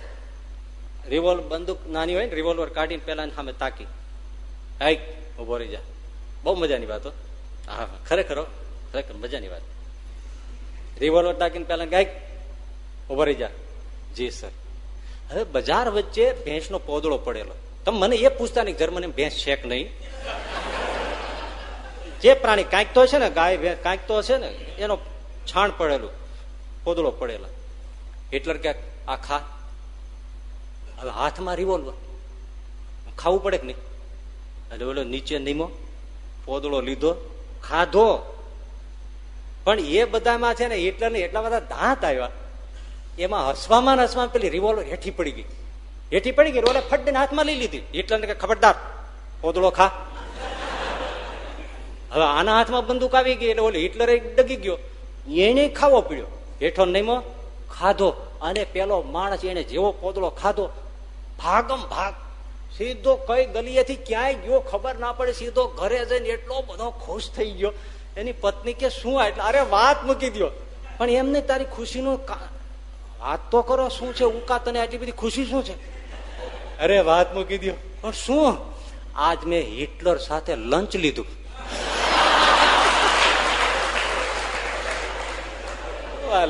રિવોલ્વર બંદૂક નાની હોય ને, રિવોલ્વર કાઢીને પેલા સામે તાકી. હાઈક ઊભો રહી જા. બહુ મજાની વાત હા. ખરેખર ખરેખર મજાની વાત. રિવોલ્વર તાકીને પેલા ગાયક ઊભો રહી જા. જી, સર. હવે બજાર વચ્ચે ભેંસનો પોદળો પડેલો. તમે મને એ પૂછતા નહીં જર્મની ભેંસ છે કે નહીં? જે પ્રાણી કાંઈક તો છે ને, ગાય કાંઈક તો હશે ને, એનો છાણ પડેલું, પોદળો પડેલો. હિટલર કે, આ ખા. હવે હાથમાં રિવોલ્વર ખાવું પડે કે નહીં? એટલે ઓલો નીચે નીમો, પોદળો લીધો, ખાધો. પણ એ બધામાં છે ને હિટલર ને એટલા બધા દાંત આવ્યા. એમાં હસવામાં હસવામાં પેલી રિવોલ્વર હેઠી પડી ગઈ. હેઠી પડી ગઈ રોલે ફટ હાથમાં લઈ લીધી. હિટલર ને ખબરદાર ઓદળો ખા. હવે આના હાથમાં બંદૂક આવી ગઈ એટલે ઓલી હિટલરે ડગી ગયો. એને ખાવો પડ્યો. હેઠો નહીમો ખાધો અને પેલો માણસ એને જેવો પોદળો ખાધો. ભાગમ ભાગ. સીધો કઈ ગલીએથી ક્યાંય ગયો ખબર ના પડે, સીધો ઘરે જઈને એટલો બધો ખુશ થઈ ગયો. એની પત્ની કે શું એટલે અરે વાત મૂકી દો પણ એમને તારી ખુશીનું વાત તો કરો શું છે? ઉકા તને આટલી બધી ખુશી શું છે? અરે વાત મૂકી દો પણ શું? આજ મેં હિટલર સાથે લંચ લીધું.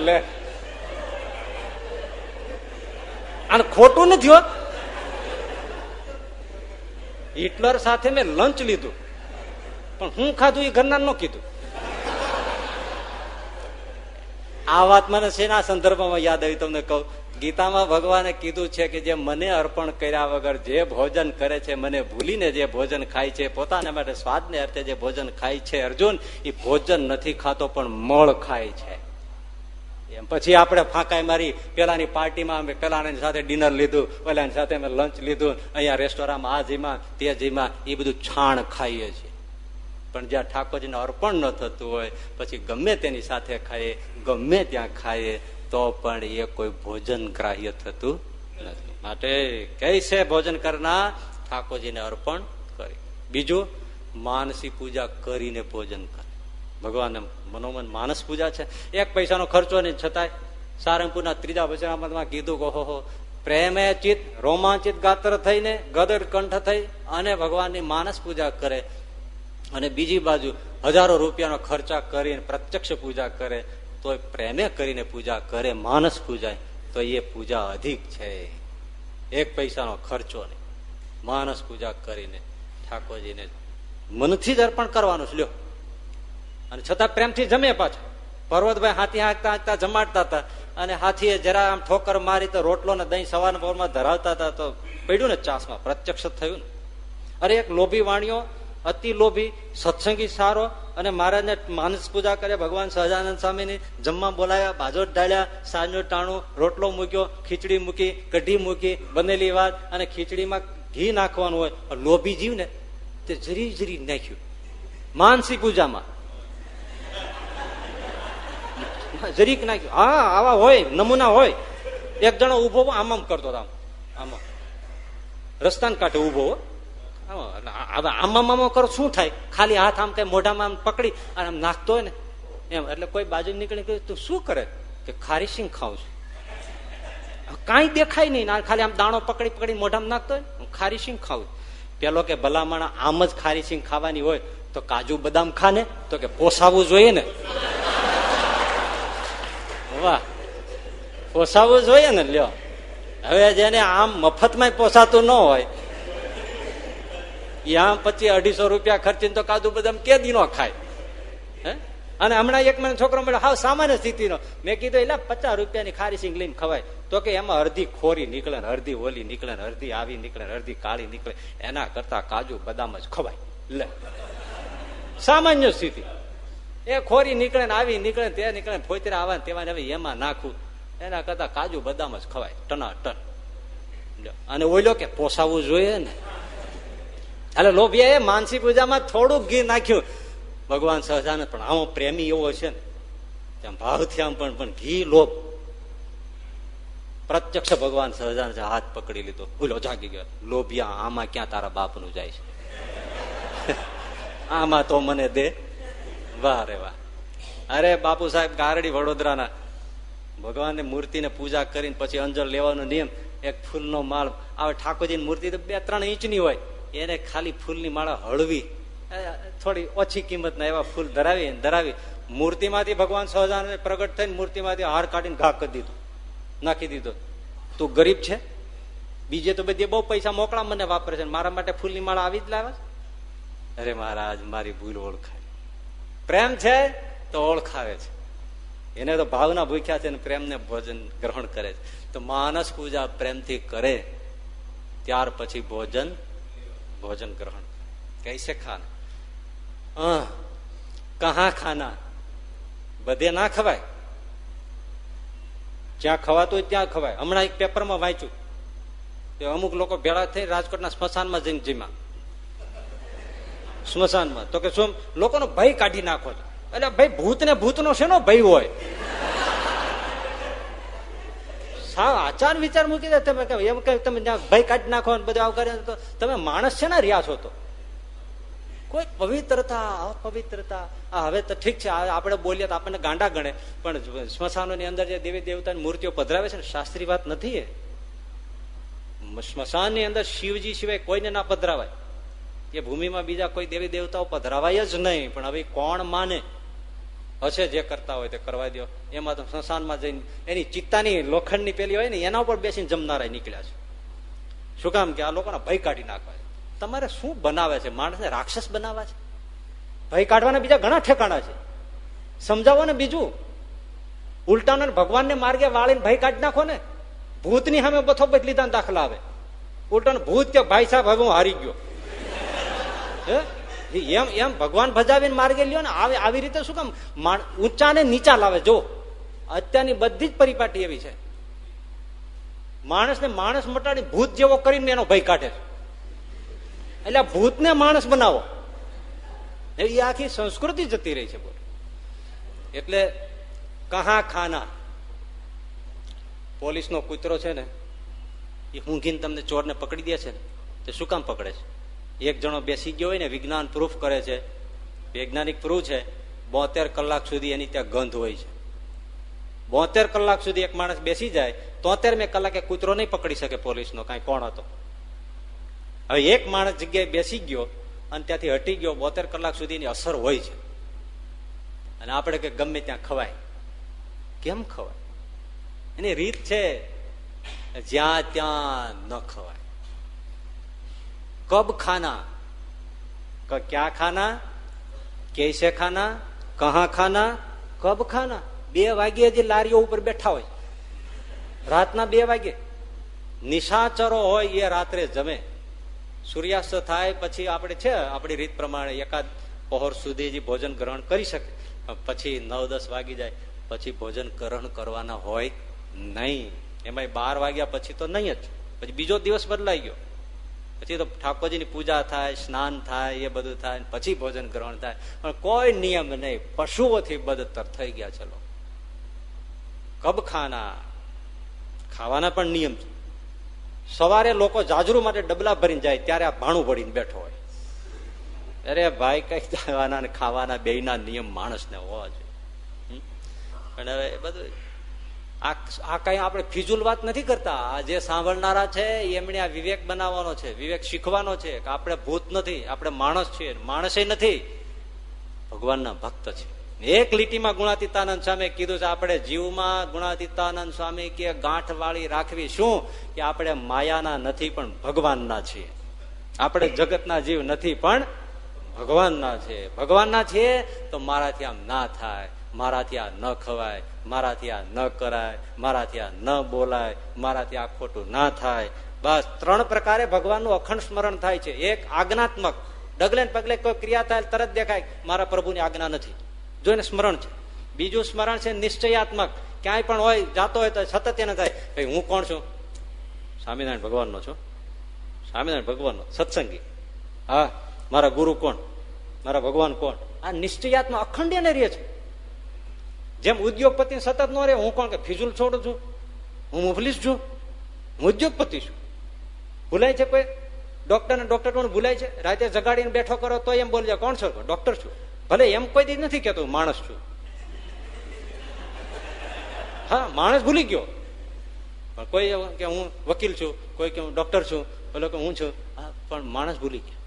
લે અને ખોટું નથી હોત? હિટલર સાથે મેં લંચ લીધું. પણ હું ખાધું એ ઘરના ન કીધું. આ વાત મને શેના સંદર્ભમાં યાદ આવી તમને કહું? ગીતામાં ભગવાને કીધું છે કે જે મને અર્પણ કર્યા વગર જે ભોજન કરે છે, મને ભૂલીને જે ભોજન ખાય છે, પોતાના માટે સ્વાદને અર્થે જે ભોજન ખાય છે અર્જુન એ ભોજન નથી ખાતો પણ મળ ખાય છે. એમ પછી આપણે ફાંકાઈ મારી, પેલાની પાર્ટીમાં અમે પેલાની સાથે ડિનર લીધું, પેલાની સાથે અમે લંચ લીધું, અહીંયા રેસ્ટોરાંમાં, આ જીમાં, તે જીમાં એ બધું છાણ ખાઈએ છીએ. પણ જ્યાં ઠાકોરજીને અર્પણ ન થતું હોય, પછી ગમે તેની સાથે ખાઈએ, ગમે ત્યાં ખાઈએ, તો પણ એ કોઈ ભોજન ગ્રાહ્ય થતું નથી. માટે કઈ છે ભોજન કરનાર, ઠાકોરજીને અર્પણ કરી. બીજું, માનસી પૂજા કરીને ભોજન કરે. ભગવાન મનોમન માનસ પૂજા છે. એક પૈસાનો ખર્ચો નહીં, છતાંય સારંગપુરના ત્રીજા વચનામાં કીધું કે હો, પ્રેમે ચિત રોમાંચિત ગાત્ર થઈને ગદર કંઠ થઈ અને ભગવાનની માનસ પૂજા કરે. અને બીજી બાજુ હજારો રૂપિયાનો ખર્ચા કરીને પ્રત્યક્ષ પૂજા કરે તો પ્રેમે કરીને પૂજા કરે માનસ પૂજાય, તો એ પૂજા અધિક છે. એક પૈસાનો ખર્ચો નહીં. માનસ પૂજા કરીને ઠાકોરજીને મનથી જ અર્પણ કરવાનું છે. લ્યો. અને છતાં પ્રેમથી જમે પાછો. પર્વતભાઈ હાથી હાંકતા હાંકતા જમાડતા હતા અને હાથીએ જરા આમ ઠોકર મારી તો રોટલો ને દહીં સવારના પોરમાં ધરાવતા હતા, તો પડ્યું ને ચાસમાં, પ્રત્યક્ષ થયું ને. અરે એક લોભી વાણીઓ અતિ લોભી, સત્સંગી સારો અને મહારાજને માનસ પૂજા કરે ભગવાન સહજાનંદ સ્વામીની જમવા બોલાયા બાજો ડાળ્યા સાંજો ટાણું, રોટલો મૂક્યો, ખીચડી મૂકી, કઢી મૂકી, બનેલી વાત અને ખીચડીમાં ઘી નાખવાનું હોય લોભી જીવ ને તે જરી જરી નાખ્યું. માનસી પૂજામાં. જરીક નાખ્યું. હા, આવા હોય, નમૂના હોય. એક જણો ઊભો આમ આમ કરતો આમ. આમાં. રસ્તાને કાંઠે ઊભો આમાં આમાં કરો, શું થાય? ખાલી હાથ આમ કઈ મોઢામાં આમ પકડી અને આમ નાખતો હોય ને, એમ, એટલે કોઈ બાજુ નીકળી ગયું તું શું કરે? કે, ખારી સિંગ ખાઉં છું. કાંઈ દેખાય નહીં ખાલી આમ દાણો પકડી પકડી મોઢામાં નાખતો હોય હું ખારી સિંગ ખાઉં પેલો કે ભલામણ આમ જ ખારી સિંગ ખાવાની હોય, તો કાજુ બદામ ખાને, તો કે પોસાવું જોઈએ ને. વાહ. પોસાવવું જોઈએ ને, લ્યો. હવે જેને આમ મફતમાં પોસાતું ન હોય આમ પછી અઢીસો રૂપિયા ખર્ચીને તો કાજુ બદામ કે દિનો ખાય. હે? અને હમણાં એક મને છોકરો મળ્યો, હાવ સામાન્ય સ્થિતિનો. મેં કીધું એટલે પચાસ રૂપિયાની ખારી સિંગ લઈને ખવાય. તો કે એમાં અડધી ખોરી નીકળે ને અડધી ઓલી નીકળે ને અડધી આવી નીકળે ને અડધી કાળી નીકળે. એના કરતા કાજુ બદામ જ ખવાય. લે. સામાન્ય સ્થિતિ. એ ખોરી નીકળે ને આવી નીકળે તે નીકળે ફોતરા આવે તેવા હવે એમાં નાખવું એના કરતા કાજુ બદામ જ ખવાય. ટના ટન અને ઓઈલો કે પોસાવવું જોઈએ ને. એટલે એ માનસી પૂજામાં થોડુંક ઘી નાખ્યું. ભગવાન સહજાનંદ, પણ આવો પ્રેમી એવો છે ને. ત્યાં ભાવથી આમ પણ પણ ઘી લોભ. પ્રત્યક્ષ ભગવાન સહજાનંદ હાથ પકડી લીધો. ભૂલો જાગી ગયો. લોભિયા, આમાં ક્યાં તારા બાપનું જાય છે? આમાં તો મને દે. વાહ રે વાહ. અરે, બાપુ સાહેબ, ગારડી વડોદરાના. ભગવાનની મૂર્તિને પૂજા કરીને પછી અંજળ લેવાનો નિયમ. એક ફૂલનો માળ. આવે ઠાકોરજીની મૂર્તિ તો બે ત્રણ ઇંચની હોય. એને ખાલી ફૂલની માળા હળવી થોડી ઓછી કિંમતના એવા ફૂલ ધરાવી ધરાવી. મૂર્તિમાંથી ભગવાન સહજાનંદ પ્રગટ થઈને મૂર્તિમાંથી હાર કાઢીને ઘા કરી દીધું, નાખી દીધો. તું ગરીબ છે? બીજે તો બધી બહુ પૈસા મોકળા મને વાપરે છે. મારા માટે ફૂલની માળા આવી જ લાવે અરે મહારાજ, મારી ભૂલ ઓળખાય. પ્રેમ છે તો ઓળખાવે છે. એને તો ભાવના ભૂખ્યા છે ને પ્રેમને ભોજન ગ્રહણ કરે છે. તો માનસ પૂજા પ્રેમથી કરે, ત્યાર પછી ભોજન ભોજન ગ્રહણ કૈસે ખાના? કહા ખાના? બધે ના ખવાય? જ્યાં ખવાતું હોય ત્યાં ખવાય. હમણાં એક પેપરમાં વાંચ્યું કે અમુક લોકો ભેળા થઈ રાજકોટના સ્મશાનમાં જઈને જીમાં સ્મશાનમાં. તો કે શું લોકોનો ભય કાઢી નાખો એટલે ભાઈ ભૂત ને ભૂતનો શેનો ભય હોય? સાવ આચાર વિચાર મૂકી દે. તમે એમ કે તમે ભય કાઢી નાખો બધું આવું કરે તો તમે માણસ છે ને, રહ્યા છો તો. કોઈ પવિત્રતા, અપવિત્રતા. હવે તો ઠીક છે આપણે બોલીએ તો આપણને ગાંડા ગણે. પણ સ્મશાનોની અંદર જે દેવી દેવતાની મૂર્તિઓ પધરાવે છે ને, શાસ્ત્રી વાત નથી એ. સ્મશાનની અંદર શિવજી સિવાય કોઈને ના પધરાવાય. એ ભૂમિમાં બીજા કોઈ દેવી દેવતાઓ પધરાવાય જ નહીં. પણ હવે કોણ માને? હશે જે કરતા હોય તે કરવા દો એમાં તો સ્મશાનમાં જઈને એની ચિત્તાની લોખંડની પેલી હોય ને, એના ઉપર બેસીને જમનારા નીકળ્યા છે. શું કામ કે આ લોકોને ભય કાઢી નાખવા તમારે શું બનાવે છે? માણસને રાક્ષસ બનાવવા છે? ભય કાઢવાના બીજા ઘણા ઠેકાણા છે. સમજાવો ને બીજું. ઉલટાને ભગવાનને માર્ગે વાળીને ભય કાઢી નાખો ને. ભૂતની સામે બથો લીધા દાખલા આવે. ઉલટાને ભૂત કે ભાઈ સાહેબ, હવે હું હારી ગયો. એમ એમ ભગવાન ભજાવીને માર્ગે લ્યો ને આવે, આવી રીતે શું કામ? ઊંચા ને નીચા લાવે. જો, અત્યારની બધી જ પરિપાટી એવી છે. માણસને માણસ મટાડી ભૂત જેવો કરીને એનો ભય કાઢે એટલે ભૂતને માણસ બનાવો. એ આખી સંસ્કૃતિ જતી રહી છે બોલ. એટલે કહા ખાના. પોલીસનો કૂતરો છે ને, એ ઊંઘીને તમને ચોરને પકડી દે છે ને. તે શું કામ પકડે છે? એક જણો બેસી ગયો હોય ને, વિજ્ઞાન પ્રૂફ કરે છે. વૈજ્ઞાનિક પ્રૂફ છે. બોતેર કલાક સુધી એની ત્યાં ગંધ હોય છે. બોતેર કલાક સુધી એક માણસ બેસી જાય, તોતેર મેં કલાકે કૂતરો નહીં પકડી શકે પોલીસનો, કાંઈ કોણ હતો? હવે એક માણસ જગ્યાએ બેસી ગયો અને ત્યાંથી હટી ગયો, બોતેર કલાક સુધીની અસર હોય છે. અને આપણે કે ગમે ત્યાં ખવાય. કેમ ખવાય? એની રીત છે, જ્યાં ત્યાં ન ખવાય. કબ ખાના ક્યાં ખાના કેસે ખાના કહા ખાના કબ ખાના બે વાગે જે લારીઓ ઉપર બેઠા હોય રાતના બે વાગે નિશાચરો હોય એ રાત્રે જમે સૂર્યાસ્ત થાય પછી આપણે છે આપણી રીત પ્રમાણે એકાદ પહોર સુધી જે ભોજન ગ્રહણ કરી શકે પછી નવ દસ વાગી જાય પછી ભોજન ગ્રહણ કરવાના હોય નહીં એમાં બાર વાગ્યા પછી તો નહીં જ। પછી બીજો દિવસ બદલાઈ ગયો। પછી તો ઠાકોરજીની પૂજા થાય, સ્નાન થાય, એ બધું થાય પછી ભોજન ગ્રહણ થાય. પણ કોઈ નિયમ નહીં. પશુઓથી બદતર થઈ ગયા ચલો કબખાના. ખાવાના પણ નિયમ છે. સવારે લોકો જાજરૂ માટે ડબલા ભરીને જાય, ત્યારે આ ભાણું ભરીને બેઠો હોય. અરે ભાઈ, કઈ જવાના ખાવાના બે નિયમ નિયમ માણસને હોવા જોઈએ. પણ હવે બધું આ કઈ આપણે ફિજુલ વાત નથી કરતા. આ જે સાંભળનારા છે એમણે આ વિવેક બનાવવાનો છે. વિવેક શીખવાનો છે કે આપણે ભૂત નથી, આપણે માણસ છીએ. માણસે નથી. ભગવાનના ભક્ત છે. એક લીટીમાં ગુણાતીતાનંદ સ્વામી કીધું છે, આપણે જીવમાં ગુણાતીતાનંદ સ્વામી કે ગાંઠ વાળી રાખવી શું? કે આપણે માયાના નથી પણ ભગવાનના છીએ. આપણે જગતના જીવ નથી પણ ભગવાનના છે ભગવાનના છીએ તો મારાથી આમ ના થાય. મારાથી આ ન ખવાય, મારાથી આ ન કરાય, મારાથી આ ન બોલાય, મારાથી આ ખોટું ના થાય. બસ ત્રણ પ્રકારે ભગવાનનું અખંડ સ્મરણ થાય છે. એક આજ્ઞાત્મક. ડગલે પગલે કોઈ ક્રિયા થાય, તરત દેખાય, મારા પ્રભુની આજ્ઞા નથી. જોઈને સ્મરણ છે. બીજું સ્મરણ છે નિશ્ચયાત્મક. ક્યાંય પણ હોય, જાતો હોય તો સતત એને થાય. ભાઈ, હું કોણ છું? સ્વામિનારાયણ ભગવાનનો છું. સ્વામિનારાયણ ભગવાનનો? સત્સંગી. હા, મારા ગુરુ કોણ? મારા ભગવાન કોણ? આ નિશ્ચયાત્મક અખંડ એને રહે છે. જેમ ઉદ્યોગપતિ સતત નો રે હું કોણ કે ફિજુલ છોડું છું? હું મુફલીસ છું? હું ઉદ્યોગપતિ છું. ભૂલાય છે કોઈ? ડોક્ટર ને ડોક્ટર પણ ભૂલાય છે? રાતે જગાડીને બેઠો કરો તો એમ બોલજે, કોણ છો ડોક્ટર છું. ભલે એમ કોઈ દી નથી કેતો માણસ છું. હા, માણસ ભૂલી ગયો. પણ કોઈ કે હું વકીલ છું, કોઈ કે હું ડોક્ટર છું બોલો કે હું છું પણ માણસ ભૂલી ગયો.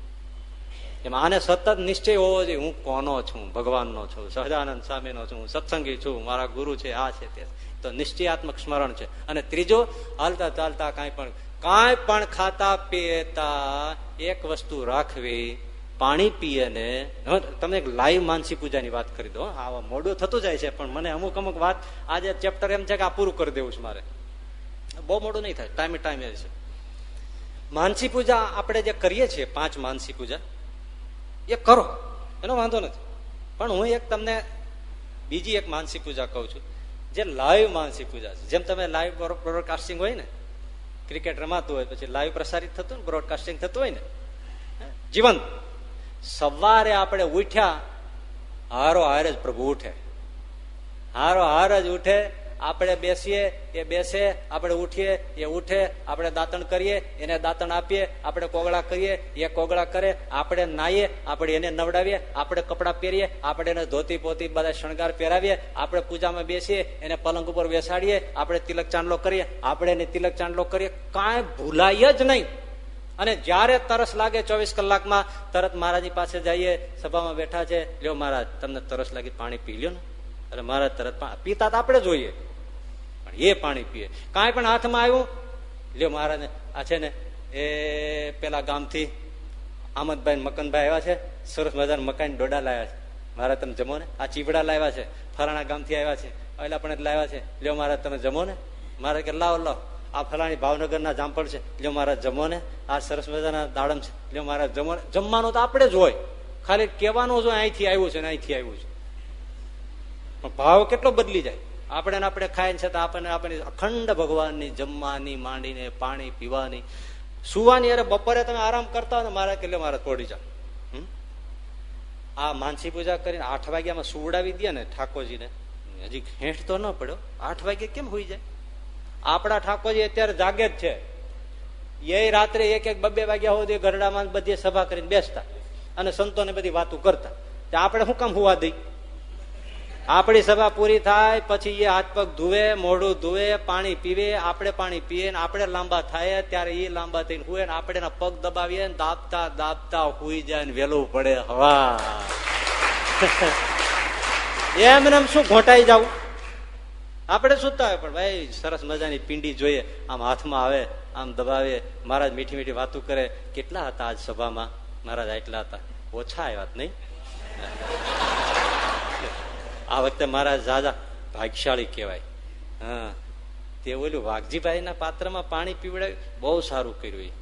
એમાં આને સતત નિશ્ચય હોવો જોઈએ. હું કોનો છું? ભગવાનનો છું, સહજાનંદ સ્વામીનો છું, હું સત્સંગી છું, મારા ગુરુ છે, આ છે તે. તો નિશ્ચયાત્મક સ્મરણ છે. અને ત્રીજો, હાલતા ચાલતા કાંઈ પણ કાંઈ પણ ખાતા પીતા, એક વસ્તુ રાખવી, પાણી પીએ ને તમે લાઈવ માનસી પૂજાની વાત કરી દો આવા મોડું થતું જાય છે, પણ મને અમુક અમુક વાત આજે ચેપ્ટર એમ છે કે આ પૂરું કરી દેવું છે મારે. બહુ મોડું નહીં થાય, ટાઈમે ટાઈમે છે. માનસી પૂજા આપણે જે કરીએ છીએ, પાંચ માનસી પૂજા એ કરો. એનો વાંધો નથી. પણ હું એક તમને બીજી એક માનસિક પૂજા કહું છું, જે લાઈવ માનસિક પૂજા છે. જેમ તમે લાઈવ બ્રોડકાસ્ટિંગ હોય ને ક્રિકેટ રમાતું હોય, પછી લાઈવ પ્રસારિત થતું ને બ્રોડકાસ્ટિંગ થતું હોય ને જીવંત. સવારે આપણે ઉઠ્યા, હારો હાર જ પ્રભુ ઉઠે. હારો હાર જ ઉઠે આપણે બેસીએ, એ બેસે, આપણે ઉઠીએ, એ ઉઠે, આપણે દાંતણ કરીએ, એને દાંતણ આપીએ, આપણે કોગળા કરીએ, એ કોગળા કરે, આપણે નાહીએ, આપણે એને નવડાવીએ, આપણે કપડાં પહેરીએ, આપણે એને ધોતી પોતી બધા શણગાર પહેરાવીએ, આપણે પૂજામાં બેસીએ, એને પલંગ ઉપર બેસાડીએ, આપણે તિલક ચાંદલો કરીએ, આપણે એને તિલક ચાંદલો કરીએ, કાંઈ ભૂલાય જ નહીં. અને જયારે તરસ લાગે ચોવીસ કલાકમાં, તરત મહારાજની પાસે જઈએ, સભામાં બેઠા છે, લ્યો મહારાજ, તમને તરસ લાગી પાણી પી લ્યો ને. અરે મારા તરત પીતા તો આપણે જોઈએ. પણ એ પાણી પીએ. કાંઈ પણ હાથમાં આવ્યું, લ્યો મહારાજ આ છે ને, એ પેલા ગામથી આમદભાઈ મકનભાઈ આવ્યા છે, સરસ મજાના મકાન ડોડા લાવ્યા છે. મારા તમે જમો ને. આ ચીવડા લાવ્યા છે. ફલાણા ગામથી આવ્યા છે. એટલે પણ લાવ્યા છે. લ્યો મહારાજ, તમે જમો ને. મારે કે લાવો લાવો. આ ફલાણી ભાવનગરના જામપળ છે. લ્યો મહારાજ, જમો ને. આ સરસ મજાના દાડમ છે. લ્યો મહારાજ, જમો જમવાનું તો આપણે જ હોય. ખાલી કહેવાનું જ અહીંથી આવ્યું છે ને અહીંથી આવ્યું છે. ભાવ કેટલો બદલી જાય? આપણે આપણે ખાય છતાં આપણને આપણને અખંડ ભગવાનની જમવાની, માંડીને પાણી પીવાની. સુવાની અરે બપોરે તમે આરામ કરતા હોય ને મારા કેટલે મારા તોડી જાવ આ માનસી પૂજા કરીને આઠ વાગ્યામાં સુવડાવી દે ને ઠાકોરજીને. હજી હેઠ તો ન પડ્યો. આઠ વાગે કેમ હોઈ જાય? આપણા ઠાકોરજી અત્યારે જાગે જ છે. એ રાત્રે એક એક બબે વાગ્યા હોય ગરડામાં બધી સભા કરીને બેસતા. અને સંતોને બધી વાતો કરતા. આપણે શું કામ હોવા દઈ? આપણી સભા પૂરી થાય, પછી એ હાથ પગ ધુવે, મોઢું ધુવે, પાણી પીવે, આપણે પાણી પીએ ને આપણે લાંબા થાય, ત્યારે એ લાંબા થઈને હુએ ને આપણે પગ દબાવીએ ને દાબતા દાબતા હુઈ જાય ને વેલું પડે હવા. એમ એમ શું ઘોટાઈ જવું? આપણે સુતા હોય પણ ભાઈ, સરસ મજાની પિંડી જોઈએ, આમ હાથમાં આવે, આમ દબાવે, મહારાજ મીઠી મીઠી વાતો કરે. કેટલા હતા આજ સભામાં? મહારાજ આટલા હતા. ઓછા આવ્યા નહીં? આ વખતે મારા જાજા ભાગ્યશાળી કહેવાય. હા. તે ઓલું વાઘજીભાઈ ના પાત્રમાં પાણી પીવડાવ્યું. બહુ સારું કર્યું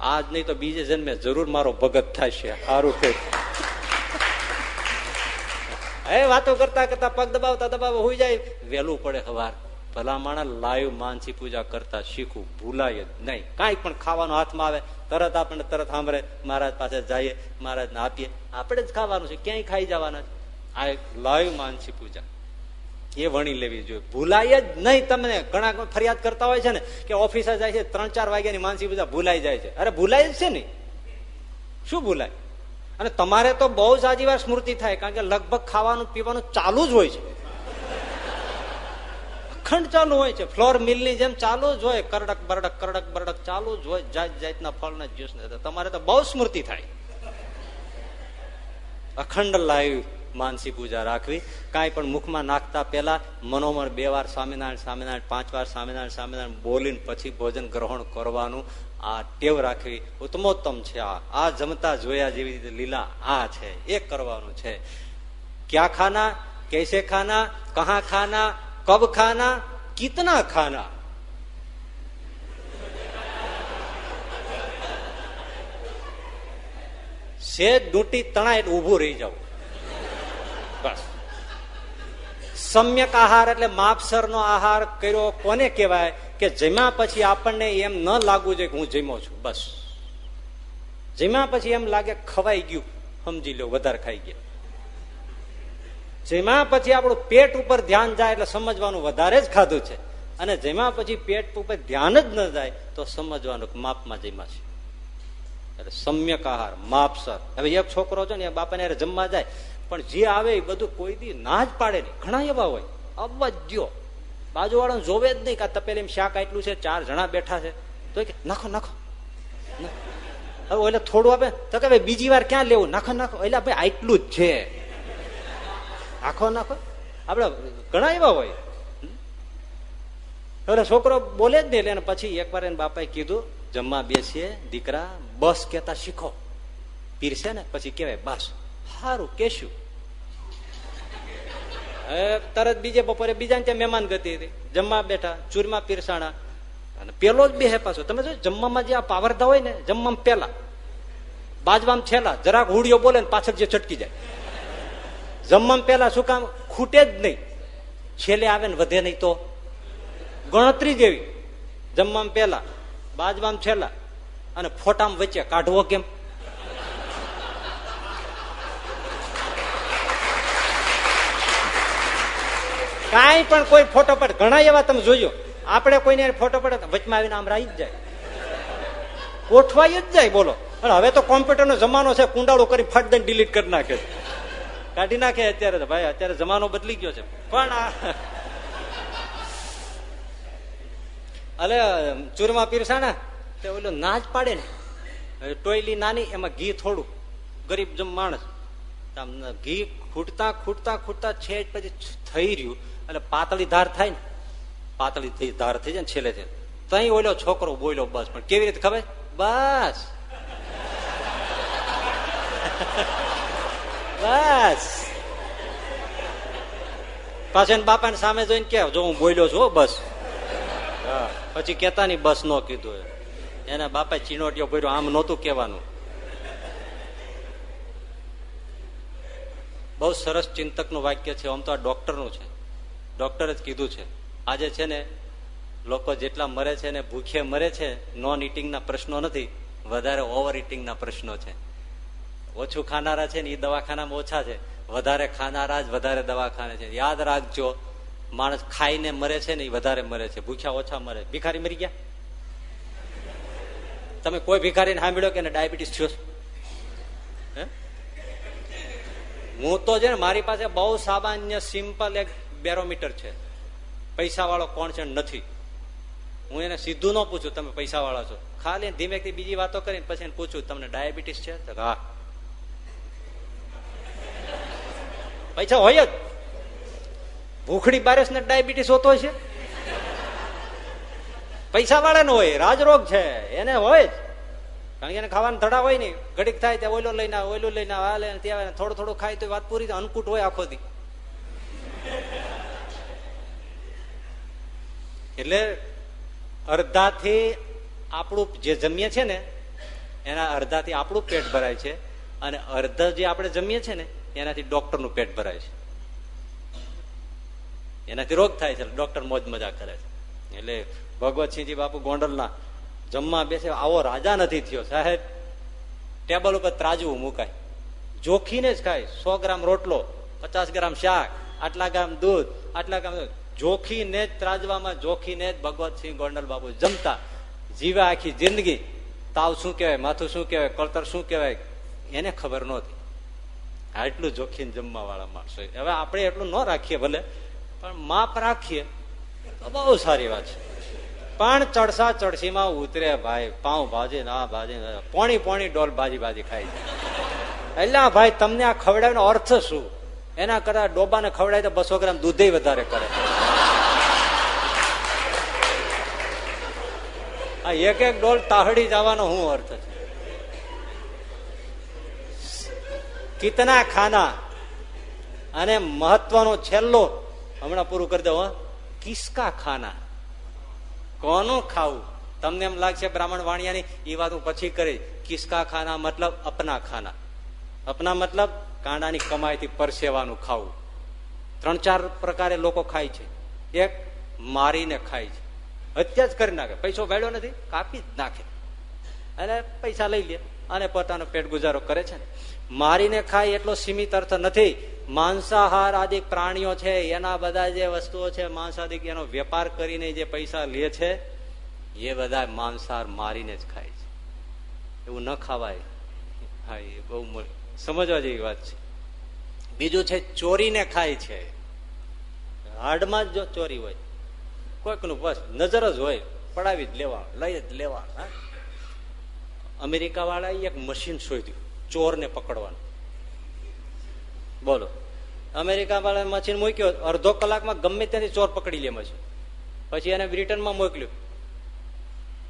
આજ નહીં તો બીજે જન્મે જરૂર મારો ભગત થશે. સારું કર્યું. હે વાતો કરતા કરતા પગ દબાવતા દબાવ હોઈ જાય. વહેલું પડે સવાર ભલા માણસ લાઈવ માનસી પૂજા કરતા શીખવું ભૂલાય જ નહીં. કાંઈ પણ ખાવાનું હાથમાં આવે, તરત આપણને તરત સાંભળે. મહારાજ પાસે જઈએ, મહારાજને આપીએ. આપણે જ ખાવાનું છે. ક્યાંય ખાઈ જવાના છે. આ લાઈવ માનસી પૂજા. એ વણી લેવી જોઈએ. ભૂલાય જ નહીં તમને. ઘણા ફરિયાદ કરતા હોય છે ને કે ઓફિસે જાય છે ત્રણ ચાર વાગ્યાની માનસી પૂજા ભૂલાઈ જાય છે. અરે ભૂલાય જ છે ને. શું ભૂલાય? અને તમારે તો બહુ જ આજીવાર સ્મૃતિ થાય, કારણ કે લગભગ ખાવાનું પીવાનું ચાલુ જ હોય છે. અખંડ ચાલુ હોય છે. ફ્લોર મિલની જેમ ચાલુ જ હોય. કરડક, બરડક કરડક, બરડક ચાલુ જ હોય જાત જાતના ફળના જ્યુસ ને તમારે તો બહુ સ્મૃતિ થાય. અખંડ લાઈવ માનસી પૂજા રાખવી. કાંઈ પણ મુખમાં નાખતા પહેલા મનોમન બે વાર સ્વામિનારાયણ સ્વામિનારાયણ પાંચ વાર, સ્વામિનારાયણ સ્વામિનારાયણ બોલીને પછી ભોજન ગ્રહણ કરવાનું. આ ટેવ રાખવી ઉત્તમોત્તમ છે આ. આ જમતા જોયા જેવી રીતે લીલા આ છે. એ કરવાનું છે. ક્યાં ખાના, કેસે ખાના, કહા ખાના, કબ ખાના, કિતના ખાના? સે ડૂંટી તણાય એટલે ઉભું રહી જાવ સમ્યક આહાર એટલે માપસર નો આહાર કર્યો કોને કહેવાય કે જમ્યા પછી આપણને એમ ન લાગવું જોઈએ કે હું જમ્યો છું, બસ. જમ્યા પછી એમ લાગે ખવાઈ ગયું, સમજી લો, વધારે ખાઈ ગયા. જેમાં પછી આપણું પેટ ઉપર ધ્યાન જાય એટલે સમજવાનું વધારે જ ખાધું છે. અને જેમાં પછી પેટ ઉપર ધ્યાન જ ન જાય તો સમજવાનું માપમાં જમ્યા છે. એટલે સમ્યક આહાર, માપસર. હવે એક છોકરો છે ને બાપાને જમવા જાય. પણ જે આવે એ બધું કોઈ દી ના જ પાડે નહીં ઘણા એવા હોય. અવજ્યો બાજુ વાળા જોવે જ નહીં કે તપેલી શાક આટલું છે, ચાર જણા બેઠા છે. તો કે, નાખો નાખો. હવે એટલે થોડું આપે. તો કે, ભાઈ, બીજી વાર ક્યાં લેવું? નાખો નાખો. એટલે ભાઈ, આટલું જ છે. નાખો નાખો. આપડે ઘણા એવા હોય. એટલે છોકરો બોલે જ નહીં એટલે પછી એકવાર એને બાપાએ કીધું, જમવા બેસીએ, દીકરા, બસ કેતા શીખો. પીરશે ને, પછી કેવાય બસ. સારું કેશું? તરત બીજે બપોરે બીજા ત્યાં મહેમાન ગતિ હતી. જમવા બેઠા, ચૂરમા પીરસાણા. અને પેલો જ બે પાછો. તમે જો જમવામાં જે આ પાવરધા હોય ને, જમવામાં પેલા બાજવામાં છેલ્લા. જરાક હુડિયો બોલે ને પાછળ જે છટકી જાય. જમવામાં પેલા શું કામ? ખૂટે જ નહીં. છેલ્લે આવે ને વધે નહીં તો. ગણતરી જેવી. જમવામાં પેલા બાજવામાં છેલ્લા. અને ફોટામાં વચ્ચે કાઢવો કેમ? કાંઈ પણ કોઈ ફોટો પડે ઘણા એવા તમે જોયો આપણે કોઈને ફોટો પડે વચમાં આવીને આમ રાઈ જ જાય. ગોઠવાઈ જ જાય, બોલો. હવે તો કોમ્પ્યુટરનો જમાનો છે, કુંડાળો કરી ફટ દઈને ડિલીટ કરી નાખે કાઢી નાખે અત્યારે ભાઈ, અત્યારે જમાનો બદલી ગયો છે. પણ અલે, ચૂરમા પીરસાણા, તે ઓલો ના જ પાડે ને. ટોયલી નાની, એમાં ઘી થોડું. ગરીબ જમ માણસ. ઘી ખૂટતા ખૂટતા ખૂટતા છેટ પછી થઈ રહ્યું. એટલે પાતળી ધાર થાય ને, પાતળી ધાર થઈ જાય ને છેલ્લે છે ઓલો છોકરો બોલ્યો બસ, પણ કેવી રીતે ખબર? બસ. બસ. પાછળ બાપાને સામે જોઈને કે, જો હું બોલ્યો છું બસ. પછી કેતા ની બસ નો કીધું એના બાપા ચીનોટીઓ ભર્યો, આમ નહોતું કેવાનું બહુ સરસ ચિંતકનું વાક્ય છે, આમ તો આ ડોક્ટરનું છે. ડોક્ટરે જ કીધું છે. આજે છે ને, લોકો જેટલા મરે છે ને, ભૂખે મરે છે નોન ઇટિંગ ના પ્રશ્નો નથી, વધારે ઓવર ઇટિંગ ના પ્રશ્નો છે. ઓછું ખાનારા છે ને એ દવાખાનામાં ઓછા છે. વધારે ખાનારા જ વધારે દવાખાને છે. યાદ રાખજો, માણસ ખાઈને મરે છે ને એ વધારે મરે છે. ભૂખ્યા ઓછા મરે. ભિખારી મરી ગયા? તમે કોઈ ભિખારીને સાંભળ્યો કે ડાયાબિટીસ થયો હું? તો છે ને, મારી પાસે બહુ સામાન્ય સિમ્પલ એક બેરોમીટર છે. પૈસા વાળો કોણ છે નથી. હું એને સીધું ન પૂછું, તમે પૈસા વાળા છો. ખાલી ધીમેથી બીજી વાતો કરીને પછી એને પૂછું, તમને ડાયાબિટીસ છે? હા. પૈસા હોય જ. ભૂખડી બારસ ને ડાયાબિટીસ હોતો છે. પૈસા વાળા હોય, રાજરોગ છે, એને હોય જ. કારણ કે એને ખાવાનું ધડા હોય ને ઘડીક થાય ત્યાં ઓઈલો લઈને ઓઈલો લઈને હાલે, ત્યાં થોડું થોડું ખાય તો વાત પૂરી અનકૂટ હોય આખો દી. એટલે અડધાથી આપણું જે જમીએ છે ને, એના અડધાથી આપણું પેટ ભરાય છે અને અડધા જે આપણે જમીએ છીએ ને, એનાથી ડોક્ટરનું પેટ ભરાય છે. એનાથી રોગ થાય છે, ડોક્ટર મોજ મજા કરે છે. એટલે ભગવતસિંહજી બાપુ ગોંડલના જમવા બેસે, આવો રાજા નથી થયો. સાહેબ, ટેબલ ઉપર ત્રાજવું મુકાય. જોખીને જ ખાય. સો ગ્રામ રોટલો, પચાસ ગ્રામ શાક, આટલા ગ્રામ દૂધ, આટલા ગ્રામ જોખીને જ ત્રાજવામાં, જોખીને જ ભગવતસિંહ ગોંડલ બાબુ જમતા. જીવે આખી જિંદગી. તાવ શું કહેવાય, માથું શું કહેવાય, કળતર શું કહેવાય, એને ખબર નહોતી. આટલું જોખીને જમવા વાળા માણસો હવે આપણે એટલું ન રાખીએ ભલે, પણ માપ રાખીએ તો બહુ સારી વાત છે. પણ ચડસા ચડસીમાં ઉતરે ભાઈ, પાઉં ભાજી, ના ભાજી પોણી પોણી ડોલ ભાજી ભાજી ખાઈ જાય. એટલે ભાઈ, તમને આ ખવડાવવાનો અર્થ શું? એના કરતા ડોબાને ખવડાય તો બસો ગ્રામ દૂધે વધારે કરે. આ એક એક ડોલ તાહડી જવાનો શું અર્થ છે. કિતના ખાના અને મહત્વનો છેલ્લો, હમણાં પૂરું કરી દઉં કિસકા ખાના. કોનું ખાવું? તમને એમ લાગશે બ્રાહ્મણ વાણિયાની એ વાત હું પછી કરી કિસકા ખાના મતલબ અપના ખાના. અપના મતલબ કાંડાની કમાઈથી પરસેવાનું ખાવું. ત્રણ ચાર પ્રકારે લોકો ખાય છે. એક મારીને ખાય છે. હત્યા જ કરી નાખે. પૈસો વાળ્યો નથી, કાપી જ નાખે. અને પૈસા લઈ લે અને પોતાનો પેટ ગુજારો કરે છે મારીને ખાય એટલો સીમિત અર્થ નથી. માંસાહાર આદિ પ્રાણીઓ છે, એના બધા જે વસ્તુઓ છે માંસાદિક એનો વેપાર કરીને જે પૈસા લે છે, એ બધા માંસાહાર મારીને જ ખાય છે. એવું ન ખાવાય. હા, એ બહુ સમજવા જેવી વાત છે. બીજું છે, ચોરીને ખાય છે. હાડમાં જ જો ચોરી હોય, કોઈકનું બસ નજર જ હોય, પડાવી જ લેવા, લઈ જ લેવા અમેરિકા વાળા એક મશીન શોધ્યું, ચોરને પકડવાનું. બોલો. અમેરિકા વાળા મશીન મૂક્યો, અડધો કલાકમાં ગમે ત્યાંથી ચોર પકડી લે મશીન. પછી એને બ્રિટનમાં મોકલ્યું.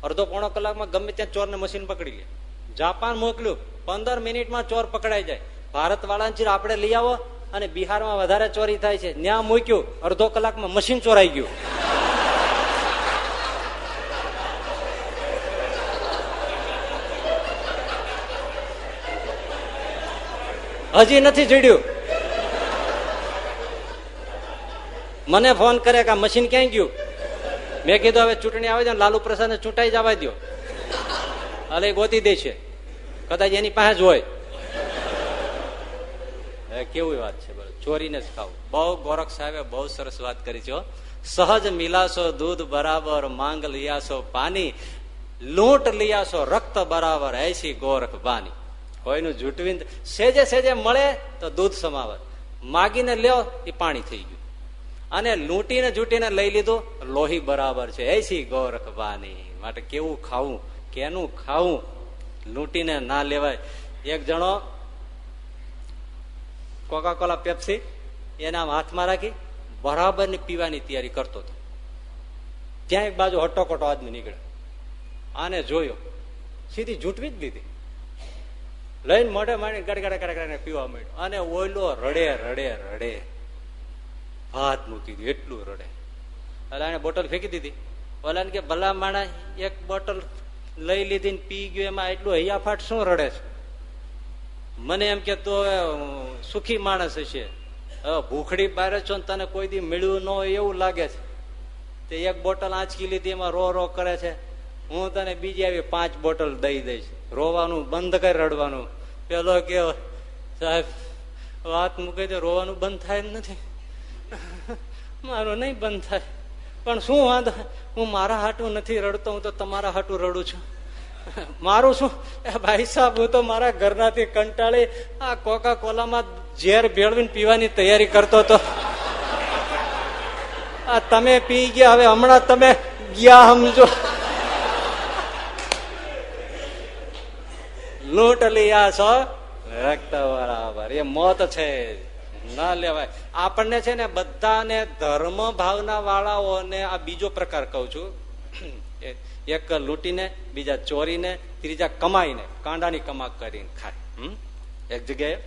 અડધો પોણો કલાકમાં ગમે ત્યાં ચોરને મશીન પકડી લે. જાપાન મોકલ્યું. પંદર મિનિટમાં ચોર પકડાઈ જાય. ભારત વાળાને આપણે લઈ આવો અને બિહારમાં વધારે ચોરી થાય છે. ન્યા મૂક્યું. અડધો કલાકમાં મશીન ચોરાઈ ગયું. હજી નથી ચડ્યું. મને ફોન કરે કે આ મશીન ક્યાંય ગયું? મેં કીધું, હવે ચૂંટણી આવે છે લાલુ પ્રસાદ ને ચૂંટાઈ જવા દો અલે ગોતી દે છે. કદાચ એની પાસે જ હોય. કેવી વાત છે ચોરીને જ ખાવું. બહુ ગોરખ સાહેબે બહુ સરસ વાત કરી છે સહજ મિલાશો દૂધ બરાબર, માંગ લિયાશો પાણી લૂંટ લિયાશો રક્ત બરાબર, એસી ગોરખ બાની. કોઈનું જૂટવીને સેજે સેજે મળે તો દૂધ સમાવત માગીને લ્યો એ પાણી થઈ ગયું. અને લૂંટીને જૂટીને લઈ લીધું, લોહી બરાબર છે. એસી ગોરખ બાની. માટે કેવું ખાવું? કેનું ખાવું લૂંટીને ના લેવાય. એક જણો કોકા કોલા પેપ્સી એના હાથમાં રાખી બરાબરની પીવાની તૈયારી કરતો હતો. ત્યાં એક બાજુ હટોકટો આદમી નીકળે આને જોયો. સીધી જૂટવી જ દીધી. લઈને મોઢે માંડી ગડગડા ગડગડા પીવા માંડ્યો. અને ઓયલો રડે રડે રડે. ભાત મૂકી એટલું રડે. એટલે એને બોટલ ફેંકી દીધી. ઓલા કે ભલા માણા એક બોટલ લઈ લીધી પી ગયો, એમાં એટલું હૈયાફાટ શું રડે છે? મને એમ કે તો સુખી માણસ હશે. ભૂખડી બારે છો ને તને કોઈ દી મળ્યું ન હોય એવું લાગે છે. તે એક બોટલ આંચકી લીધી, એમાં રો રો કરે છે. હું તને બીજી આવી પાંચ બોટલ દઈ દઈશ. રોવાનું બંધ કરી રડવાનું. પેલો કે, સાહેબ, વાત મૂકે રોવાનું બંધ થાય જ નથી. મારું નહીં બંધ થાય. પણ શું વાંધો? હું મારા હાટું નથી રડતો, હું તો તમારા હાટું રડું છું. મારું શું? ભાઈ સાહેબ, હું તો મારા ઘરનાથી કંટાળી આ કોકા કોલામાં ઝેર ભેળવીને પીવાની તૈયારી કરતો હતો. આ તમે પી ગયા, હવે હમણાં તમે ગયા સમજો. લૂંટ લીયા છો? રક્ત બરાબર એ મોત છે. ના લેવાય. આપણને છે ને બધાને ધર્મ ભાવના વાળાઓને આ બીજો પ્રકાર કહું છું. એક લૂંટીને, બીજા ચોરીને, ત્રીજા કમાઈને, કાંડાની કમા કરીને ખાય. એક જગ્યાએ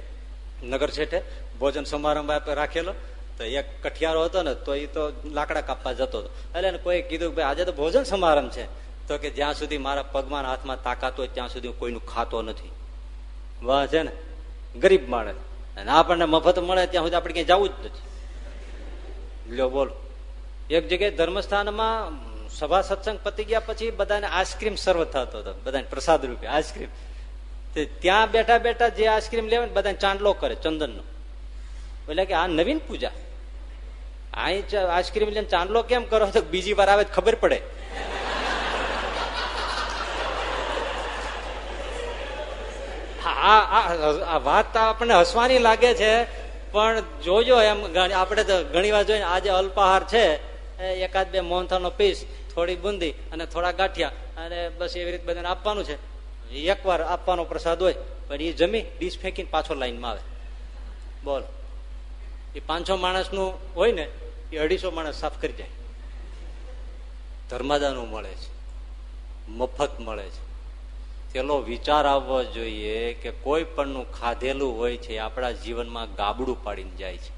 નગર છેઠે ભોજન સમારંભ રાખેલો, તો એક કઠિયારો હતો ને, તો એ તો લાકડા કાપવા જતો હતો. એટલે કોઈ કીધું ભાઈ, આજે તો ભોજન સમારંભ છે. તો કે, જ્યાં સુધી મારા પગમાં હાથમાં તાકાત હોય, ત્યાં સુધી કોઈનું ખાતો નથી. વાહ છે ને. ગરીબ માણસ. અને આપણને મફત મળે ત્યાં સુધી આપણે ક્યાંય જવું જ નથી. લ્યો બોલો. એક જગ્યાએ ધર્મસ્થાનમાં સભા સત્સંગ પતી ગયા પછી બધાને આઈસ્ક્રીમ સર્વ થતો હતો. બધાને પ્રસાદ રૂપે આઈસ્ક્રીમ. ત્યાં બેઠા બેઠા જે આઈસ્ક્રીમ લેવા બધાને ચાંદલો કરે ચંદનનો. એટલે કે આ નવીન પૂજા. અહીં આઈસ્ક્રીમ લઈને ચાંદલો કેમ કરો તો બીજી વાર આવે ખબર પડે. આ વાત આપણને હસવાની લાગે છે, પણ જોજો એમ આપણે તો ઘણી વાર જોઈએ આજે અલ્પાહાર છે એકાદ બે મોહનથાનો પીસ, થોડી બુંદી અને થોડા ગાંઠિયા, અને બસ એવી રીતે બધાને આપવાનું છે. એક વાર આપવાનો પ્રસાદ હોય, પણ એ જમી, ડીશ ફેંકીને પાછો લાઈનમાં આવે. બોલ. એ પાંચસો માણસનું હોય ને એ અઢીસો માણસ સાફ કરી જાય. ધર્માદાનું મળે છે. મફત મળે છે. પેલો વિચાર આવવો જોઈએ કે કોઈ પણનું ખાધેલું હોય છે આપણા જીવનમાં ગાબડું પાડીને જાય છે.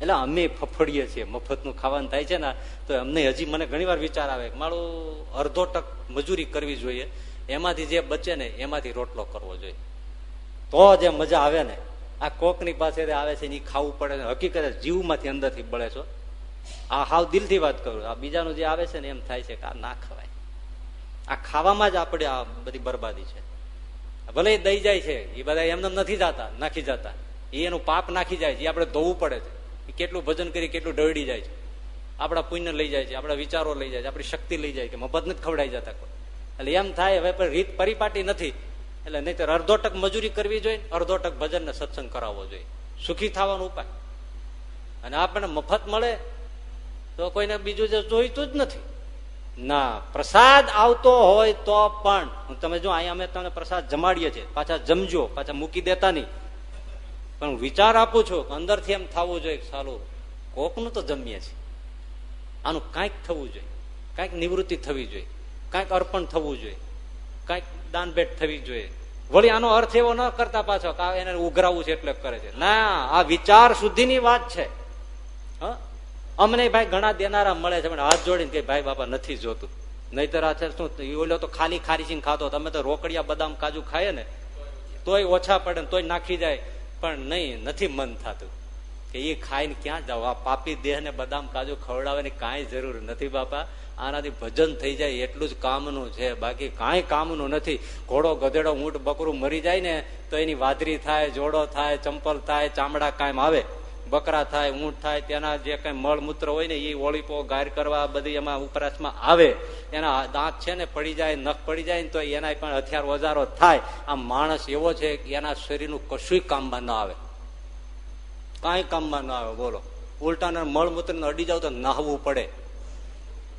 એટલે અમે ફફડીએ છીએ, મફતનું ખાવાનું થાય છે ને, તો અમને હજી મને ઘણીવાર વિચાર આવે મારું અડધો ટક મજૂરી કરવી જોઈએ, એમાંથી જે બચે ને એમાંથી રોટલો કરવો જોઈએ. તો જે મજા આવે ને, આ કોકની પાસે આવે છે એ ખાવું પડે હકીકત જીવમાંથી અંદરથી બળે છો. આ હાવ દિલથી વાત કરું આ બીજાનું જે આવે છે ને એમ થાય છે કે આ ના ખવાય. આ ખાવામાં જ આપણે આ બધી બરબાદી છે. ભલે દઈ જાય છે, એ બધા એમને નથી જતા, નાખી જતા. એ એનું પાપ નાખી જાય છે, એ આપણે ધોવું પડે છે. કેટલું ભજન કરી, કેટલું ઢળી જાય છે. આપણા પુણ્ય લઈ જાય છે, આપણા વિચારો લઈ જાય છે, આપણી શક્તિ લઈ જાય કે મફત નથી ખવડાઈ જતા કોઈ. એટલે એમ થાય, હવે રીત પરિપાટી નથી. એટલે નહીં અડધો ટક મજૂરી કરવી જોઈએ, અડધો ટક ભજન ને સત્સંગ કરાવવો જોઈએ. સુખી થવાનો ઉપાય. અને આપણને મફત મળે, તો કોઈને બીજું જે જોઈતું જ નથી. ના, પ્રસાદ આવતો હોય તો પણ. હું તમે જો અહીંયા અમે તમને પ્રસાદ જમાડીએ છીએ, પાછા જમજો, પાછા મૂકી દેતા નહીં. પણ હું વિચાર આપું છું અંદરથી એમ થવું જોઈએ સારું કોકનું તો જમીએ છીએ. આનું કાંઈક થવું જોઈએ. કાંઈક નિવૃત્તિ થવી જોઈએ. કાંઈક અર્પણ થવું જોઈએ. કાંઈક દાનભેટ થવી જોઈએ. વળી આનો અર્થ એવો ન કરતા પાછો એને ઉઘરાવું છે એટલે કરે છે. ના, આ વિચાર સુધીની વાત છે. હા? અમને ભાઈ ઘણા દેનારા મળે છે. પણ હાથ જોડીને કે ભાઈ બાપા નથી જોતું. નહીતર આ શું ઓલો તો ખાલી ખારીસીને ખાતો તમે તો રોકડિયા બદામ કાજુ ખાય ને, તોય ઓછા પડે ને તોય નાખી જાય. પણ નહીં, નથી મન થતું. કે એ ખાઈને ક્યાં જાવ આ પાપી દેહ ને બદામ કાજુ ખવડાવવાની કાંઈ જરૂર નથી બાપા. આનાથી ભજન થઈ જાય એટલું જ કામનું છે. બાકી કાંઈ કામનું નથી. ઘોડો ગધેડો, ઊંટ, બકરું મરી જાય ને, તો એની વાદરી થાય, જોડો થાય, ચંપલ થાય, ચામડા કાયમ આવે. બકરા થાય, ઊંટ થાય, તેના જે કઈ મળમૂત્ર હોય ને, એ ઓળીપો ગાર કરવા બધી એમાં ઉપરાશમાં આવે. એના દાંત છે ને પડી જાય, નખ પડી જાય ને, તો એના પણ હથિયાર ઓજારો થાય. આ માણસ એવો છે કે એના શરીરનું કશું કામમાં ન આવે. કાંઈ કામમાં ન આવે, બોલો. ઉલટાને મળમૂત્ર અડી જાવ તો નાહવું પડે.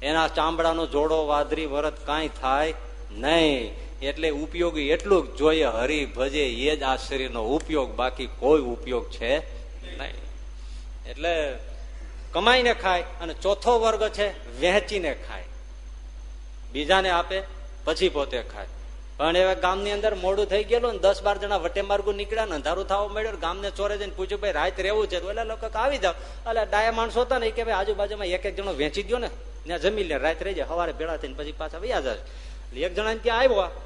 એના ચામડાનો જોડો વાદરી વરત કાંઈ થાય નહીં. એટલે ઉપયોગી એટલું જ જોઈએ હરી ભજે એ જ આ શરીરનો ઉપયોગ. બાકી કોઈ ઉપયોગ છે એટલે કમાઈને ખાય અને ચોથો વર્ગ છે, વહેંચીને ખાય. બીજાને આપે, પછી પોતે ખાય. પણ એવા ગામની અંદર મોડું થઈ ગયેલું દસ બાર જણા વટે માર્ગું નીકળ્યા ને અંધારું થવા મળ્યો ગામને ચોરે જઈને પૂછ્યું, ભાઈ, રાત રહેવું છે? એટલે લોકો આવી જાવ એટલે ડાયા માણસો હતા ને કે, ભાઈ, આજુબાજુમાં એક એક જણો વેચી દો ને, ત્યાં જમી લે, રાત રહી જાય, સવારે ભેળા થઈને પછી પાછા વૈયા જાય. એટલે એક જણા ત્યાં આવ્યો.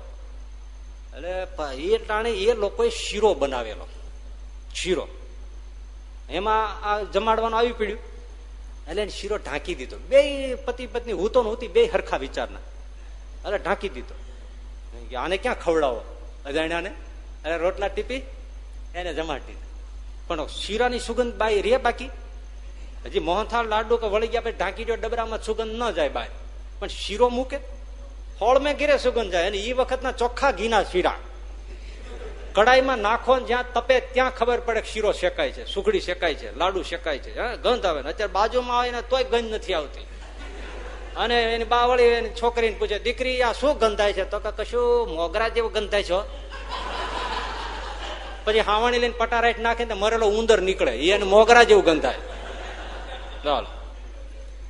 એટલે એ ટાણે એ લોકોએ શીરો બનાવેલો. શીરો. એમાં આ જમાડવાનું આવી પડ્યું. એટલે એને શીરો ઢાંકી દીધો. બે પતિ પત્ની હું તો નહોતી બે હરખા વિચારના. એટલે ઢાંકી દીધો. આને ક્યાં ખવડાવો? અજાણ્યાને? અરે રોટલા ટીપી, એને જમાડી પણ શીરાની સુગંધ બાઈ રે બાકી. હજી મોહનથાળ, લાડુ કે વળી ગયા પછી ઢાંકી દો ડબરામાં સુગંધ ન જાય બાય પણ શીરો મૂકે. ફળ મેં ઘેરે સુગંધ જાય. અને એ વખતના ચોખ્ખા ઘીના શીરા. કડાઈમાં નાખો જ્યાં તપે ત્યાં ખબર પડે કે શીરો શેકાય છે, સુખડી શેકાય છે, લાડુ શેકાય છે. ગંધ આવે ને. અત્યારે બાજુમાં આવે ને તોય ગંધ નથી આવતી. અને એની બાવળી, એની છોકરીને પૂછે, દીકરી, આ શું ગંધાય છે? તો કે, કશું મોગરા જેવું ગંધાય છે પછી હાવાણી લઈને પટારાઈટ નાખે ને મરેલો ઉંદર નીકળે. એને મોગરા જેવું ગંધાય. ચાલો.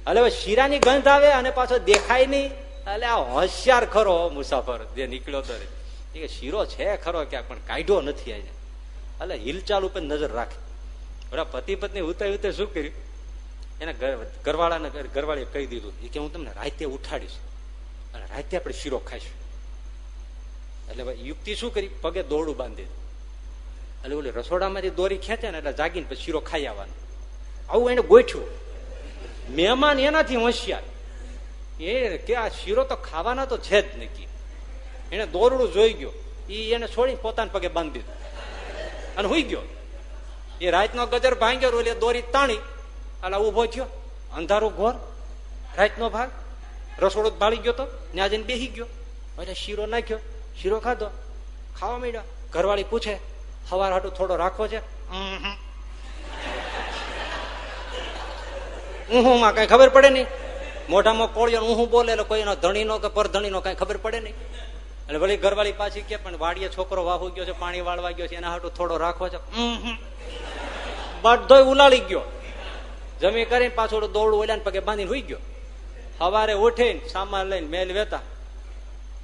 એટલે હવે શીરાની ગંધ આવે અને પાછો દેખાય નહીં. એટલે આ હોશિયાર ખરો મુસાફર, જે નીકળ્યો તો કે શીરો છે ખરો ક્યાંક, પણ કાઢ્યો નથી આજે. એટલે હિલચાલ ઉપર નજર રાખે. બરાબર પતિ પત્ની ઉતારી ઉતાર શું કર્યું? એને ઘરવાળાને ઘરવાળીએ કહી દીધું, એ કે હું તમને રાતે ઉઠાડીશ અને રાતે આપણે શીરો ખાઈશું. એટલે યુક્તિ શું કરી? પગે દોરડું બાંધી એટલે ઓલી રસોડામાંથી દોરી ખેંચે ને એટલે જાગીને પછી શીરો ખાઈ આવવાનો. આવું એને ગોઠ્યું મહેમાન એનાથી હોશિયાર. એ કે આ શીરો તો ખાવાના તો છે જ નહીં એને દોરડું જોઈ ગયો. એ એને છોડી પોતાના પગે બાંધી દીધું. અને હુઈ ગયો. એ રાતનો ગજર ભાંગ્યો એટલે દોરી તાણી. એટલે ઊભો થયો. અંધારું ઘોર. રાતનો ભાગ. રસોડો ભાળી ગયો તો. ત્યાં જઈને બેસી ગયો. એટલે શીરો નાખ્યો. શીરો ખાધો. ખાવા માંડ્યો. ઘરવાળી પૂછે, હવાર હાટું થોડો રાખવો છે? ઊહું માં કઈ ખબર પડે નહીં. મોઢામાં કોળિયો ઊહું બોલે કોઈ ધણીનો કે પરધણીનો કઈ ખબર પડે નહીં. એટલે વળી ઘરવાળી પાછી કે પણ વાડીએ છોકરો વાહુ ગયો છે, પાણી વાળવા ગયો છે, એના હાટું થોડો રાખવો છે. બધો ઉલાળી ગયો. જમી કરીને પાછું દોડું ઓલ્યા પગે બાંધીને હુઈ ગયો. સવારે ઉઠીને સામાન લઈને મેલ વેતા.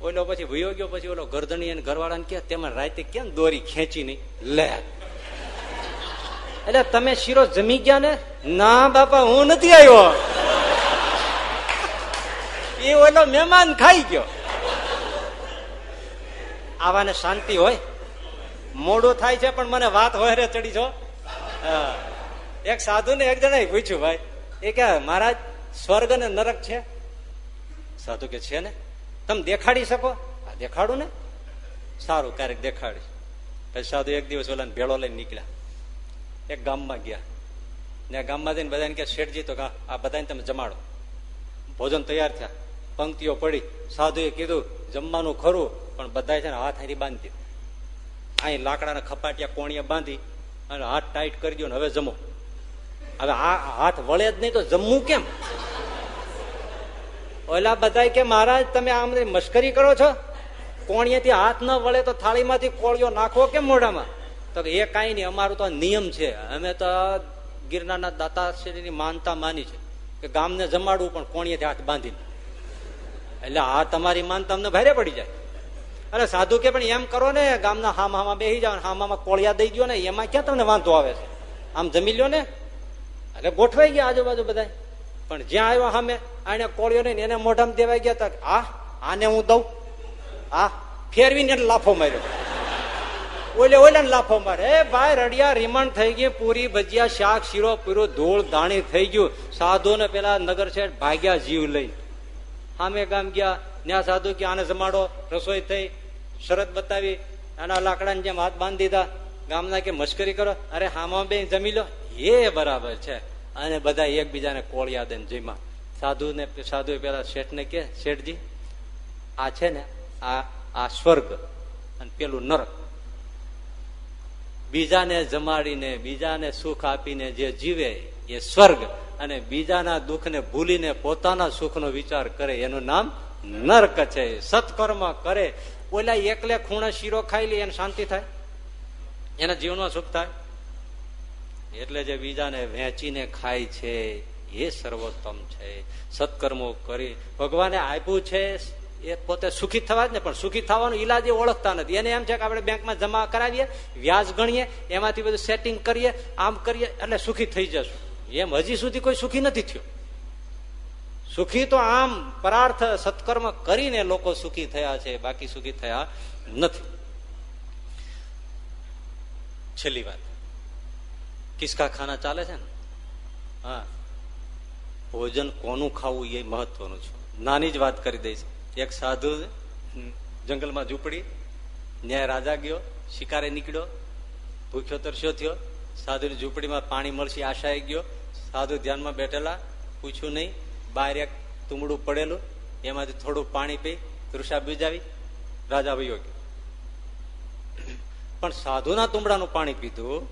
ઓલો પછી ભૂયો ગયો, પછી ઓલો ગરદણી અને ઘરવાળાને કે તેમાં રાતે કેમ દોરી ખેંચી નહીં? લે. એટલે તમે શીરો જમી ગયા ને? ના બાપા, હું નથી આવ્યો. એ ઓલો મહેમાન ખાઈ ગયો. આવાને શાંતિ હોય. મોડું થાય છે, પણ મને વાત હોય રે ચડી છો એક સાધુ ને એક જણા પૂછ્યું, ભાઈ, એ કે મહારાજ, સ્વર્ગ ને નરક છે? સાધુ કે, છે ને. તમે દેખાડી શકો? આ દેખાડું ને. સારું, ક્યારેક દેખાડીશ. પછી સાધુ એક દિવસ ઓલા ભેળો લઈને નીકળ્યા. એક ગામમાં ગયા. ને ગામમાં જઈને બધાને કે શેઠજી, તો આ બધાને તમે જમાડો. ભોજન તૈયાર થયા. પંક્તિઓ પડી. સાધુએ કીધું, જમવાનું ખરું પણ બધા છે ને હાથ હારી બાંધી. અહીં લાકડાના ખપાટિયા કોણીએ બાંધી અને હાથ ટાઈટ કરી દો ને હવે જમો. હવે આ હાથ વળે જ નહીં તો જમવું કેમ? ઓલા બધા કે, મહારાજ, તમે આમ મશ્કરી કરો છો? કોણીએથી હાથ ન વળે તો થાળીમાંથી કોળિયો નાખવો કેમ મોઢામાં? તો એ કઈ નહીં, અમારું તો નિયમ છે. અમે તો ગિરનારના દાતાશ્રીની માનતા માની છે કે ગામને જમાડવું પણ કોણીએથી હાથ બાંધીને. એટલે આ તમારી માનતા તમને ભારે પડી જાય. અરે સાધુ કે પણ એમ કરો ને, ગામના હામ હામાં બેસી જાવ હામામાં કોળિયા દઈ ગયો ને, એમાં ક્યાં તમને વાંધો આવે છે? આમ જમી લ્યો ને. એટલે ગોઠવાઈ ગયા આજુબાજુ બધા પણ જ્યાં આવ્યો સામે આને કોળિયો નહીં એને મોઢામાં દેવાઈ ગયા તક આ, આને હું દઉં? આ. ફેરવીને લાફો માર્યો. ઓલે ઓલે લાફો મારે. એ ભાઈ, રડિયા રીમણ થઈ ગઈ, પૂરી ભજીયા, શાક, શીરો, પૂરો, ધૂળ, ધાણી થઈ ગયું. સાધુ ને પેલા નગર છે ભાગ્યા જીવ લઈ. સામે ગામ ગયા ત્યાં સાધુ કે, આને જમાડો. રસોઈ થઈ. શરત બતાવી આના લાકડાની જેમ હાથ બાંધી દીધા, ગામના કે મશ્કરી કરો, અરે હામાં બે જમી લો. એ બરાબર છે. અને બધા એકબીજાને કોળિયા દે જીમા. સાધુ ને સાધુ પેલા શેઠ ને કે, શેઠજી, આ છે ને, આ આ સ્વર્ગ અને પેલું નરક. બીજાને જમાડીને, બીજાને સુખ આપીને જે જીવે એ સ્વર્ગ અને બીજાના દુઃખને ભૂલીને પોતાના સુખનો વિચાર કરે, એનું નામ નર્ક છે. સત્કર્મ કરે. ઓલા એકલે ખૂણે શીરો ખાઈ લે એને શાંતિ થાય? એના જીવનમાં સુખ થાય? એટલે જે બીજાને વહેંચીને ખાય છે, એ સર્વોત્તમ છે. સત્કર્મો કરી ભગવાને આપ્યું છે, એ પોતે સુખી થવા જ ને, પણ સુખી થવાનો ઈલાજ એ ઓળખતા નથી. એને એમ છે કે આપણે બેંકમાં જમા કરાવીએ, વ્યાજ ગણીએ, એમાંથી બધું સેટિંગ કરીએ, આમ કરીએ, એટલે સુખી થઈ જશું. એમ હજી સુધી કોઈ સુખી નથી થયો. સુખી તો આમ પરાર્થ સત્કર્મ કરીને લોકો સુખી થયા છે, બાકી સુખી થયા નથી. છેલ્લી વાત. કિસકા ખાના ચાલે છે ને? હા. ભોજન કોનું ખાવું એ મહત્વનું છે. નાની જ વાત કરી દઈશ. એક સાધુ જંગલમાં ઝૂંપડી, ન્યાય રાજા ગયો, શિકારે નીકળ્યો, ભૂખ્યો તરસ્યો થયો. સાધુની ઝૂંપડીમાં પાણી મળશે, આશાએ ગયો. સાધુ ધ્યાનમાં બેઠેલા, પૂછ્યું નહીં. બહાર એક તુમડું પડેલું, એમાંથી થોડું પાણી પી, તૃષા બીજાવી, રાજા વયો ગયો. પણ સાધુના તુમડાનું પાણી પીધું,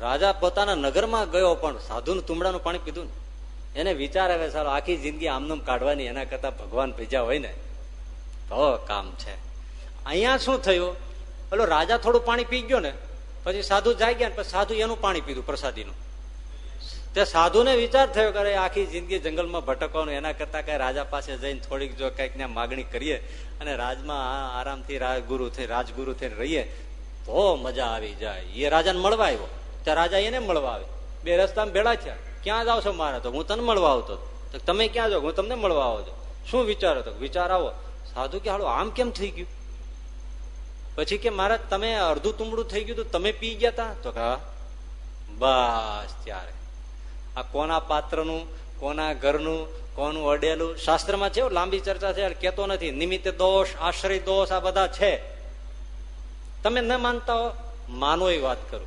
રાજા પોતાના નગરમાં ગયો, પણ સાધુનું તુમડાનું પાણી પીધું એને વિચાર આવે સારો આખી જિંદગી આમનામ કાઢવાની, એના કરતા ભગવાન ભેજા હોય ને. તો કામ છે. અહીંયા શું થયું? પેલો રાજા થોડું પાણી પી ગયો ને, પછી સાધુ જાય ગયા સાધુ એનું પાણી પીધું પ્રસાદીનું. તે સાધુને વિચાર થયો કરે આખી જિંદગી જંગલમાં ભટકવાનું, એના કરતા કઈ રાજા પાસે જઈને થોડીક જો કંઈક ને માગણી કરીએ અને રાજમાં આરામથી રાજગુરુ થઈ રાજગુરુ થઈને રહીએ, તો મજા આવી જાય. એ રાજાને મળવા આવ્યો. ત્યાં રાજા એને મળવા આવે બે રસ્તામાં ભેળા થયા. ક્યાં જાવ છો મારે તો? હું તને મળવા આવતો તો તમે ક્યાં જાઓ હું તમને મળવા આવો છો. શું વિચારો તો? વિચાર આવો. સાધુ કે હાલો, આમ કેમ થઈ ગયું? પછી કે મારા તમે અડધું તુમડું થઈ ગયું તો તમે પી ગયા તા? તો બસ, ત્યારે. આ કોના પાત્રનું, કોના ઘરનું, કોનું અડેલું? શાસ્ત્રમાં છે, લાંબી ચર્ચા છે કેતો નથી. નિમિત્ત દોષ, આશ્રય દોષ, આ બધા છે. તમે ન માનતા હો? માનો એ વાત કરું.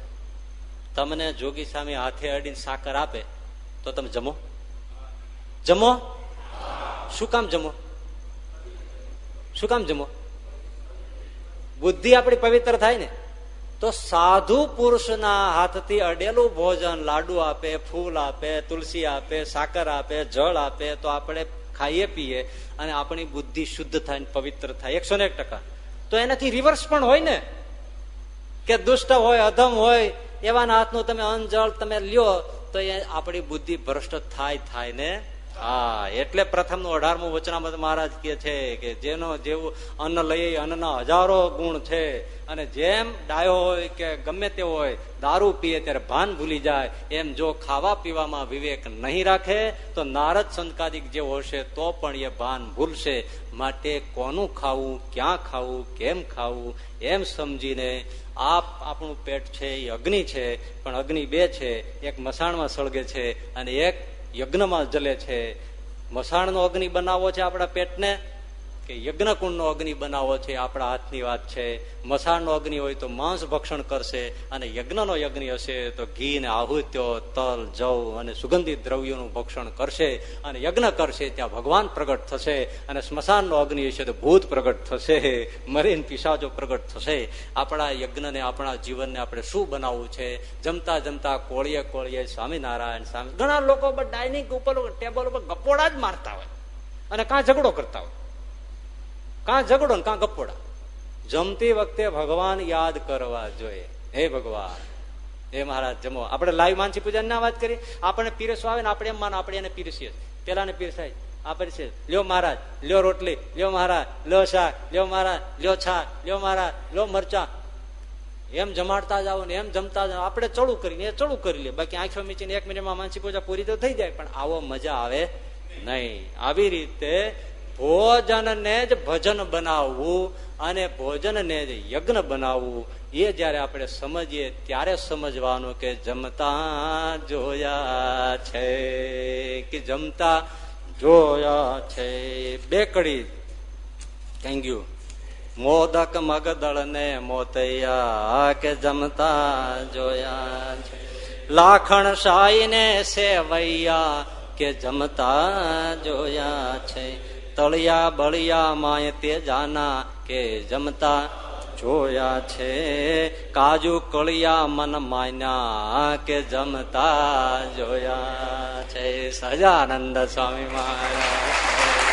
તમને જોગી સામે હાથે અડીને સાકર આપે, તો તમે જમો. જમો? શું કામ જમો? શું કામ જમો? બુદ્ધિ આપણી પવિત્ર થાય ને? તો સાધુ પુરુષના હાથથી અડેલું ભોજન લાડુ આપે, ફૂલ આપે, તુલસી આપે, સાકર આપે, જળ આપે, તો આપણે ખાઈએ પીએ અને આપણી બુદ્ધિ શુદ્ધ થાય પવિત્ર થાય. એકસો ને તો એનાથી રિવર્સ પણ હોય ને? કે દુષ્ટ હોય, અધમ હોય, એવાના હાથનું તમે અન્ન તમે લ્યો, તો એ આપણી બુદ્ધિ ભ્રષ્ટ થાય થાય ને? હા, એટલે પ્રથમનું અઢારમું વચનામત મહારાજ કે છે કે જેનો જેવું અન્ન લઈ અન્નના હજારો ગુણ છે. અને જેમ ડાયો હોય કે ગમે તે હોય, દારૂ પીએ ત્યારે ભાન ભૂલી જાય. એમ જો ખાવા પીવામાં વિવેક નહીં રાખે, તો નારદ સંતકાદિક જેવો હશે તો પણ એ ભાન ભૂલશે. માટે કોનું ખાવું, ક્યાં ખાવું, કેમ ખાવું, એમ સમજીને આપ આપણું પેટ છે એ અગ્નિ છે, પણ અગ્નિ બે છે. એક મસાણમાં સળગે છે અને એક યજ્ઞમાં જલે છે. મસાણનો અગ્નિ બનાવવો છે આપણા પેટને. કે યજ્ઞ યજ્ઞકુંડનો અગ્નિ બનાવો છે, આપણા હાથની વાત છે. મસાણનો અગ્નિ હોય તો માંસ ભક્ષણ કરશે અને યજ્ઞનો યજ્ઞ હશે તો ઘી ને આહુત્યો, તલ, જવ અને સુગંધિત દ્રવ્યોનું ભક્ષણ કરશે અને યજ્ઞ કરશે, ત્યાં ભગવાન પ્રગટ થશે અને સ્મશાનનો અગ્નિ હશે તો ભૂત પ્રગટ થશે, મરીન પિશાચો પ્રગટ થશે. આપણા યજ્ઞને, આપણા જીવનને આપણે શું બનાવવું છે? જમતા જમતા કોળીએ કોળીએ સ્વામિનારાયણ સ્વામી, ઘણા લોકો ડાઇનિંગ ઉપર, ટેબલ ઉપર ગપોડા જ મારતા હોય અને કાં ઝઘડો કરતા હોય. કાં ઝઘડો ને કાં ગપોડા જમતી વખતે ભગવાન યાદ કરવા જોઈએ. હે ભગવાન. હે મહારાજ, જમો. આપણે લાઈવ માનસી પૂજા ના વાત કરી? આપણે પીરસો આવે ને આપણે એમ માનો, આપણે એને પીરસીએ. પેલા ને પીરસાય. આપણે છે લ્યો મહારાજ, લ્યો રોટલી, લ્યો મહારાજ, લ્યો શાક, લ્યો મહારાજ, લ્યો છાક લ્યો મહારાજ, લ્યો મરચા. એમ જમાડતા જાઓ ને એમ જમતા જાઓ. આપણે ચડું કરીને એ ચડું કરી લે. બાકી આંખો મીચીને એક મિનિટમાં માનસી પૂજા પૂરી તો થઈ જાય, પણ આવો મજા આવે નહીં. આવી રીતે ભોજનને જ ભજન બનાવવું અને ભોજનને જ યજ્ઞ બનાવવું. એ જયારે આપણે સમજીએ ત્યારે સમજવાનું કે જમતા જોયા છે કે જમતા જોયા છે. બેકડી થેન્ક યુ મોદક મગદળ ને મોતૈયા કે જમતા જોયા છે. લાખણ સાઈ ને સેવૈયા કે જમતા જોયા છે. તળિયા બળિયા માય તે જાના કે જમતા જોયા છે. કાજુ કળિયા મન માન્યા કે જમતા જોયા છે. સજાનંદ સ્વામી મહારાજ.